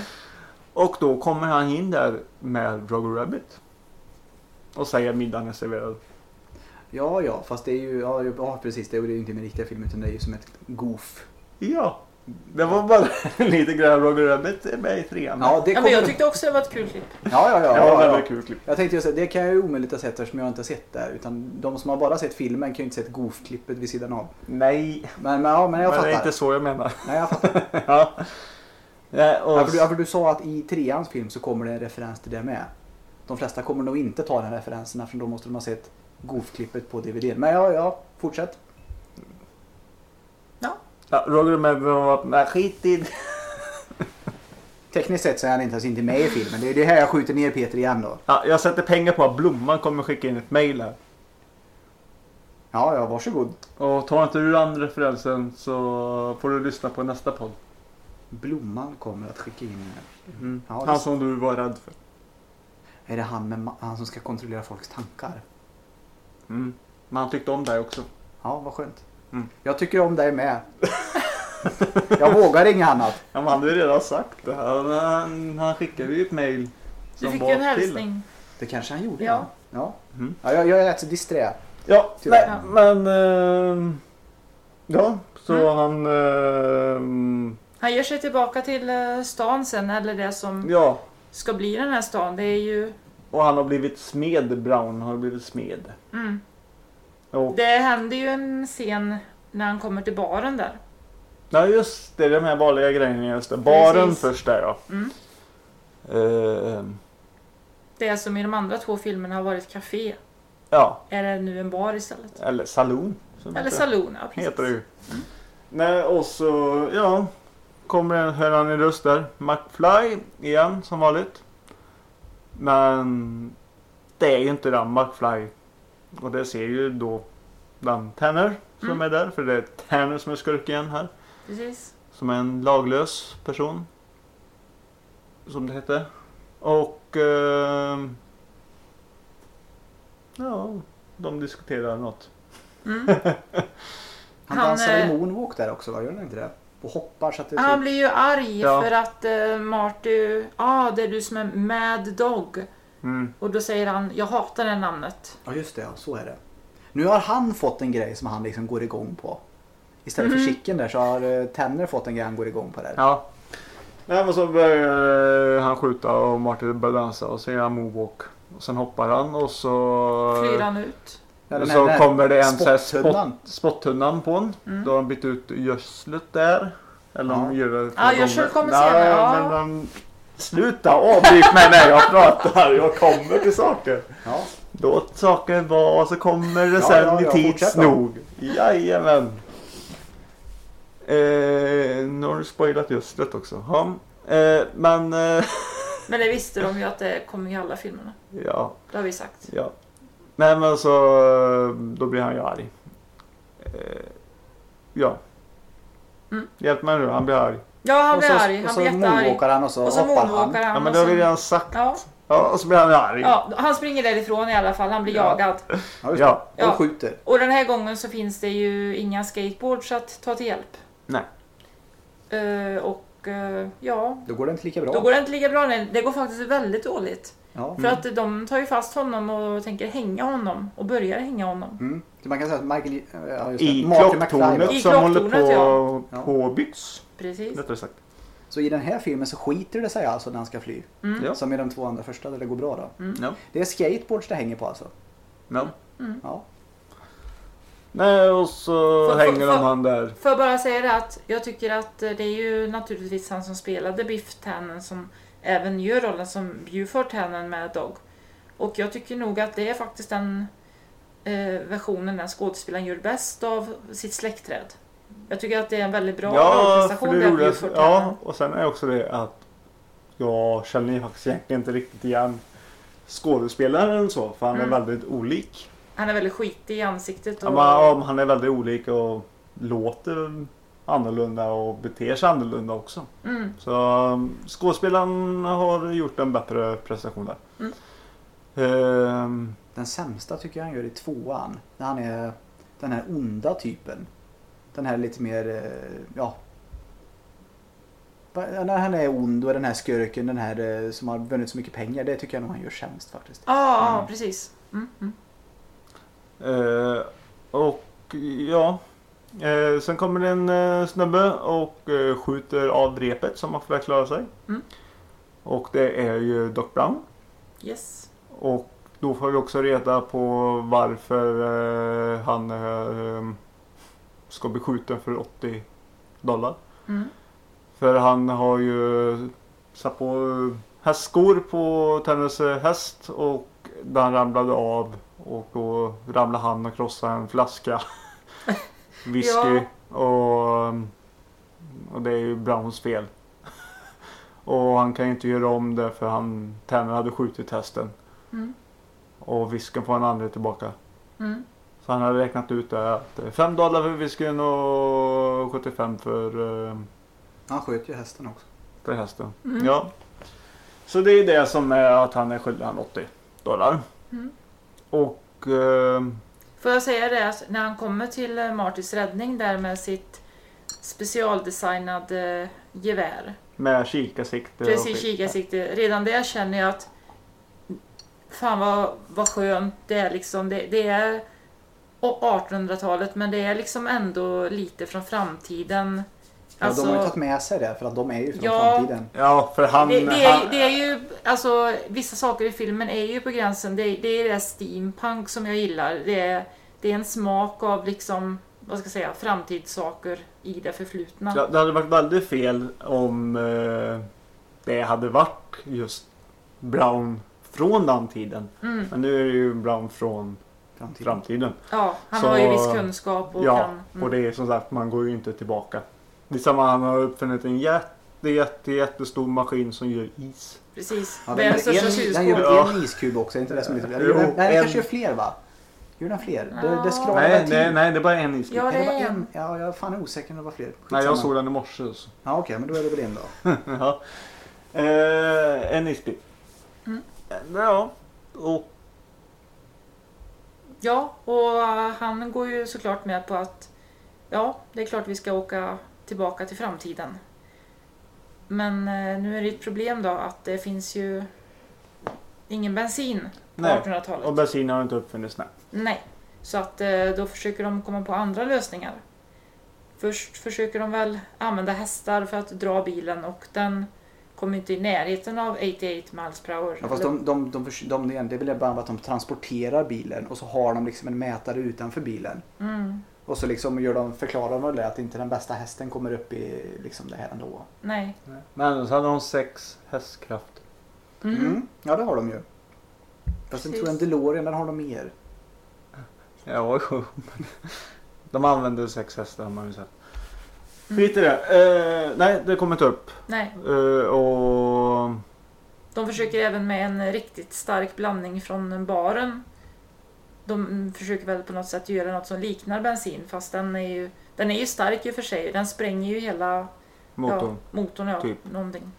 Och då kommer han in där med Roger Rabbit. Och säger middagen är serverad. ja, ja, fast det är ju, ja, ja precis, det är ju inte med riktiga film utan det är ju som ett goof. Ja, det var bara (laughs) lite grann Roger Rabbit är med i trean. Ja, det Ja, men jag tyckte också det var ett kul klipp. Ja, ja, ja. det var ja, ja. kul klipp. Jag tänkte just säga, det kan jag ju omöjligt ha sett eftersom jag inte har sett det. Utan de som har bara sett filmen kan ju inte sett goof-klippet vid sidan av. Nej, Men, men, ja, men jag men det fattar. är inte så jag menar. Nej, jag fattar. (laughs) ja. Ja, och, Ja, för, du, ja, för du sa att i treans film så kommer det en referens till det med. De flesta kommer nog inte ta den referensen för då måste de ha sett goof-klippet på DVD. Men ja, ja, fortsätt. Ja, Roger var nej skit i (laughs) Tekniskt sett så är han inte ens inte med i filmen. Det är det här jag skjuter ner Peter igen då. Ja, jag sätter pengar på att Blomman kommer skicka in ett mail här. Ja, ja, varsågod. Och tar inte du den referensen så får du lyssna på nästa podd. Blomman kommer att skicka in... Mm. Ja, det- Han som du var rädd för. Är det han, med, han som ska kontrollera folks tankar? Mm. Men han tyckte om dig också. Ja, vad skönt. Mm. Jag tycker om dig med. jag vågar inget annat. (laughs) Ja, men han hade ju redan sagt det. Han, han, han skickade ju ett mail. Du fick ju en till. hälsning. Det kanske han gjorde. Ja. Ja, Mm. ja jag, jag är rätt så disträ. Ja, nej, men... ehm, ja, så Mm. han... ehm, Han ger sig tillbaka till eh, stan sen, eller det som ja, ska bli den här stan. Det är ju... och han har blivit smed. Brown har blivit smed. Mm. Och, Det händer ju en scen när han kommer till baren där. ja, just det. De här vanliga grejerna. Just det. Baren Precis. först där ja. Mm. Ehm, Det som i de andra två filmerna har varit café. ja, Är det nu en bar istället? eller saloon. som Eller heter det. saloon, ja precis. Heter det ju. Nej, och så, ja. Kommer en, hör han en röst där. McFly igen, som vanligt. Men det är ju inte den McFly. Och det ser ju då den Tanner som Mm. är där. För det är Tanner som är skurken här. Precis. Som är en laglös person. Som det heter. Och... ehm, ja, de diskuterar något. Mm. Han, Han, dansar eh, i moonwalk där också, va? Gör han inte det? Och hoppar så att det Han blir ju arg Ja. för att uh, Marty... ah, det är du som är Mad Dog. Mm. Och då säger han, jag hatar det namnet. Ja just det, ja, så är det. Nu har han fått en grej som han liksom går igång på. Istället för chicken där så har uh, Tanner fått en grej han går igång på där. Ja. Nej men så börjar eh, han skjuta och Martin börjar dansa och så gör han moonwalk. Och sen hoppar han och så... Flyr han ut. Ja, den här- så den här kommer det en spottunnan. spott, spottunnan på honom. Mm. Då har de bytt ut gödslet där. Eller Ja. de gör det Ja, gödsel kommer senare, ja. Men de... Sluta avbryt mig när jag pratar. Jag kommer till saker. Ja. Låt saker vara så kommer det sen ja, i ja, tids fortsätt då. nog. Jajamän. Eh, nu har du spoilat gödslet också. Ja. Eh, men eh, (laughs) Men det visste de ju att det kommer i alla filmerna. ja, Det har vi sagt. ja. Nej men så då blir han ju arg. Eh, ja. Mm. Hjälp mig nu, han blir arg. Ja, han och blir så, arg. och Han så blir jättearg. moonwalkar han och så, Och så hoppar han. han. Ja men och det har vi så- redan sagt. Ja, Ja, och så blir han arg. ja, han springer därifrån i alla fall. Han blir Ja. jagad. Ja, Ja. Och skjuter. Och den här gången så finns det ju inga skateboards att ta till hjälp. Nej. Eh, och eh, ja, Då går det inte lika bra. då går det inte lika bra. Nej, Det går faktiskt väldigt dåligt. Ja. För att de tar ju fast honom och tänker hänga honom. Och börjar hänga honom. Mm. Så man kan säga att Michael... Ja. I klocktornet som håller på. Ja. påbyggs. Precis. Rättare sagt. Så i den här filmen så skiter det sig alltså när han ska fly. Mm. Ja. Som i de två andra första där det går bra då. Ja. Det är skateboards det hänger på alltså. Ja. Ja. Nej, och så Får- hänger får- de han där. Får jag bara säga det att jag tycker att det är ju naturligtvis han som spelade Biff Tannen som även gör rollen som Buford Tannen med Dog. Och jag tycker nog att det är faktiskt den eh, versionen den skådespelaren gör bäst av sitt släktträd. Jag tycker att det är en väldigt bra Ja, för det ja, och sen är också det att jag känner ju faktiskt egentligen inte riktigt igen skådespelaren så, för han är Mm. väldigt olik. Han är väldigt skitig i ansiktet. Ja, Och, men, ja, han är väldigt olik och låter annorlunda och beter sig annorlunda också. mm, Så skådespelaren har gjort en bättre prestation där. Mm. Ehm, Den sämsta tycker jag han gör i tvåan. När han är den här onda typen. Den här lite mer, eh, ja. När han är ond och den här skurken, den här eh, som har vunnit så mycket pengar. Det tycker jag nog han gör sämst faktiskt. ja, ja, Mm. precis. Mm, mm. Eh, och ja. Eh, sen kommer det en eh, snubbe och eh, skjuter av repet som man får klara sig. Mm. Och det är ju Doc Brown. Yes. Och då får vi också reda på varför eh, han eh, ska bli skjuten för 80 dollar. Mm. För han har ju satt på hästskor på Tennys häst och den ramlade av och då ramlade han och krossade en flaska (laughs) whisky och, och det är ju Browns fel. (laughs) Och han kan ju inte göra om det för han Tanner hade skjutit hästen. Mm. Och whiskyn får han aldrig tillbaka. Mm. Så han hade räknat ut det att 5 dollar för whiskyn och 75 för eh, Han sköt ju hästen också. för hästen. Mm. Ja. Så det är det som är att han är skyldig han 80 dollar. Mm. Och eh, Får jag säga det att när han kommer till eh, Martys räddning där med sitt specialdesignade gevär. med kikarsikte. Precis, kikarsikte. Redan där känner jag att fan vad, vad skönt det är liksom. Det, det är å- 1800-talet men det är liksom ändå lite från framtiden. Ja, de har ju tagit Alltså, med sig det för att de är ju från Ja. framtiden. Ja, för han... det, det, är, han det är ju, alltså vissa saker i filmen är ju på gränsen. Det, det är det steampunk som jag gillar. Det är, det är en smak av liksom, vad ska jag säga, framtidssaker i det förflutna. Ja, det hade varit väldigt fel om eh, det hade varit just Brown från den tiden. Mm. Men nu är det ju Brown från Framtiden. framtiden. Ja, han Så- har ju viss kunskap och ja, kan... mm. och det är som sagt, man går ju inte tillbaka. Det är samma, han har uppfunnit en jätte, jätte, jättestor maskin som gör is. Precis. Ja, den, Världens största en, den kylskåp. gör Ja. en iskub också, inte det som är lite... Jo, Nej, den en- kanske gör fler va? Gör den fler? Det, Ja. det skramlar Nej, till. nej, nej, det är bara en iskub. Ja, det det är en? Ja, jag är fan osäker om det var fler. nej, Skitsamma. jag såg den i morse. Så. Ja, okej, men då är det väl en då. (laughs) ja. eh, en isbit. Mm. Ja, och Ja, och han går ju såklart med på att ja, det är klart vi ska åka tillbaka till framtiden. Men eh, nu är det ett problem då att det finns ju ingen bensin på Nej, 1800-talet. och bensin har inte uppfunnits. Nej. Nej, så att eh, då försöker de komma på andra lösningar. Först försöker de väl använda hästar för att dra bilen och den kommer inte i närheten av 88 miles per hour. Ja, fast de, de, de, de, de, det är väl bara att de transporterar bilen och så har de liksom en mätare utanför bilen. Mm, Och så liksom gör de, förklarar de det att inte den bästa hästen kommer upp i liksom det här ändå. nej. Men så hade de sex hästkrafter. Mm. Mm. Ja, det har de ju. Fast jag tror en. DeLorean, där har de mer. Ja, jo. (laughs) De använde sex hästar har man ju sett. Mm. Skit i det. Eh, nej, det kommer inte upp. Nej, Eh, och... de försöker även med en riktigt stark blandning från baren. De försöker väl på något sätt göra något som liknar bensin fast den är ju Den är ju stark i och för sig. Den spränger ju hela Motorn. Ja, motorn ja. typ. Någonting.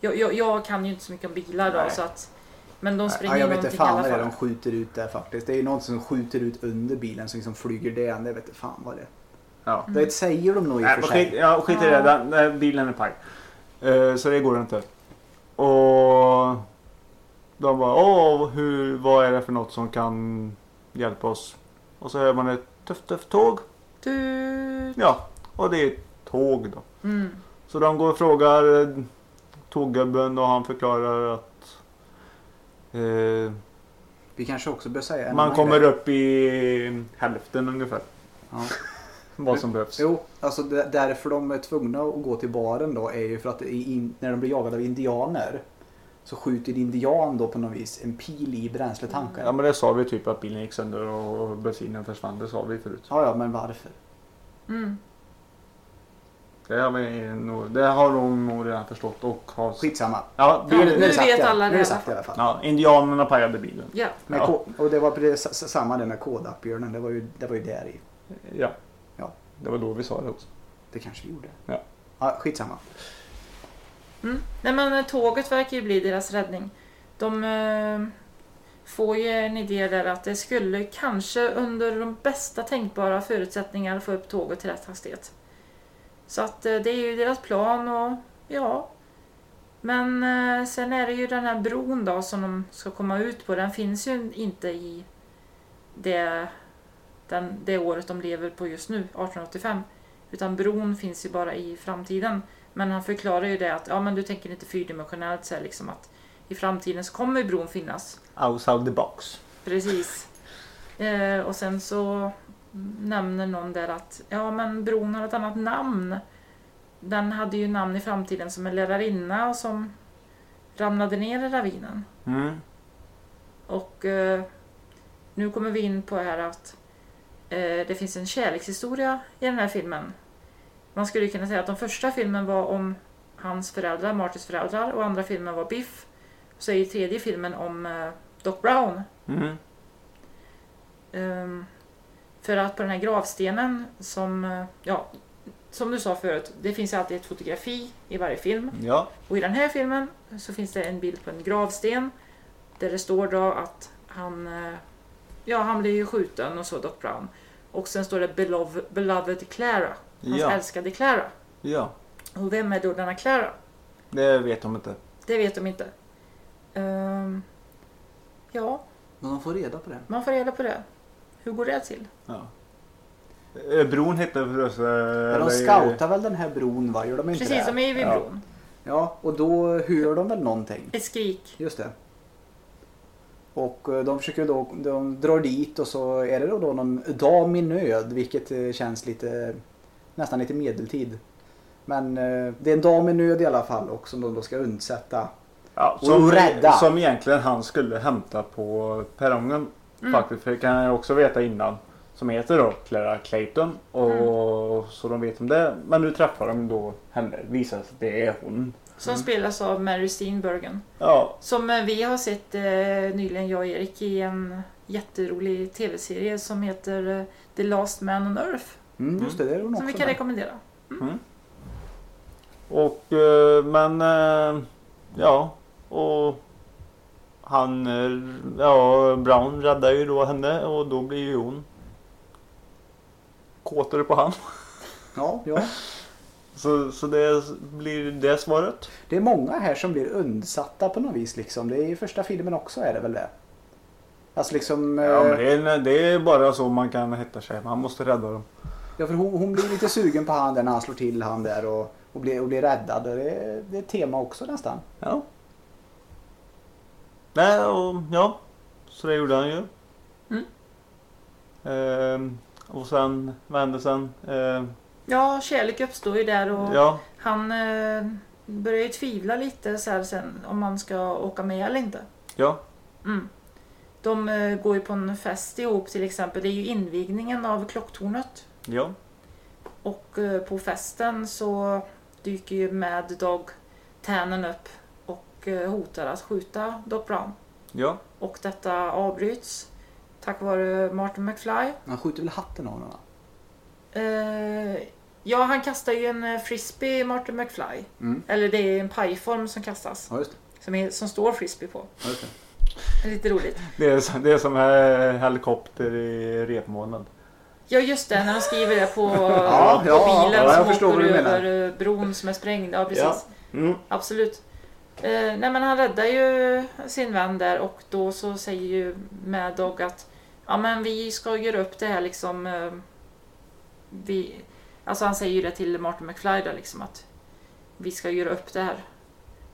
Jag, jag, jag kan ju inte så mycket om bilar då Nej. så att... Men de Ja, springer jag ju vet inte fan vad det är de skjuter ut där faktiskt. Det är ju något som skjuter ut under bilen som liksom flyger det. Det vet inte fan vad det är. Ja. Det säger de nog i och för skit, sig. ja, skit i det. Den, den, bilen är paj. Eh, så det går inte. Och de bara, åh, hur, vad är det för något som kan hjälpa oss? Och så hör man ett tufft, tufft tåg. Du... Ja, och det är ett tåg då. Mm. Så de går och frågar eh, tåggubben och han förklarar att eh, Vi kanske också bör säga man kommer upp i hälften ungefär. Ja. Vad som behövs. Jo, alltså det- därför de är tvungna att gå till baren då är ju för att in, när de blir jagade av indianer så skjuter indian då på något vis en pil i bränsletanken. Ja men det sa vi typ att bilen gick sönder och bensinen försvann. Det sa vi förut. Ja, ja, men varför? Mm. Det har, vi nog, det har de nog redan förstått och har... Skitsamma. Ja, Nu är det- bilen, nu vet i alla- alla Nu är det det sagt i alla fall. ja, indianerna pajade bilen. Ja. Ja. Och det var precis samma det med Kodak-björnen. Det var ju, det var ju där i. Ja. Det var då vi sa det också. Det kanske vi gjorde. Ja. Ja, skitsamma. Mm. Nej men eh, tåget verkar ju bli deras räddning. De eh, får ju en idé där att det skulle kanske under de bästa tänkbara förutsättningar få upp tåget till rätt hastighet. Så att eh, det är ju deras plan och ja. Men eh, sen är det ju den här bron då som de ska komma ut på. Den finns ju inte i det, den, det året de lever på just nu, 1885. Utan bron finns ju bara i framtiden. Men han förklarar ju det att ja, men du tänker inte fyrdimensionellt så här, liksom att i framtiden så kommer bron finnas. Outside the box. Precis. Eh, och sen så nämner någon där att ja men bron har ett annat namn. Den hade ju namn i framtiden som en lärarinna och som ramlade ner i ravinen. Mm. Och eh, nu kommer vi in på det här att det finns en kärlekshistoria i den här filmen. Man skulle kunna säga att den första filmen var om hans föräldrar, Martys föräldrar och andra filmen var Biff. Så är ju tredje filmen om eh, Doc Brown. Mm. Ehm, för att på den här gravstenen som, eh, ja, som du sa förut, det finns alltid ett fotografi i varje film. Ja. Och i den här filmen så finns det en bild på en gravsten där det står då att han, eh, ja han blir ju skjuten och så Doc Brown. Och sen står det Belov- Beloved Clara, hans Ja. älskade Clara. Ja. Och vem är då denna Clara? Det vet de inte. Det vet de inte. Ehm, ja, Men de får reda på det. man får reda på det. Hur går det till? Ja. Eh, Bron hette förresten... Men de scoutar väl den här bron va? Gör de inte Precis, det? de är ju vid Ja. bron. Ja, och då hör de väl någonting. Ett skrik. Just det. Och eh, de försöker då, de drar dit och så är det då, då någon dam i nöd vilket eh, känns lite nästan lite medeltid. Men eh, det är en dam i nöd i alla fall och som de då ska undsätta. Ja, Och som, rädda. som egentligen han skulle hämta på perrongen. Mm. Faktiskt, för det kan jag också veta innan. Som heter då Clara Clayton. Och Mm. Så de vet om det. Men nu träffar de då henne. Visar sig att det är hon. Som spelas av Mary Steenburgen. Ja, Som eh, vi har sett eh, nyligen, jag och Erik, i en jätterolig tv-serie som heter eh, The Last Man on Earth. Mm, just det, det är hon Som vi kan med. rekommendera. och eh, men ja. Och han, ja Brown räddar ju då henne och då blir ju hon kåtare på han. Ja, ja. Så, så det blir det svaret. Det är många här som blir undsatta på något vis liksom. Det är i första filmen också är det väl det? Alltså liksom... eh, Ja, men det, är, det är bara så man kan hitta sig. Man måste rädda dem. Ja, för hon, hon blir lite sugen på han där när han slår till han där och, och, blir, och blir räddad. Det, är- det är tema också nästan. Ja. Nej, och ja. Så det gjorde han ju. Mm. Ehm, och sen, vad hände sen? Ehm, Ja, kärlek uppstår ju där och ja, han eh, börjar ju tvivla lite så här sen om man ska åka med eller inte. ja, Mm. De eh, går ju på en fest ihop till exempel. Det är ju invigningen av klocktornet. ja, Och eh, på festen så dyker ju Mad Dog Tannen upp och eh, hotar att skjuta Doc Brown. ja. Och detta avbryts tack vare Martin McFly. Han skjuter väl hatten av honom va? Eh, ja, han kastar ju en eh, frisbee, Martin McFly. Mm. Eller det är en pajform som kastas. Ja. Som, är, som står frisbee på. Ja, det. Lite roligt. Det är, som- det är som en helikopter i repmånad. Ja, just det. När de skriver det på, (laughs) Ja, på ja, bilen ja, som åker över eh, bron som är sprängd. Ja, precis. Mm. Absolut. Eh, nej men han räddar ju sin vän där och då så säger ju Mad Dog att ja men vi ska göra upp det här liksom. Eh, vi, alltså han säger ju det till Martin McFly då liksom att vi ska göra upp det här.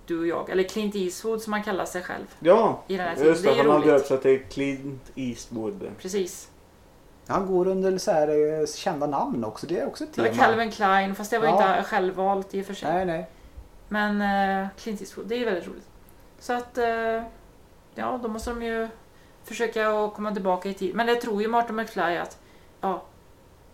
Du och jag. Eller Clint Eastwood som han kallar sig själv. Ja, I den här tiden. just Det det. Han har döpt sig till Clint Eastwood. Precis. Han går under så här eh, kända namn också. Det är också ett Det var tema. Calvin Klein fast det var Ja. inte självvalt i och för sig. Nej, nej. Men eh, Clint Eastwood, det är ju väldigt roligt. Så att, eh, ja, då måste de ju försöka att komma tillbaka i tid. Men det tror ju Martin McFly att, ja,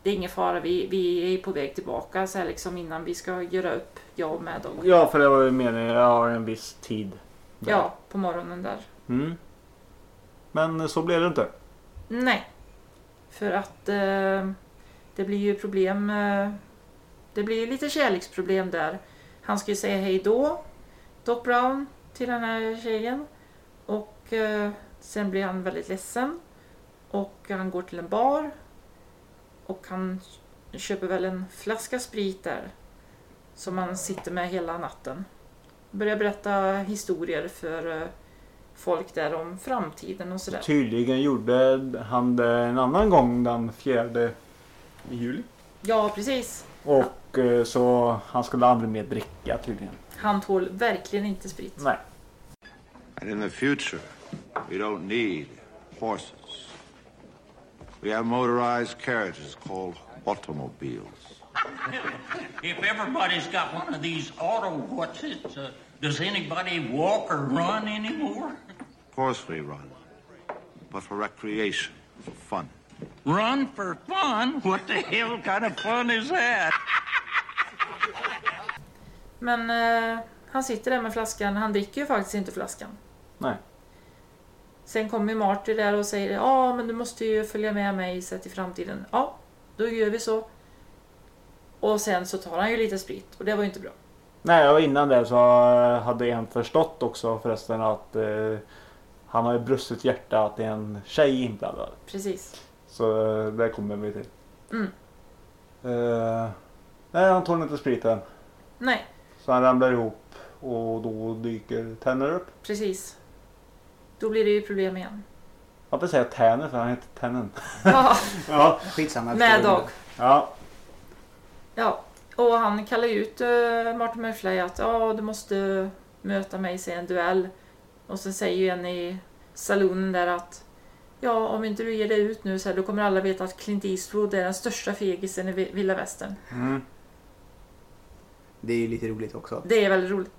det är ingen fara, vi, vi är på väg tillbaka så här liksom innan vi ska göra upp, jag och Mad Dog. Ja, för det var ju meningen. Jag har en viss tid. där. Ja, på morgonen där. Mm. Men så blev det inte. Nej. För att eh, det blir ju problem. Eh, det blir lite kärleksproblem där. Han ska ju säga hej då, Doc Brown, till den här tjejen. Och eh, sen blir han väldigt ledsen. Och han går till en bar. Och han köper väl en flaska sprit där. Som han sitter med hela natten. Börjar berätta historier för eh, folk där om framtiden och sådär. Tydligen gjorde han det en annan gång den 4 juli. Ja, precis. Och eh, så han skulle aldrig mer dricka tydligen. Han tål verkligen inte sprit. Nej. And in the future, we don't need horses. We have motorized carriages called automobiles. (laughs) If everybody's got one of these auto what's it? Uh, does anybody walk or run anymore? Of course we run, but for recreation, for fun. Run for fun? What the hell kind of fun is that? Men eh, han sitter där med flaskan. Han dricker ju faktiskt inte flaskan. Nej. Sen kommer Marty där och säger ja men du måste ju följa med mig sett i framtiden. Ja, då gör vi så. Och sen så tar han ju lite sprit och det var ju inte bra. Nej, och innan det så hade en förstått också förresten att eh, han har ju brustit hjärta att det är en tjej inblandad. Precis. Så eh, det kommer vi till. Mm. Eh, nej, han tål inte spriten. Nej, Så han ramlar ihop och då dyker Tanner upp. precis. Då blir det ju problem igen. Jag får säga Tanner för han heter Tannen. Ja, (laughs) ja. Skitsamma. jag med Dog. ja. Ja, och han kallar ju ut uh, Martin McFly att ja, du måste möta mig i en duell. Och så säger ju en i salonen där att ja, om inte du ger dig ut nu så här, då kommer alla veta att Clint Eastwood är den största fegisen i vi- vilda västern. Mm. Det är ju lite roligt också. Det är väldigt roligt.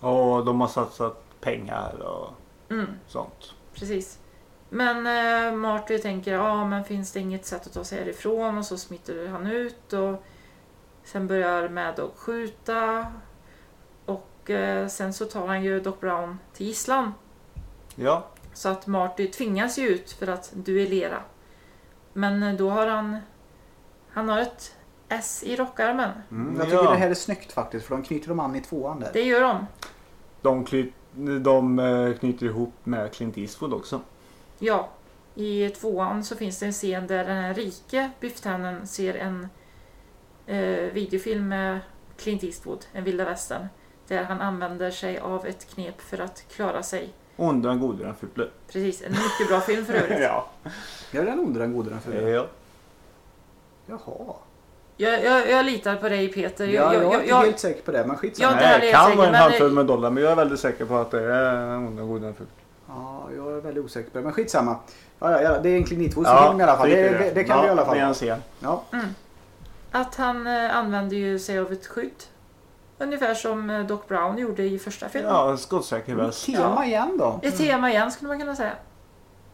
Och de har satsat pengar och Mm, sånt. precis. Men uh, Marty tänker, ja men finns det inget sätt att ta sig härifrån? Och så smiter han ut och sen börjar Mad Dog skjuta. Och eh, sen så tar han ju Doc Brown till gisslan. Ja. Så att Marty tvingas ju ut för att duellera. Men eh, då har han... Han har ett S i rockarmen. Mm, Jag tycker ja. det här är snyggt faktiskt för de knyter dem an i tvåan där. Det gör de. De, kly, de eh, knyter ihop med Clint Eastwood också. Ja. I tvåan så finns det en scen där den här rike Biff-Tannen ser en eh, videofilm med Clint Eastwood, en vilda västern. Där han använder sig av ett knep för att klara sig. Ond, den gode, den fule. Precis, en mycket bra film för övrigt. (laughs) ja. Jag är den onde den gode den fula. ja. Jaha. Jag, jag, jag litar på dig Peter. Ja, jag, jag, är inte helt säker på det men Jag skitsamma. heller det kan vara en men- handfull med dollar men jag är väldigt säker på att det är gode, den fule. Ja, jag är väldigt osäker på det men skitsamma. Ja, ja, det är en Clint Eastwood Ja, i alla fall. Det, det, det kan ja, vi i alla fall. Det en. Ja. Att han eh, använder ju sig av ett skydd. Ungefär som eh, Doc Brown gjorde i första filmen. Ja, skottsäker väst. Tema igen då. Ett tema igen skulle man kunna säga.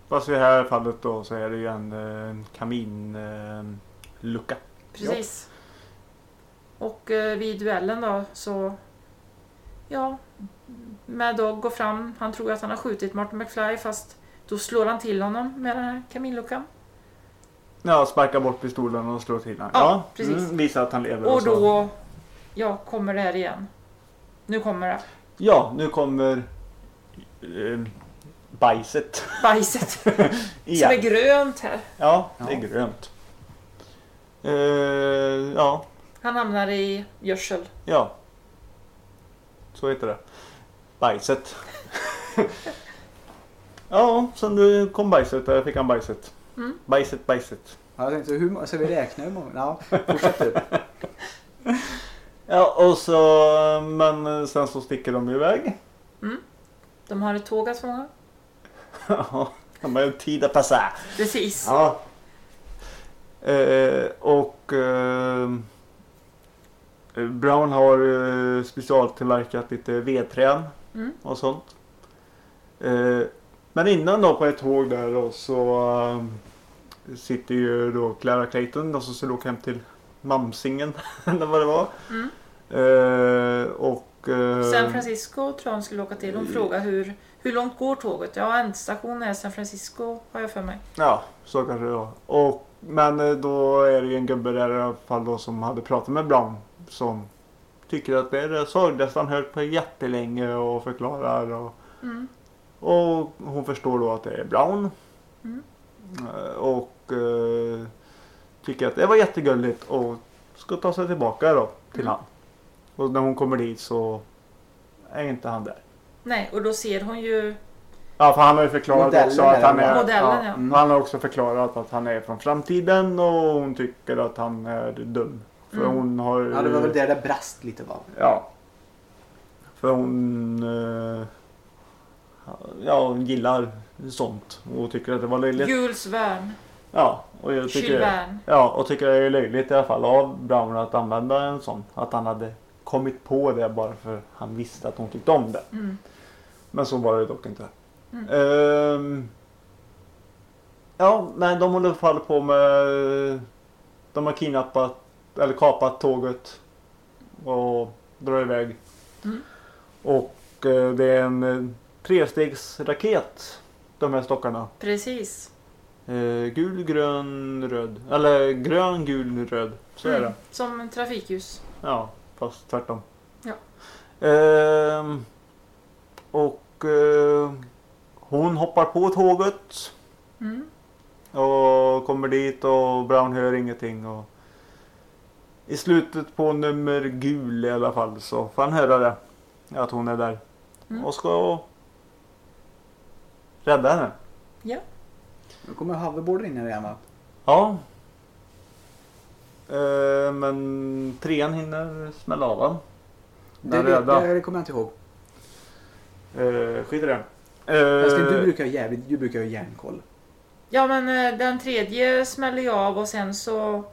Fast i det här fallet då så är det ju en eh, kaminlucka. Eh, Precis. Och eh, vid duellen då så... Ja. Mad Dog går fram. Han tror att han har skjutit Martin McFly fast då slår han till honom med den här kaminluckan. Ja, sparkar bort pistolen och slår till honom. Ja, precis. Mm, visar att han lever. Och så- då, ja, kommer det här igen. Nu kommer det. Ja, nu kommer eh, bajset. Bajset. (laughs) Som är grönt här. Ja, det är Ja. grönt. Eh, ja, Han hamnar i gödsel. ja. Så heter det. Bajset. (laughs) ja, sen nu kom bajset. Där fick han bajset. Mm. Bajset, bajset. Ja, Jag tänkte, hur, ska vi räkna hur många? Ja, fortsätt du. (laughs) Ja, och så, men sen så sticker de iväg. De har ett tåg att fånga. (laughs) Ja, de har ju tid att passa. Precis. Ja. Eh, och eh, Brown har eh, specialtillverkat lite vedträn Mm. och sånt. Eh, men innan då på ett tåg där då så eh, sitter ju då Clara Clayton och så ska åka hem till Mamsingen (laughs) eller vad det var. Mm. Eh, och San Francisco tror jag hon skulle åka till. Hon frågar hur, hur långt går tåget? Ja, ändstationen är San Francisco har jag för mig. Ja, så kanske det var. Och, men eh, då är det ju en gubbe där i alla fall då som hade pratat med Brown som tycker att det är det sorgligaste han hört på jättelänge och förklarar. Och, Mm. och hon förstår då att det är Brown. Mm. Eh, Och eh, tycker att det var jättegulligt och ska ta sig tillbaka då till Mm. han. Och när hon kommer dit så är inte han där. Nej, och då ser hon ju Ja, för han har ju förklarat Modellen också att han är... Modellen, ja. Mm. Han har också förklarat att han är från framtiden och hon tycker att han är dum. För Mm. hon har... Ja, det var väl där det brast lite va? Ja. För hon... eh, ja, hon gillar sånt och tycker att det var löjligt. Jules Verne, Ja, och jag tycker... Ja, och tycker det är löjligt i alla fall av Brown att använda en sån. Att han hade kommit på det bara för han visste att hon tyckte om det. Mm. Men så var det dock inte. Mm. Ehm, ja, men de håller i alla fall på med... De har kidnappat, eller kapat tåget. Och drar iväg. Mm. Och eh, det är en eh, trestegsraket. De här stockarna. Precis. Eh, gul, grön, röd. Eller grön, gul, röd. Så är Mm. det. Som trafikljus. Ja, fast tvärtom. Ja. Ehm, och hon hoppar på tåget Mm. och kommer dit och Brown hör ingenting. Och I slutet på nummer gul i alla fall så får han höra det. Att hon är där. Mm. Och ska rädda henne. Nu kommer hoverboarden in här igen va? Ja. Eh, men trean hinner smälla av honom. Det, röda. det kommer jag inte ihåg. Eh, skit i det. Älskling, du brukar ha jävligt, du brukar ha järnkoll. Ja, men eh, den tredje smäller ju av och sen så...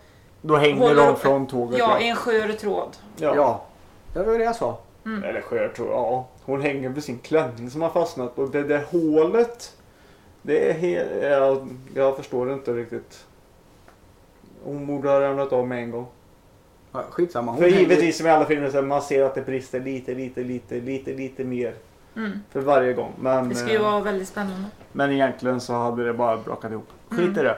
då hänger de från tåget. Ja, en skör tråd. ja. Ja. Det var det jag sa. Eller skör tror jag. Ja. Hon hänger vid sin klänning som har fastnat. Och det där hålet. Det är helt... Jag, jag förstår inte riktigt. Hon borde ha ramlat av med en gång. Ja, skitsamma. Hon För hängde- givetvis som i alla filmer så man ser att det brister lite, lite, lite, lite, lite mer. Mm. För varje gång. Men, Det ska ju eh, vara väldigt spännande. men egentligen så hade det bara brakat ihop. Skit Mm. i det.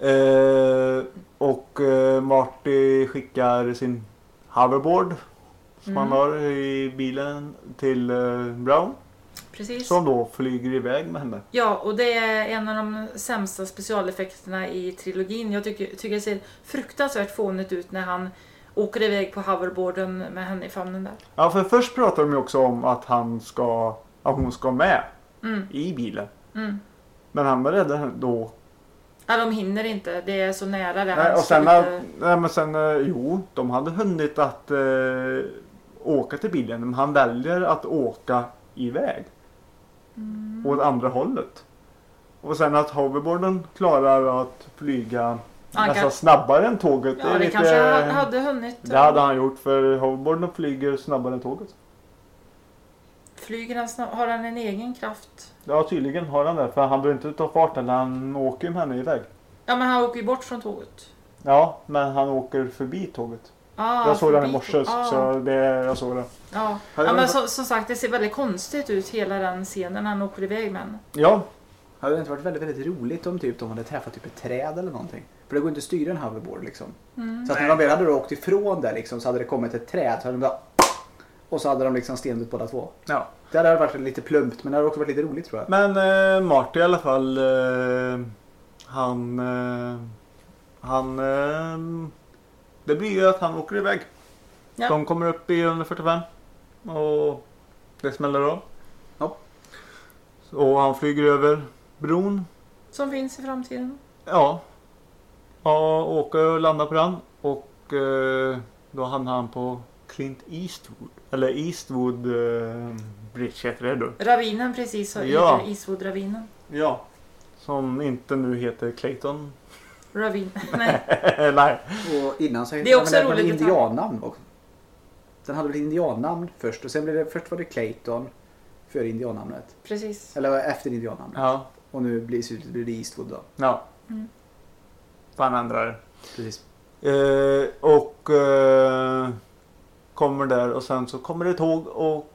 Eh, och eh, Marty skickar sin hoverboard. Som Mm. han har i bilen till eh, Brown. Precis. Som då flyger iväg med henne. Ja, och det är en av de sämsta specialeffekterna i trilogin. Jag tycker, tycker det ser fruktansvärt fånigt ut när han åker iväg på hoverboarden med henne i famnen där. Ja, för först pratar de ju också om att han ska, att hon ska med Mm, i bilen. mm. Men han var rädd då. Ja, de hinner inte. Det är så nära där. Nej, och sen, inte- nej, men sen, eh, jo, de hade hunnit att eh, åka till bilen. Men han väljer att åka iväg. Mm. Åt andra hållet. Och sen att hoverboarden klarar att flyga Han nästan kan- snabbare än tåget. Ja, är det lite- kanske ha- hade hunnit. Det hade han gjort för hoverboarden flyger snabbare än tåget. Flyger han snabb... Har han en egen kraft? Ja tydligen har han det. För han behöver inte ta fart eller han åker med henne iväg. Ja, men han åker ju bort från tåget. Ja, men han åker förbi tåget. Ah, jag såg den i morse. Ah, så det, jag såg det. Ja, ja den men så, som sagt det ser väldigt konstigt ut hela den scenen när han åker iväg med henne. Ja, Hade det inte varit väldigt, väldigt roligt om typ de hade träffat typ ett träd eller någonting? För det går inte att styra en hoverboard liksom. Mm. Så att när de väl hade åkt ifrån där liksom så hade det kommit ett träd. Så hade de bara... Och så hade de liksom stenat ut båda två. Ja. Det hade varit lite plumpt men det hade också varit lite roligt tror jag. Men eh, Marty i alla fall. Eh, han... Eh, han... Eh, det blir ju att han åker iväg. Ja. De kommer upp i 145. Och det smäller av. Ja. Och han flyger över bron. Som finns i framtiden. Ja. Och åker och landar på den. Och eh, då hamnar han på Clint Eastwood. Eller Eastwood eh, Bridge heter det då. Ravinen precis, så Ja. Eastwood-ravinen. Ja. Som inte nu heter Clayton. Ravin. (laughs) Nej. Nej. Och innan så Det är också roligt indiannamn också. Den hade väl indiannamn först och sen blev det, först var det Clayton före indiannamnet. Precis. Eller efter indiannamnet. Ja. Och nu blir slutet blir det Eastwood då. Ja. Mm. Fan ändrar det. Precis. Eh, och eh, kommer där och sen så kommer det tåg och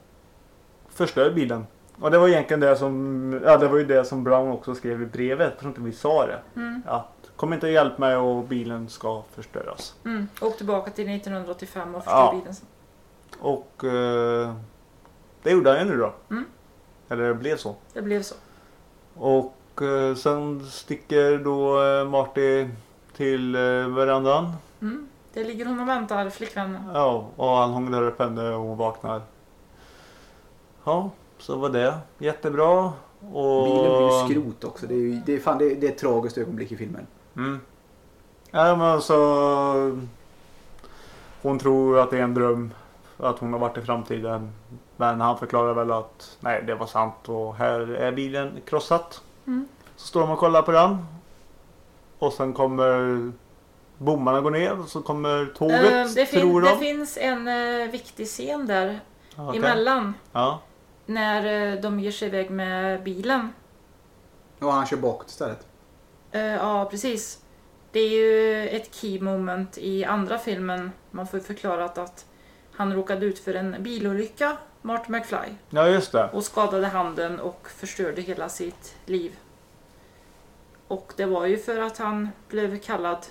förstör bilen. Och det var egentligen det som, ja det var ju det som Brown också skrev i brevet. Jag tror inte vi sa det. Mm. Att kom inte och hjälp mig och bilen ska förstöras. Mm. Och tillbaka till 1985 och förstår Ja. bilen. Och eh, det gjorde han ju nu då. Mm. Eller det blev så. Det blev så. Och eh, sen sticker då eh, Marty till eh, verandan. Mm. Det ligger hon och väntar, flickvännen. Ja, och han hånglar upp henne och hon vaknar. Ja, så var det jättebra. Och... Bilen blir ju skrot också. Det är, ju, det är, fan, det är, det är ett tragiskt ögonblick i filmen. Mm. Ja, men så... Hon tror att det är en dröm. Att hon har varit i framtiden. Men han förklarar väl att nej, det var sant och här är bilen krossat. Mm. Så står de och kollar på den. Och sen kommer bommarna gå ner och så kommer tåget, Eh, det, fin- tror det de. finns en eh, viktig scen där Okej. emellan. Ja. När eh, de ger sig iväg med bilen. Och han kör bakåt istället. Eh, ja, precis. Det är ju ett key moment i andra filmen. Man får ju förklarat att han råkade ut för en bilolycka, Marty McFly. ja, just det. Och skadade handen och förstörde hela sitt liv. Och det var ju för att han blev kallad,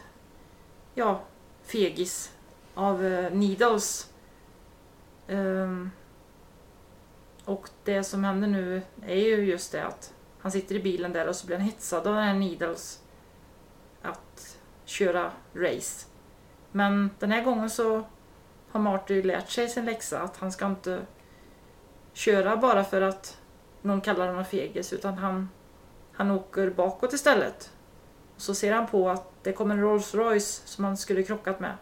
ja, fegis av eh, Needles. Ehm, och det som händer nu är ju just det att han sitter i bilen där och så blir han hetsad av den här Needles att köra race. Men den här gången så har Marty lärt sig sin läxa att han ska inte köra bara för att någon kallar honom fegis utan han, han åker bakåt istället. Och så ser han på att det kommer en Rolls Royce som han skulle krockat med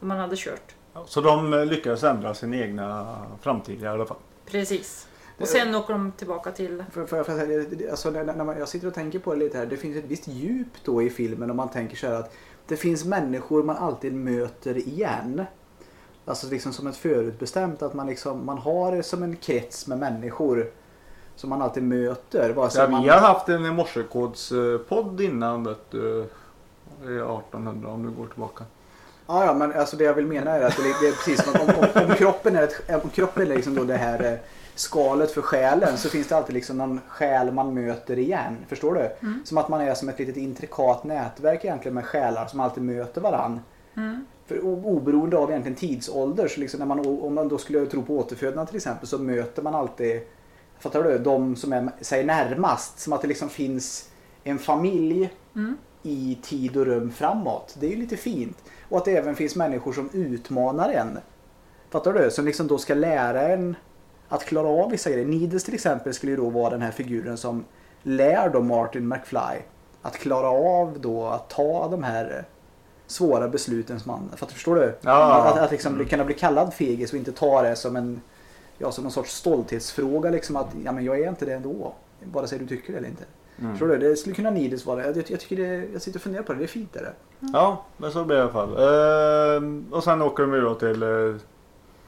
om han hade kört. Så de eh, lyckades ändra sin egna framtid i alla fall. Precis. Och sen åker de tillbaka till... För, för, för, alltså, när, när man, jag sitter och tänker på det lite här. Det finns ett visst djup då i filmen om man tänker så här att det finns människor man alltid möter igen. Alltså liksom som ett förutbestämt att man liksom man har det som en krets med människor som man alltid möter. Vare sig Ja, man, vi har haft en morsekodspodd innan vet du. I 1800 om du går tillbaka. Ja, ja, men alltså det jag vill mena är att det, det är precis som att om, om, om kroppen är, ett, om kroppen är liksom då det här eh, skalet för själen så finns det alltid liksom någon själ man möter igen. Förstår du? Mm. Som att man är som ett litet intrikat nätverk egentligen med själar som alltid möter varann. Mm. För oberoende av egentligen tidsålder, så liksom när man, om man då skulle tro på återfödnad till exempel, så möter man alltid, fattar du? De som är sig närmast. Som att det liksom finns en familj Mm. i tid och rum framåt. Det är ju lite fint. Och att det även finns människor som utmanar en. Fattar du? Som liksom då ska lära en att klara av vissa grejer. Needles till exempel skulle ju då vara den här figuren som lär då Martin McFly att klara av då att ta de här svåra besluten som man, fattar, förstår du? Ja. Att, att liksom kunna bli kallad fegis och inte ta det som en, ja som någon sorts stolthetsfråga liksom att, ja men jag är inte det ändå. Vare sig du tycker det eller inte. Mm. Förstår du? Det skulle kunna Needles vara. Jag, jag, tycker det, jag sitter och funderar på det, det är fint är det. Ja, men så blir det i alla fall. Ehm, och sen åker de ju då till, eh,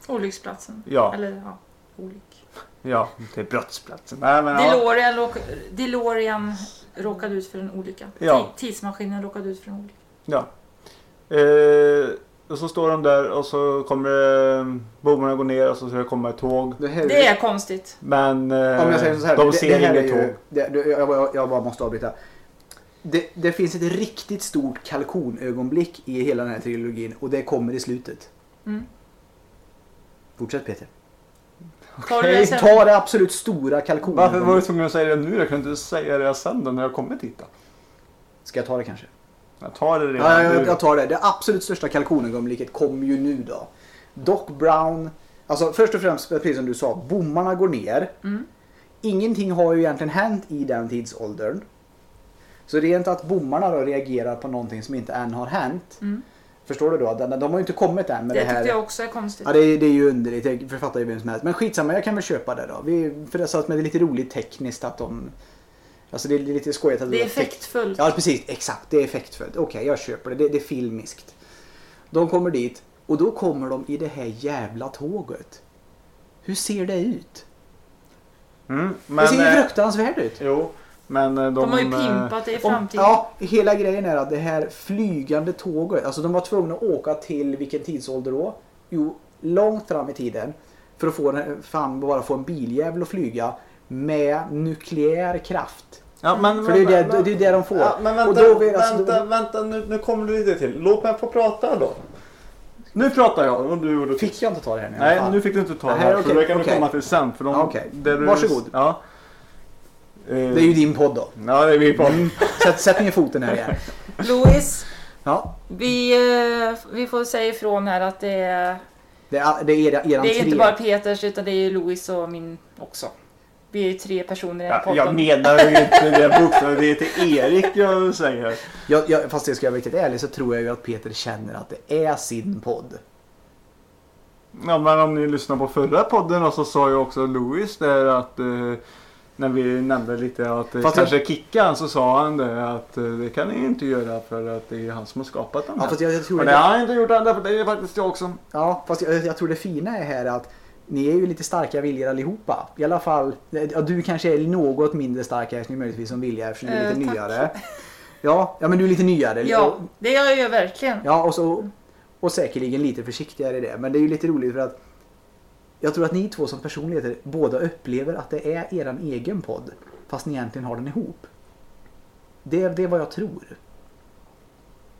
Olycksplatsen. Ja. Eller ja, olyck. ja, till brottsplatsen. Nej, men, ja. DeLorean, råk, DeLorean råkade ut för en olycka. Ja. Ti- Tidsmaskinen råkade ut för en olycka. Ja. Eh, och så står de där och så kommer eh, bommarna gå ner och så ska det komma ett tåg. Det, här, Det är konstigt. Men eh, Om jag säger så här, de det, ser det är inget ju, tåg. det, det, jag, jag, jag bara måste avbryta. det, det finns ett riktigt stort kalkonögonblick i hela den här trilogin och det kommer i slutet. Mm. Fortsätt Peter. Tar du det sen? Ta det absolut stora Varför var du kalkonögonblicket. tvungen att säga det nu? Jag kunde inte säga det sen när jag kommit hit då. Ska jag ta det kanske? Jag tar det redan Ja, jag, jag tar det. Det absolut största kalkonögonblicket kommer ju nu då. Doc Brown, alltså först och främst precis som du sa, bommarna går ner. Ingenting har ju egentligen hänt i den tidsåldern. Så rent att bommarna då reagerar på någonting som inte än har hänt. Förstår du då? De, de har ju inte kommit än med Det det, här. tyckte jag också är konstigt. Ja, det, är- det är ju underligt. Det författar ju vem som helst. Men skitsamma, jag kan väl köpa det då. Vi, för det sa att det är lite roligt tekniskt att de... Alltså det är lite skojigt att Det är effektfullt. Ja, precis. Exakt. Det är effektfullt. Okej, jag köper det. det. Det är filmiskt. De kommer dit och då kommer de i det här jävla tåget. Hur ser det ut? Mm, det men, ser ju eh, fruktansvärt ut. Jo, men eh, de... De har ju eh, pimpat det i Om, framtiden. ja, hela grejen är att det här flygande tåget, alltså de var tvungna att åka till vilken tidsålder då? Jo, långt fram i tiden. För att få, fan, bara få en biljävel att flyga med nukleär kraft. Ja, men, För det är men- det, det, är det de får. Ja, men vänta, Och då vill- alltså, vänta, då- vänta nu, nu kommer du lite till. Låt mig få prata då. Nu pratar jag och du gjorde Fick jag inte ta det här nu? Nej, nu fick du inte ta det Nej, här. För okej, det kan vi okej. komma till sen. För de, det du- Varsågod. Ja. Det är ju din podd då. Ja, det är min podd. Sätt, sätt ner foten här igen. Louis, Ja, vi, eh, vi får säga ifrån här att det är, det är, det är det är inte bara Peters utan det är Louis och min också. Vi är ju tre personer i den här Ja, podden. jag menar ju inte det bokstavligt. Det är till Erik jag säger. Jag, jag, fast jag ska vara riktigt ärlig så tror jag ju att Peter känner att det är sin podd. Ja, men om ni lyssnar på förra podden så sa ju också Louis där att eh, när vi nämnde lite att eh, Fast kanske kicka han så sa han det att eh, det kan ni inte göra för att det är han som har skapat den Ja, här. fast jag, jag tror Och det har han inte gjort än för det är faktiskt jag också. Ja, fast jag, jag tror det fina är här att ni är ju lite starka viljor allihopa. I alla fall, ja, du kanske är något mindre stark här möjligtvis som vilja eftersom du är lite Eh, nyare. Ja, ja, men du är lite nyare. Ja, det gör jag verkligen. Ja, och, så, och säkerligen lite försiktigare i det. Men det är ju lite roligt för att jag tror att ni två som personligheter båda upplever att det är eran egen podd. Fast ni egentligen har den ihop. Det, det är vad jag tror.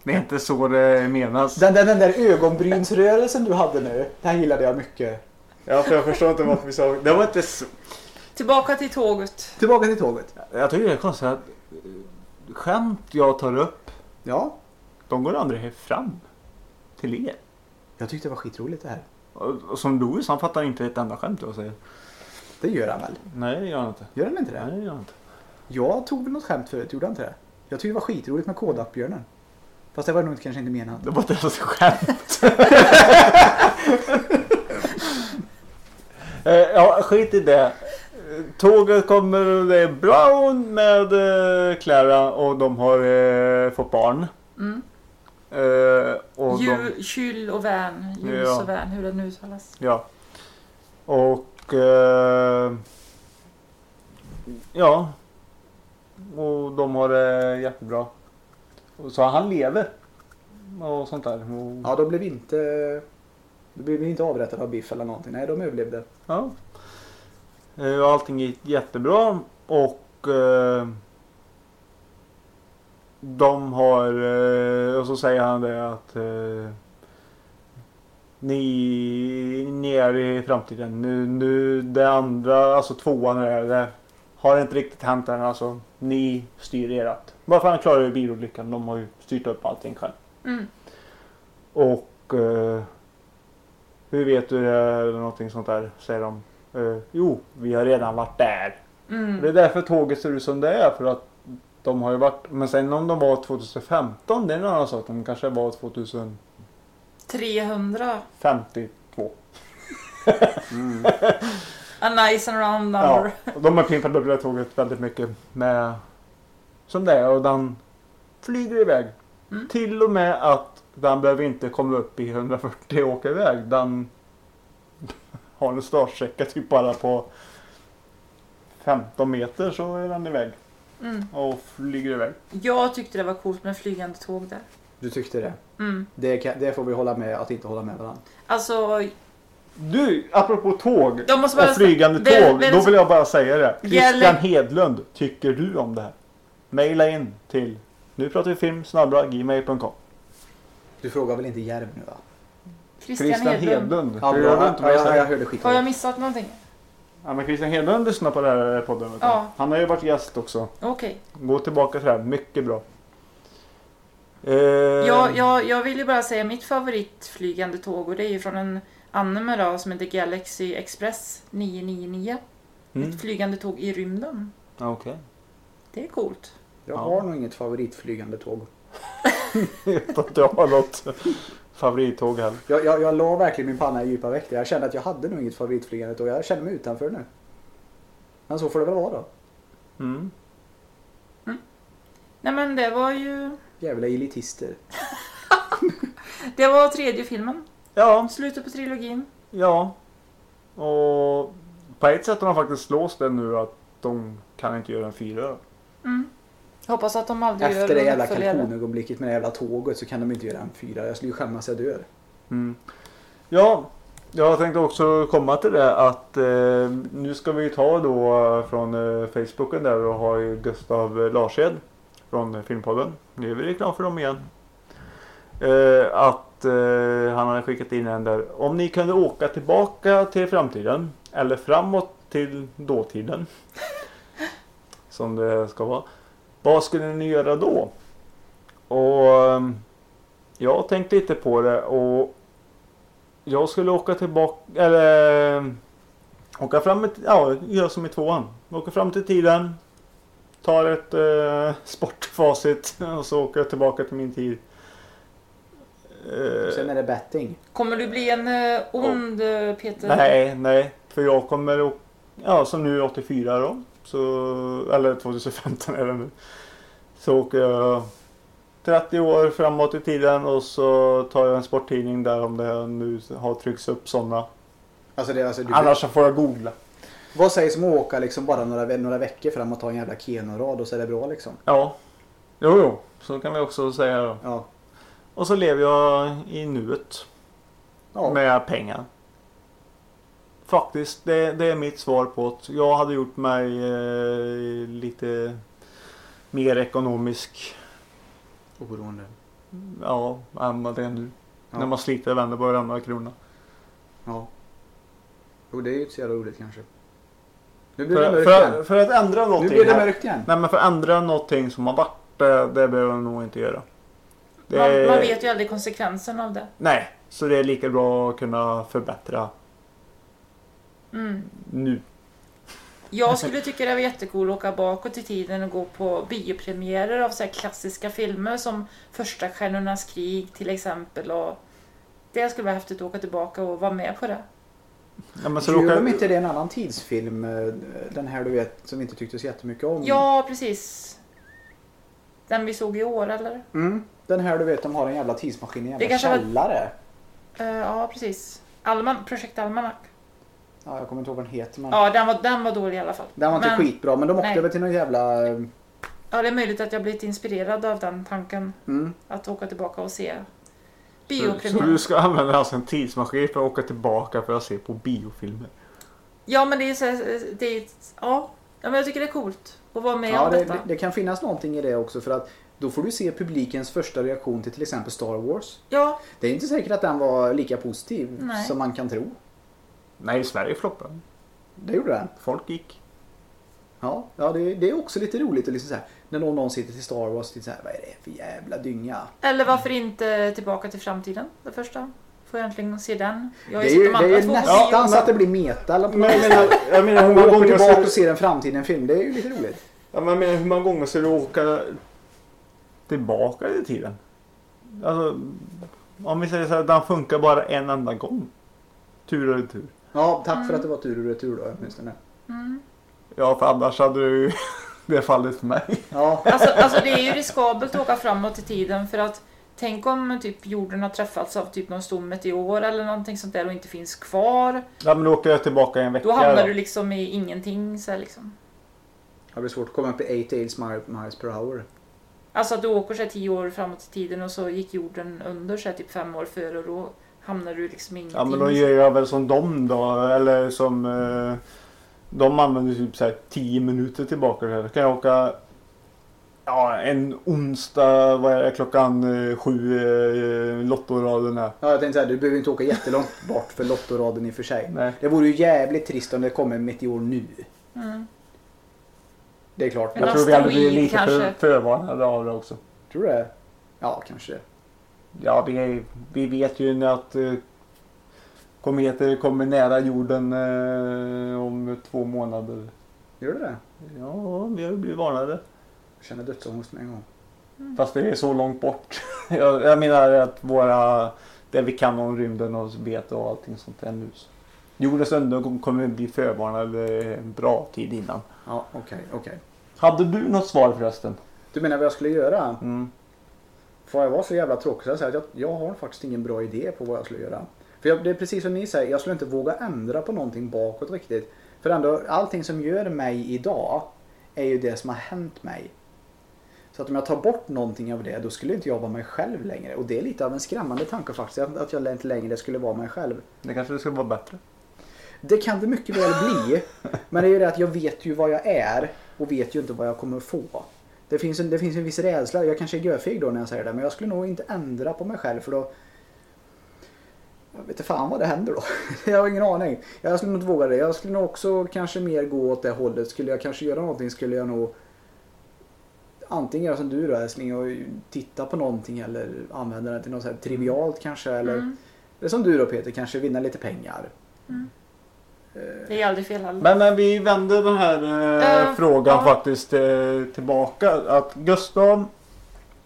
Det är inte så det menas. Den, den, den där ögonbrynsrörelsen du hade nu, den gillade jag mycket. Ja, för jag förstår inte varför vi sa det. var inte så. Tillbaka till tåget. Tillbaka till tåget. Jag tycker det är konstigt att eh, skämt jag tar upp, Ja, de går aldrig fram till er. jag tyckte det var skitroligt det här. Och, och som Louis, han fattar inte ett enda skämt jag säger. Det gör han väl? Nej, det gör han inte. Gör han inte det? Nej, det gör han inte. Jag tog väl något skämt förut, gjorde han inte det? Jag tyckte det var skitroligt med Kodak-björnen. Fast det var nog kanske inte menat. Det var inte ens ett skämt. (laughs) Eh, ja, skit i det. Eh, Tåget kommer och det är Brown med uh, Clara och de har eh, fått barn. Mm. Eh, och de, Ju, kyl och vän. Ljus Ja. och vän, hur det nu uttalas. ja. Och eh, ja. Och de har det jättebra. Så han lever. Och sånt där. Och, Ja, de blev inte... De blev inte avrättade av Biff eller någonting. Nej, de överlevde. Ja. Eh, Allting gick jättebra och eh, de har, eh, och så säger han det att eh, ni, ni är i framtiden. Nu, nu det andra, alltså tvåan är det har inte riktigt hänt än. Alltså ni styr erat. Bara för att han klarar ju bilolyckan. De har ju styrt upp allting själv. Mm. Och eh, hur vet du det? Eller någonting sånt där säger de. Eh, jo, vi har redan varit där. Mm. Det är därför tåget ser ut som det är. För att de har ju varit. Men sen om de var 2015, det är en annan sak. De kanske var 2052. 300. 52. A nice and round number. Ja, och de har pimpat upp det här tåget väldigt mycket med som det är och den flyger iväg. Mm. Till och med att den behöver inte komma upp i 140 och åka iväg. Den (laughs) har en startsträcka typ bara på 15 meter så är den iväg Mm. och flyger iväg. Jag tyckte det var coolt med flygande tåg där. Du tyckte det? Mm. Det, kan, det får vi hålla med att inte hålla med varandra. Alltså, Du, apropå tåg Jag måste bara och flygande säga- tåg. väl- Då vill jag bara säga det. Christian Gäller- Hedlund, tycker du om det här? Maila in till Nu pratar vi film snabbla gmail.com. Du frågar väl inte Järv nu va? Christian, Christian Hedlund. Ja, Hur gör du bra. Ja, jag jag, jag hörde skit. Har jag missat någonting? Ja, men Christian Hedlund lyssnar på den här podden. vet du. Ja. Han har ju varit gäst också. Okej. Gå tillbaka till det här. Mycket bra. Eh, Jag, jag, jag vill ju bara säga mitt favoritflygande tåg och det är ju från en anime då som heter Galaxy Express 999. Mm. Ett flygande tåg i rymden. Okej. Det är coolt. Jag Ja. har nog inget favoritflygande tåg. (laughs) Vet att jag har något favorittåg heller. Jag, jag, jag la verkligen min panna i djupa väckor. Jag kände att jag hade nog inget favoritflygande tåg. Jag känner mig utanför nu. Men så får det väl vara då. Mm. Nej men det var ju... Jävla elitister. (laughs) Det var tredje filmen. Ja, Slutet på trilogin. ja. Och på ett sätt har de faktiskt låst det nu att de kan inte göra en fyra. Mm. Hoppas att de aldrig Efter gör det jävla kalkonögonblicket med det jävla tåget så kan de inte göra en fyra. Jag skulle ju skämmas jag dör. Mm. Ja, jag tänkte också komma till det att eh, nu ska vi ta då eh, från eh, Facebooken där och har ju Gustav Larshed från Filmpodden. Nu är vi reklam för dem igen. Eh, att eh, han hade skickat in en där. Om ni kunde åka tillbaka till framtiden eller framåt till dåtiden. (laughs) som det ska vara. Vad skulle ni göra då? Och eh, jag tänkte lite på det och jag skulle åka tillbaka, eller eh, åka fram, ett, ja, göra som i tvåan. Åka fram till tiden, tar ett eh, (laughs) sportfacit och så åker jag tillbaka till min tid. Eh, Sen är det betting. Kommer du bli en eh, ond eh, Peter? nej, nej, för jag kommer ja som nu 84 då, så, eller 2015 är det nu. Så åker jag 30 år framåt i tiden och så tar jag en sporttidning där om det nu har tryckts upp sådana. Alltså det, alltså, du, Annars så får jag googla. Vad sägs om att åka liksom bara några, några veckor fram och ta en jävla Keno-rad och så är det bra liksom? Ja. Jo, jo. Så kan vi också säga då. Ja. Och så lever jag i nuet. Ja. Med pengar. Faktiskt, det, det är mitt svar på det. Jag hade gjort mig eh, lite mer ekonomisk. Oberoende. Ja, än vad det är nu. Ja. När man sliter och vänder på varenda krona. Ja. Jo det är ju inte så jävla roligt kanske. Nu blir det För, mörkt för, igen. för att ändra Nu någonting. blir det mörkt igen. Nej men för att ändra någonting som har varit. Det, det behöver jag nog inte göra. Det, Man, man vet ju aldrig konsekvensen av det. Nej, så det är lika bra att kunna förbättra Mm. nu. Jag skulle tycka det var jättekul att åka bakåt i tiden och gå på biopremiärer av så här klassiska filmer som Första Stjärnornas krig till exempel. Och det skulle vara häftigt att åka tillbaka och vara med på det. Ja, men så Gör råkar, de inte det en annan tidsfilm? eh, Den här du vet som vi inte tyckte så jättemycket om. Ja, precis. Den vi såg i år, eller? Mm. Den här du vet de har en jävla tidsmaskin i en Det jävla kanske var- källare. Eh, ja, precis. Alman, Projekt Almanac. Ja, jag kommer inte ihåg vad den heter men. Ja, den var, den var dålig i alla fall. Den var inte Men- skitbra men de åkte nej. väl till någon jävla... eh, Ja, det är möjligt att jag blivit inspirerad av den tanken. Mm. Att åka tillbaka och se så, så biopremiär. du ska använda alltså en tidsmaskin för att åka tillbaka för att se på biofilmer? Ja, men det är så här, det är, ja. ja, men jag tycker det är coolt att vara med Ja, om det, detta. det, det kan finnas någonting i det också för att då får du se publikens första reaktion till till exempel Star Wars. Ja, Det är inte säkert att den var lika positiv Nej. som man kan tro. Nej, Sverige floppade. Det gjorde den. Folk gick. Ja, ja det, det är också lite roligt att liksom så här, när någon, någon sitter till Star Wars och så här, vad är det för jävla dynga? eller varför inte Tillbaka till framtiden, det första. Får jag äntligen se den. Jag har Det är ju, det är nästan bio. så att det blir meta eller Men jag menar, jag menar hur åker gånger tillbaka ser och ser en framtiden film, det är ju lite roligt. ja, men jag menar, hur många gånger ser du åka tillbaka i tiden? Alltså, om vi säger så här, den funkar bara en enda gång. Tur och retur. Ja, tack Mm. för att det var tur och retur då åtminstone. Ja, för annars hade ju (laughs) det fallit för mig. Ja, Alltså, alltså det är ju riskabelt att åka framåt i tiden för att Tänk om typ jorden har träffats av typ någon stor meteor eller någonting sånt där och inte finns kvar. Ja, men då åker jag tillbaka i en vecka. Då hamnar då. du liksom i ingenting. Så här liksom. det blir svårt att komma upp i 8 miles miles per hour. Alltså att du åker så här tio år framåt i tiden och så gick jorden under så här typ fem år före och då hamnar du liksom ingenting. Ja, men då gör jag väl som dem då. Eller som... Eh, de använder typ så här 10 minuter tillbaka. Då kan jag åka... Ja, en onsdag, vad är det, klockan eh, sju, eh, Lottoraden är. Ja, jag tänkte säga, du behöver inte åka jättelångt (laughs) bort för Lottoraden i och för sig. Nej. Det vore ju jävligt trist om det kommer en meteor nu. Mm. Det är klart. En Jag tror vi hade blivit lite för, förvarnade av det också. Tror du det? Ja, kanske. Ja, vi, vi vet ju att eh, kometer kommer nära jorden eh, om två månader. Gör du det? Ja, vi har ju blivit varnade. Jag känner dödsångest med en gång. Fast det är så långt bort. (laughs) jag, jag menar att våra, det vi kan om rymden och vet och allting sånt där nu. Jordens undergång kommer bli förvarnade en bra tid innan. Ja, okej, okej. Hade du något svar förresten? Du menar vad jag skulle göra? Mm. Får jag vara så jävla tråkig så jag säger att jag, jag har faktiskt ingen bra idé på vad jag skulle göra. För jag, det är precis som ni säger, jag skulle inte våga ändra på någonting bakåt riktigt. För ändå, allting som gör mig idag är ju det som har hänt mig. Så att om jag tar bort någonting av det, då skulle inte jag vara mig själv längre. Och det är lite av en skrämmande tanke faktiskt, att, att jag inte längre skulle vara mig själv. Det kanske skulle vara bättre. Det kan det mycket väl bli. (laughs) Men det är ju det att jag vet ju vad jag är och vet ju inte vad jag kommer få. Det finns en, det finns en viss rädsla. Jag kanske är görfeg då när jag säger det. Men jag skulle nog inte ändra på mig själv för då... Jag vet inte fan vad det händer då. (laughs) jag har ingen aning. Jag skulle nog inte våga det. Jag skulle nog också kanske mer gå åt det hållet. Skulle jag kanske göra någonting skulle jag nog antingen göra som du då älskling och titta på någonting eller använda det till något så trivialt kanske. Eller, Mm. eller som du då Peter, kanske vinna lite pengar. Det är aldrig fel heller. Men, men vi vänder den här eh, Eh, frågan ja. faktiskt eh, tillbaka. Att Gustav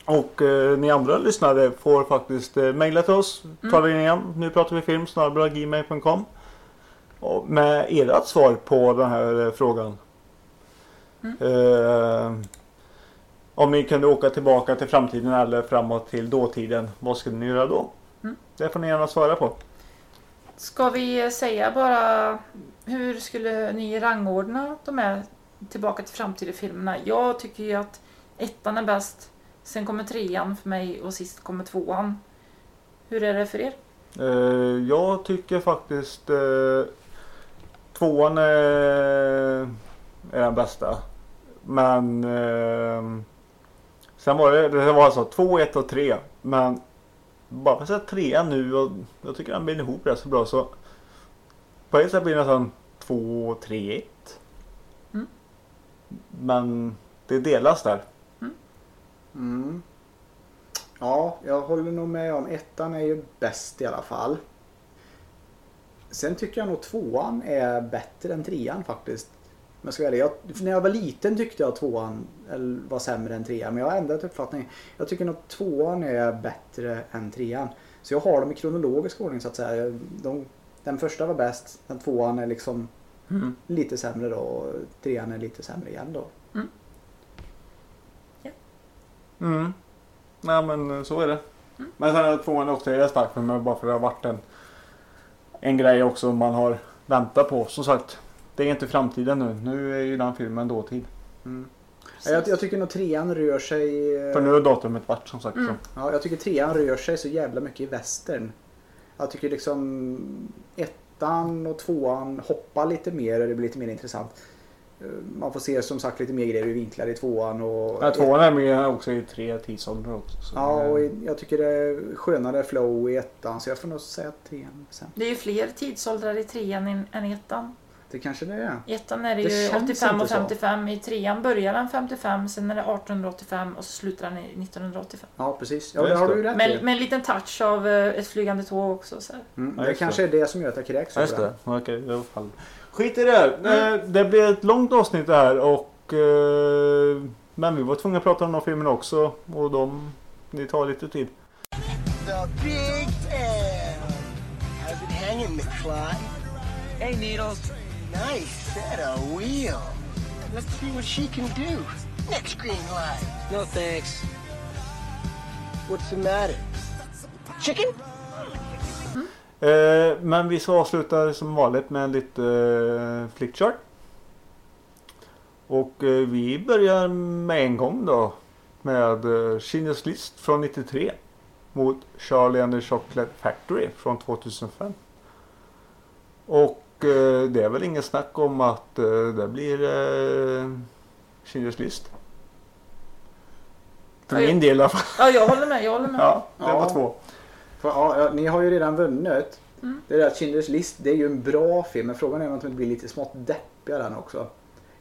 och eh, ni andra lyssnare får faktiskt eh, mejla till oss. Mm. In igen. Nu pratar vi film gmail.com och Med ert svar på den här eh, frågan. Mm. Eh, om ni kunde åka tillbaka till framtiden eller framåt till dåtiden. Vad skulle ni göra då? Mm. Det får ni gärna svara på. Ska vi säga bara hur skulle ni rangordna de här tillbaka till framtiden-filmerna? Jag tycker ju att ettan är bäst. Sen kommer trean för mig och sist kommer tvåan. Hur är det för er? Eh, jag tycker faktiskt eh, tvåan är, är den bästa. Men eh, sen var det, det var alltså två, ett och tre. Men bara för att säga trean nu och jag tycker den binder ihop rätt så bra så på ett sätt blir det nästan två, tre, ett. Mm. Men det delas där. Mm. Ja, jag håller nog med om ettan är ju bäst i alla fall. Sen tycker jag nog tvåan är bättre än trean faktiskt. Men jag ska ärlig, jag, när jag var liten tyckte jag tvåan var sämre än trean. Men jag har ändrat uppfattning. Jag tycker nog tvåan är bättre än trean. Så jag har dem i kronologisk ordning så att säga. De, den första var bäst. Den tvåan är liksom Mm. lite sämre då. Och trean är lite sämre igen då. Mm. Nej men så är det. Men sen är tvåan också är stark för mig bara för att det har varit en, en grej också man har väntat på. Som sagt, det är inte framtiden nu. Nu är ju den filmen dåtid. Ja, Jag, jag tycker nog trean rör sig... eh, För nu har datumet varit som sagt. Mm. Så. Ja, jag tycker trean rör sig så jävla mycket i västern. Jag tycker liksom ettan och tvåan hoppar lite mer och det blir lite mer intressant. Eh, Man får se som sagt lite mer grejer i vinklar i tvåan och... Ja, tvåan är med också i tre tidsåldrar också. Så Ja, och jag tycker det är skönare flow i ettan så jag får nog säga trean sen. Det är ju fler tidsåldrar i trean än- än i ettan. Det kanske det är. I ettan är det, Det ju känns 85 och inte så. 55. I trean börjar den 55, sen är det 1885 och så slutar den i 1985. Ja, precis. Ja, det har det. du rätt Med, med en liten touch av eh, ett flygande tåg också. Så. Mm, Ja, det kanske är det som gör att jag kräks. Ja, just det. Okej, i alla fall. Skit i det. Eh, Det blir ett långt avsnitt det här och eh, men vi var tvungna att prata om de filmerna också och de, det tar lite tid. The big town. How's it hanging, McFly? Hey, Needles. Nice set of wheels. Let's see what she can do. Next green light. No thanks. What's the matter? Chicken? Eh, men vi ska avsluta som vanligt med en lite eh, flickchart. Och eh, vi börjar med en gång då med eh, Schindler's List från 93 mot Charlie and the Chocolate Factory från 2005. Och det är väl inget snack om att eh, det blir eh, Schindler's List. För min del i alla fall. Ja, jag håller med. Jag håller med. Ja, det Ja. var två. För, ja, ja, ni har ju redan vunnit. Mm. Det där Schindler's list, det är ju en bra film. Men frågan är om det inte blir lite smått deppig av den också.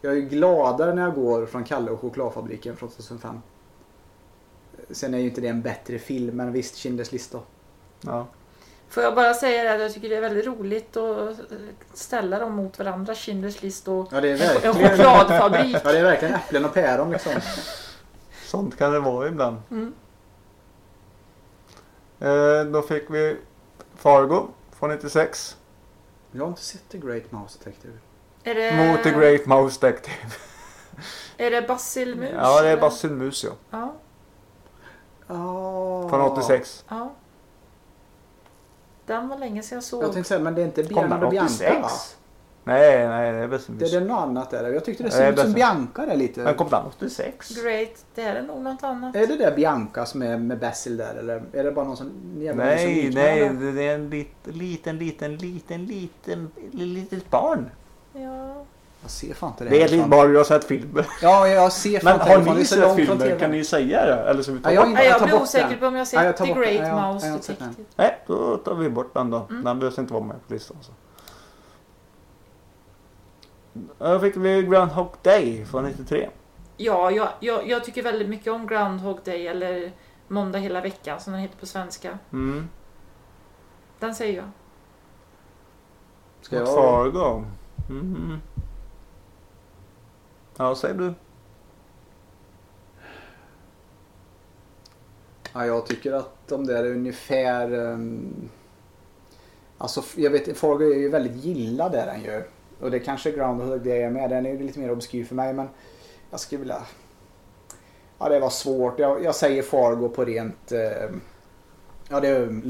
Jag är ju gladare när jag går från Kalle och chokladfabriken från 2005. Sen är ju inte det en bättre film, men visst Schindler's list då. Ja. Får jag bara säga det att jag tycker det är väldigt roligt att ställa dem mot varandra. Schindler's list och Ja, det är en verkligen... chokladfabrik. Ja, det är verkligen äpplen och päron liksom. Sånt kan det vara ibland. Mm. Eh, då fick vi Fargo från 96. Jag har inte sett The Great Mouse Detective. Är det, Mot The Great Mouse Detective. Är det Basil Mus? Ja, det är? Basil Mus ja. Ja, Oh. Från 86. ja. Den var länge sedan jag såg. Jag tänkte säga, men det är inte Björn och Bianca va? 86? Nej, nej, det är Basil Det är det något annat där. Jag tyckte det såg ut som. Bianca där lite. Men kom den 86? Great. Det är nog något annat. Är det där Bianca som är med Basil där eller är det bara någon som jävla som Nej, nej, det är en lit, liten, liten, liten, liten, litet barn. Ja. Jag ser fan inte det. Litet fan. barn, jag har sett filmen. Ja, jag ser fan Men inte det, har fan. Det ni sett filmen? TV. Kan ni säga det? Eller så vi tar Ja, jag har bort inte- Nej, jag tar blir osäker på om jag har Ja, jag sett The. Great Ja, jag har Mouse inte. Detective. Nej, då tar vi bort den då. Mm. Den behövs inte vara med på listan. Så. Då fick vi Groundhog Day från 93. Ja, jag, jag, jag tycker väldigt mycket om Groundhog Day eller Måndag hela veckan som den heter på svenska. Mm. Den säger jag. Ska jag... Fargo. Mm. Ja, säg du. Ja, jag tycker att de där är ungefär... Um... Alltså, jag vet, Fargo är ju väldigt gillad är den ju. Och det kanske Groundhog Day är med. Den är ju lite mer obskyr för mig, men jag skulle vilja... Ja, det var svårt. Jag, jag säger Fargo på rent... eh, Ja, det är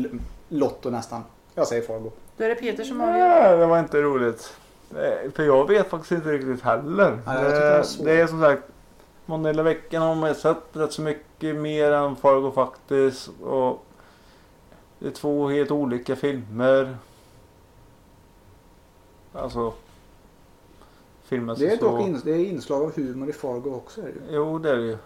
Lotto nästan. Jag säger Fargo. Då är det Peter som avgör. Nej, det var inte roligt. Eh, För jag vet faktiskt inte riktigt heller. Nej, det det, svårt. det är som sagt, måndag hela veckan har man sett rätt så mycket mer än Fargo faktiskt. Och det är två helt olika filmer. Alltså. Filmer Det är så... dock in, det är inslag av humor i Fargo också. Är det ju. Jo, det är det ju.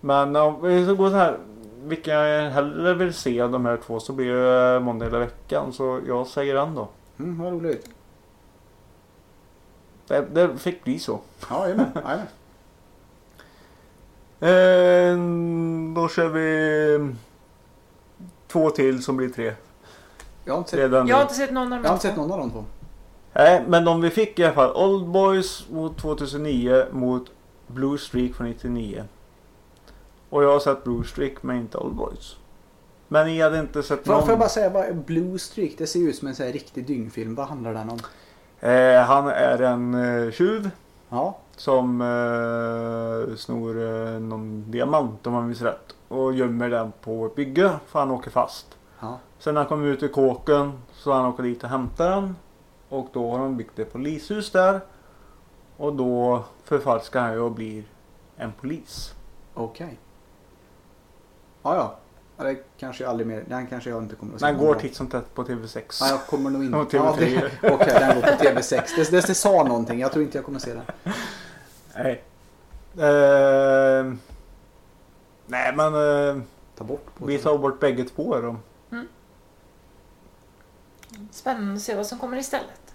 Men om vi ska gå så här. Vilka jag hellre vill se av de här två så blir det måndag hela veckan. Så jag säger den då. Mm, vad roligt. Det, det fick bli så. Ja, jajamän. jajamän. (laughs) Eh, då kör vi två till som blir tre. Jag har inte sett, Redan Jag har nu. inte sett någon av jag har inte sett någon av de två. Nej, men de vi fick i alla fall. Old Boys mot 2009 mot Blue Streak från 99. Och jag har sett Blue Streak men inte Old Boys. Men ni hade inte sett någon. får jag bara säga, vad Blue Streak? Det ser ut som en sån här riktig dyngfilm. Vad handlar den om? Eh, han är en eh, tjuv Ja, som eh, snor eh, någon diamant om man minns rätt. Och gömmer den på ett bygge för han åker fast. ja. Sen när han kommer ut ur kåken så han åker dit och hämtar den. Och då har de byggt ett polishus där. Och då förfalskar han ju och blir en polis. okej. Ja, ja. ja. Det kanske jag aldrig mer, den kanske jag inte kommer att se. Den går titt som tätt på TV6. Ja, jag kommer nog (laughs) inte. Och Ja, TV3. det- Okej, den går på TV6. Det, det, det sa någonting. Jag tror inte jag kommer se den. Nej. Eh, nej men eh, Ta bort vi tar bort bägge två då. Spännande att se vad som kommer istället.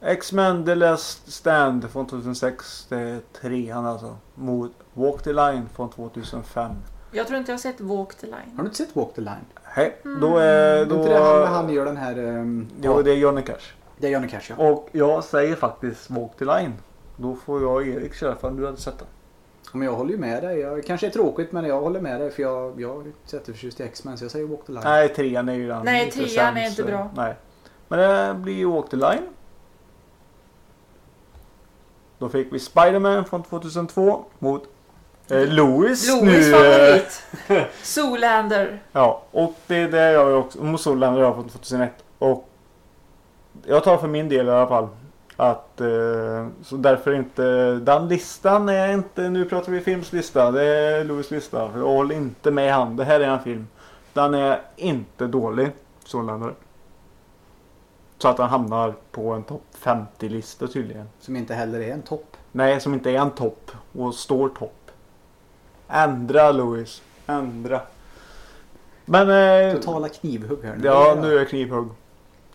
X-Men The Last Stand från 2006. Det är trean alltså. Mot Walk the Line från 2005. Jag tror inte jag har sett Walk the Line. Har du inte sett Walk the Line? Hej, då är... Är Då, inte det han han gör den här... Um, Jo, det är Johnny Cash. det är Johnny Cash ja. Och jag säger faktiskt Walk the Line. Då får jag och Erik köra för du hade sett den. Men jag håller ju med dig. Jag, kanske är tråkigt men jag håller med dig för jag, jag är inte jätteförtjust i X-Men så jag säger Walk the Line. Nej, trean är ju den Nej, trean är inte så- bra. Nej. Men det blir ju Walk the Line. Då fick vi Spider-Man från 2002 mot eh, Louis. Louis nu, eh, favorit. (laughs) Zoolander. Ja, och det är det jag också, mot Solländer jag har från 2001. Och jag tar för min del i alla fall att eh, så därför inte den listan är inte, nu pratar vi filmslista, det är Louis lista. Jag håller inte med han, det här är en film. Den är inte dålig, Solländer. Så att han hamnar på en topp 50-lista tydligen. Som inte heller är en topp. Nej, som inte är en topp och står topp. Ändra Louis. Ändra. Men... Eh, Totala knivhugg här nu. ja, nu är jag knivhugg.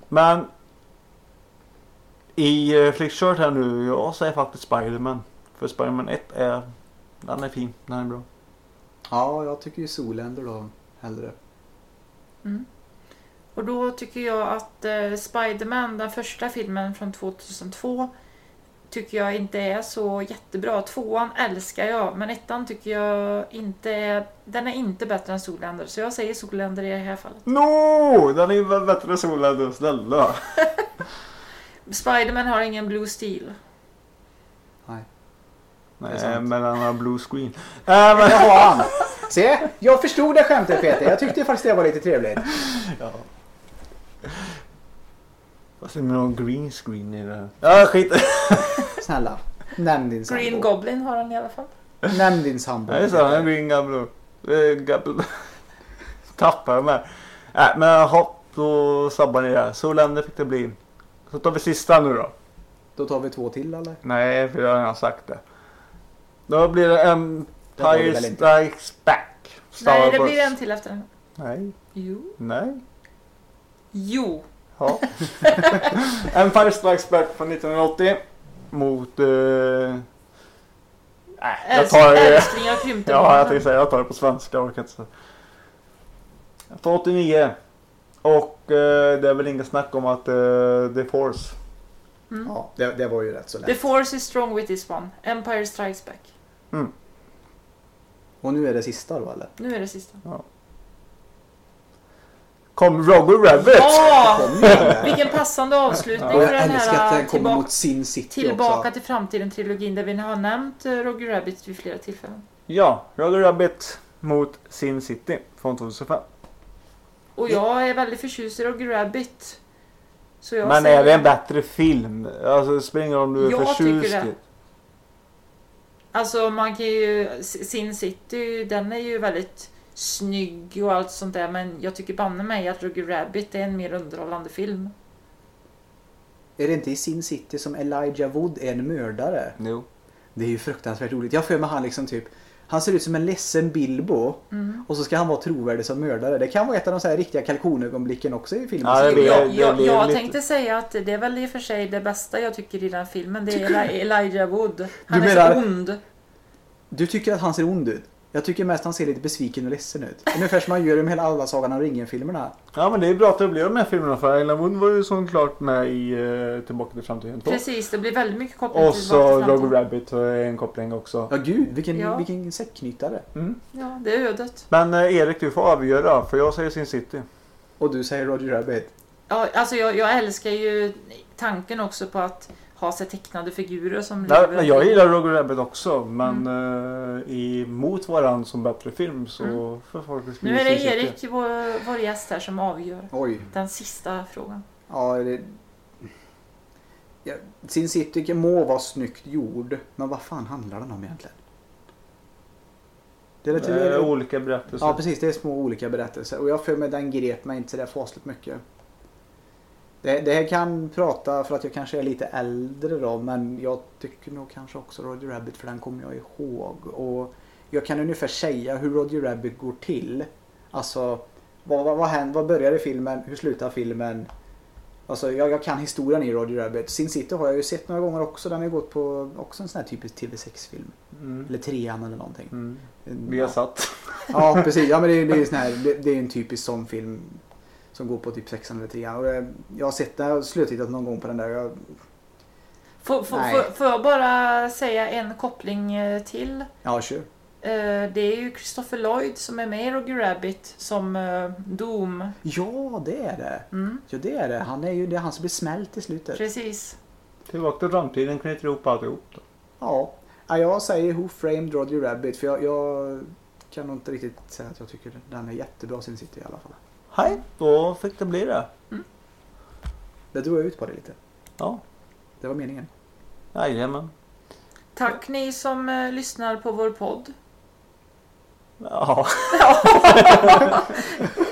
Men... I eh, Flickchart här nu, jag säger faktiskt Spiderman. För Spiderman 1 är... Den är fin, den är bra. Ja, jag tycker ju Zoolander då hellre. Och då tycker jag att eh, Spiderman, den första filmen från 2002, tycker jag inte är så jättebra. Tvåan älskar jag, men ettan tycker jag inte är... Den är inte bättre än Zoolander, så jag säger Zoolander i det här fallet. No! Den är ju väl bättre än Zoolander, snälla. (laughs) Spiderman har ingen Blue Steel. Nej. Nej, men han har blue screen. Äh, men... Det har han. Se, jag förstod det skämtet Peter. Jag tyckte faktiskt det var lite trevligt. Vad säger man om green screen i det här? Ja, skit (laughs) Snälla. Nämn din sambo. Green Goblin har han i alla fall. Nämn din sambo. Nej, så han är green gamla. (laughs) Tappar jag med. Nej, men hopp, då sabbar ni det här. Zoolander fick det bli. Så tar vi sista nu då. Då tar vi två till eller? Nej, för jag har redan sagt det. Då blir det väl inte. Strikes Back. Star Nej, det blir en till efter den. Nej, Jo. nej. Jo. Ja. (laughs) Empire Strikes Back från 1980. Mot... Eh... Nej, jag tar... älskling, jag (laughs) krympte Ja, jag tänkte säga jag tar det på svenska. Jag, kan inte säga. jag tar 89. Och eh, det är väl inget snack om att eh, The Force. Ja, det, det var ju rätt så The lätt. Force is strong with this one. Empire Strikes Back. Och nu är det sista då eller? Nu är det sista. Kom Roger Rabbit! Ja! Vilken passande avslutning Och för den här den kommer tillbaka, mot Sin City tillbaka också. till framtiden-trilogin där vi har nämnt eh, Roger Rabbit vid flera tillfällen. Ja, Roger Rabbit mot Sin City från 2005. Och jag är väldigt förtjust i Roger Rabbit. Så jag Men säger- är det en bättre film? Alltså det spelar ingen roll om du är Jag förtjust tycker det. i. Alltså man kan ju... Sin City, den är ju väldigt snygg och allt sånt där. Men jag tycker banne mig att Roger Rabbit är en mer underhållande film. Är det inte i Sin City som Elijah Wood är en mördare? Jo. Det är ju fruktansvärt roligt. Jag för mig han liksom typ han ser ut som en ledsen Bilbo Mm. och så ska han vara trovärdig som mördare. Det kan vara ett av de så här riktiga kalkonögonblicken också i filmen. Ja, det blir- Jag, det jag, blir jag lite- tänkte säga att det är väl i och för sig det bästa jag tycker i den filmen. Det är Eli- Elijah Wood. Han Du är menar- så ond. Du tycker att han ser ond ut? Jag tycker mest han ser lite besviken och ledsen ut. Ungefär som man gör med hela alla Sagan om ringen-filmerna. Ja men det är bra att det blir de här filmerna för Ellen Wood var ju som klart med i uh, Tillbaka till framtiden 2. Precis, det blir väldigt mycket koppling Och till så Tillbaka till Roger framtiden. Rabbit är en koppling också. Ja gud, vilken, Ja. vilken säckknytare. Mm. Ja, det är ödet. Men eh, Erik du får avgöra för jag säger Sin City. Och du säger Roger Rabbit. Ja, alltså jag, jag älskar ju tanken också på att ha sig tecknade figurer som Nej, lever. men jag gillar Roger Rabbit också men Mm. eh, i, mot varann som bättre film så Mm. får folk Nu är det. Erik, vår, vår gäst här, som avgör Oj. den sista frågan. Ja, det... Ja, Sin City må vara snyggt gjord, men vad fan handlar den om egentligen? Det är. Eh, olika berättelser. Ja precis, det är små olika berättelser och jag för mig den grep mig inte sådär fasligt mycket. Det, det här kan prata för att jag kanske är lite äldre då men jag tycker nog kanske också Roger Rabbit för den kommer jag ihåg. Och jag kan ungefär säga hur Roger Rabbit går till. Alltså vad, vad, vad, händer, vad börjar i filmen? Hur slutar filmen? Alltså jag, jag kan historien i Roger Rabbit. Sin City har jag ju sett några gånger också. Den har ju gått på också en sån här typisk TV6-film. Mm. Eller trean eller någonting. Mm. En- Vi har satt. Ja precis, ja men det det är, sån här, det, det är en typisk sån film som går på typ sexan eller trean. Och det, jag har sett den, jag har sluttittat någon gång på den där. Jag, Får, får, får, jag bara säga en koppling eh, till? ja kör. Eh, Det är ju Christopher Lloyd som är med i Roger Rabbit som eh, Doom. Ja det är det. Mm, Ja det är det. Han är ju det är han som blir smält i slutet. precis. Tillbaka till framtiden knyter ihop alltihop då. Ja. ja. Jag säger Who Framed Roger Rabbit för jag, jag kan nog inte riktigt säga att jag tycker den är jättebra Sin City i alla fall. Hej, då fick det bli det. Det drog jag ut på det lite. Ja, Det var meningen. jajamän. Tack ni som eh, lyssnar på vår podd. Ja. (laughs)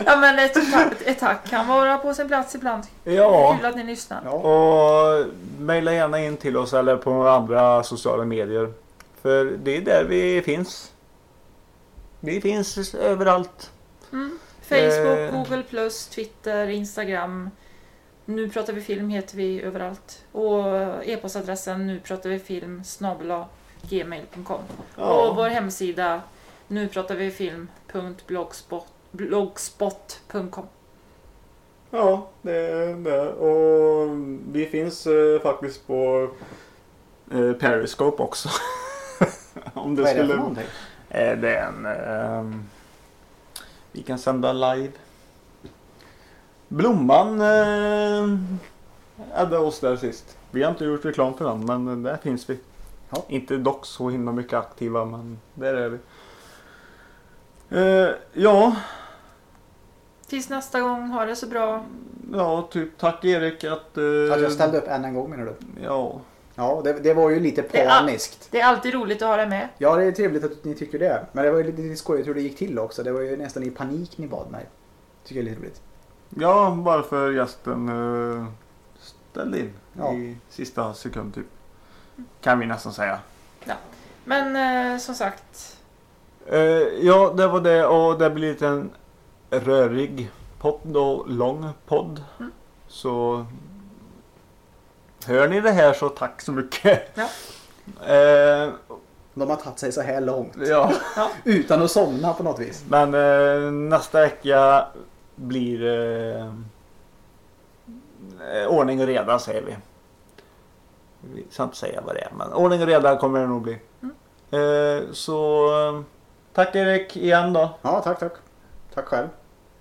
Ja men ett, ett tack kan vara på sin plats ibland. Ja. Kul att ni lyssnar. Och mejla gärna in till oss eller på andra sociala medier. För det är där vi finns. Vi finns överallt. Mm. Facebook, Eh. Google+, Twitter, Instagram. Nu pratar vi film heter vi överallt. Och e-postadressen nu pratar vi film gmail.com. Ja. Och vår hemsida nu pratar vi film.blogspot.com. Ja, det är det. Och vi finns eh, faktiskt på eh, Periscope också. (laughs) Om det Vad är det skulle... för någonting? Eh, det är en... ehm, vi kan sända live. Blomman eh, hade oss där sist. Vi har inte gjort reklam för den men där finns vi. Ja. Inte dock så himla mycket aktiva men där är vi. Eh, ja, Tills nästa gång, ha det så bra. ja, typ tack Erik att... eh, Att jag ställde upp än en gång menar du? Ja, Ja, det, det var ju lite Det är- paniskt. Det är alltid roligt att ha dig med. Ja, det är trevligt att ni tycker det. Men det var ju lite skojigt hur det gick till också. Det var ju nästan i panik ni bad mig. Tycker jag är lite roligt. ja bara för gästen uh, ställde in Ja. i sista sekund typ. Kan vi nästan säga. Men eh, som sagt, Eh, ja, det var det och det blir lite en rörig podd och lång podd. Mm. Så hör ni det här så tack så mycket. Ja. Eh, De har tagit sig så här långt. ja, Utan att somna på något vis. men eh, nästa vecka blir eh, eh, ordning och reda säger vi. Vi ska inte säga vad det är men ordning och reda kommer det nog bli. Eh, så tack Erik igen då. Ja, tack, tack. Tack själv.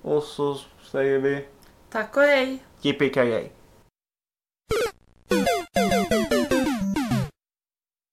Och så säger vi tack och hej! Yippee Mm-hmm.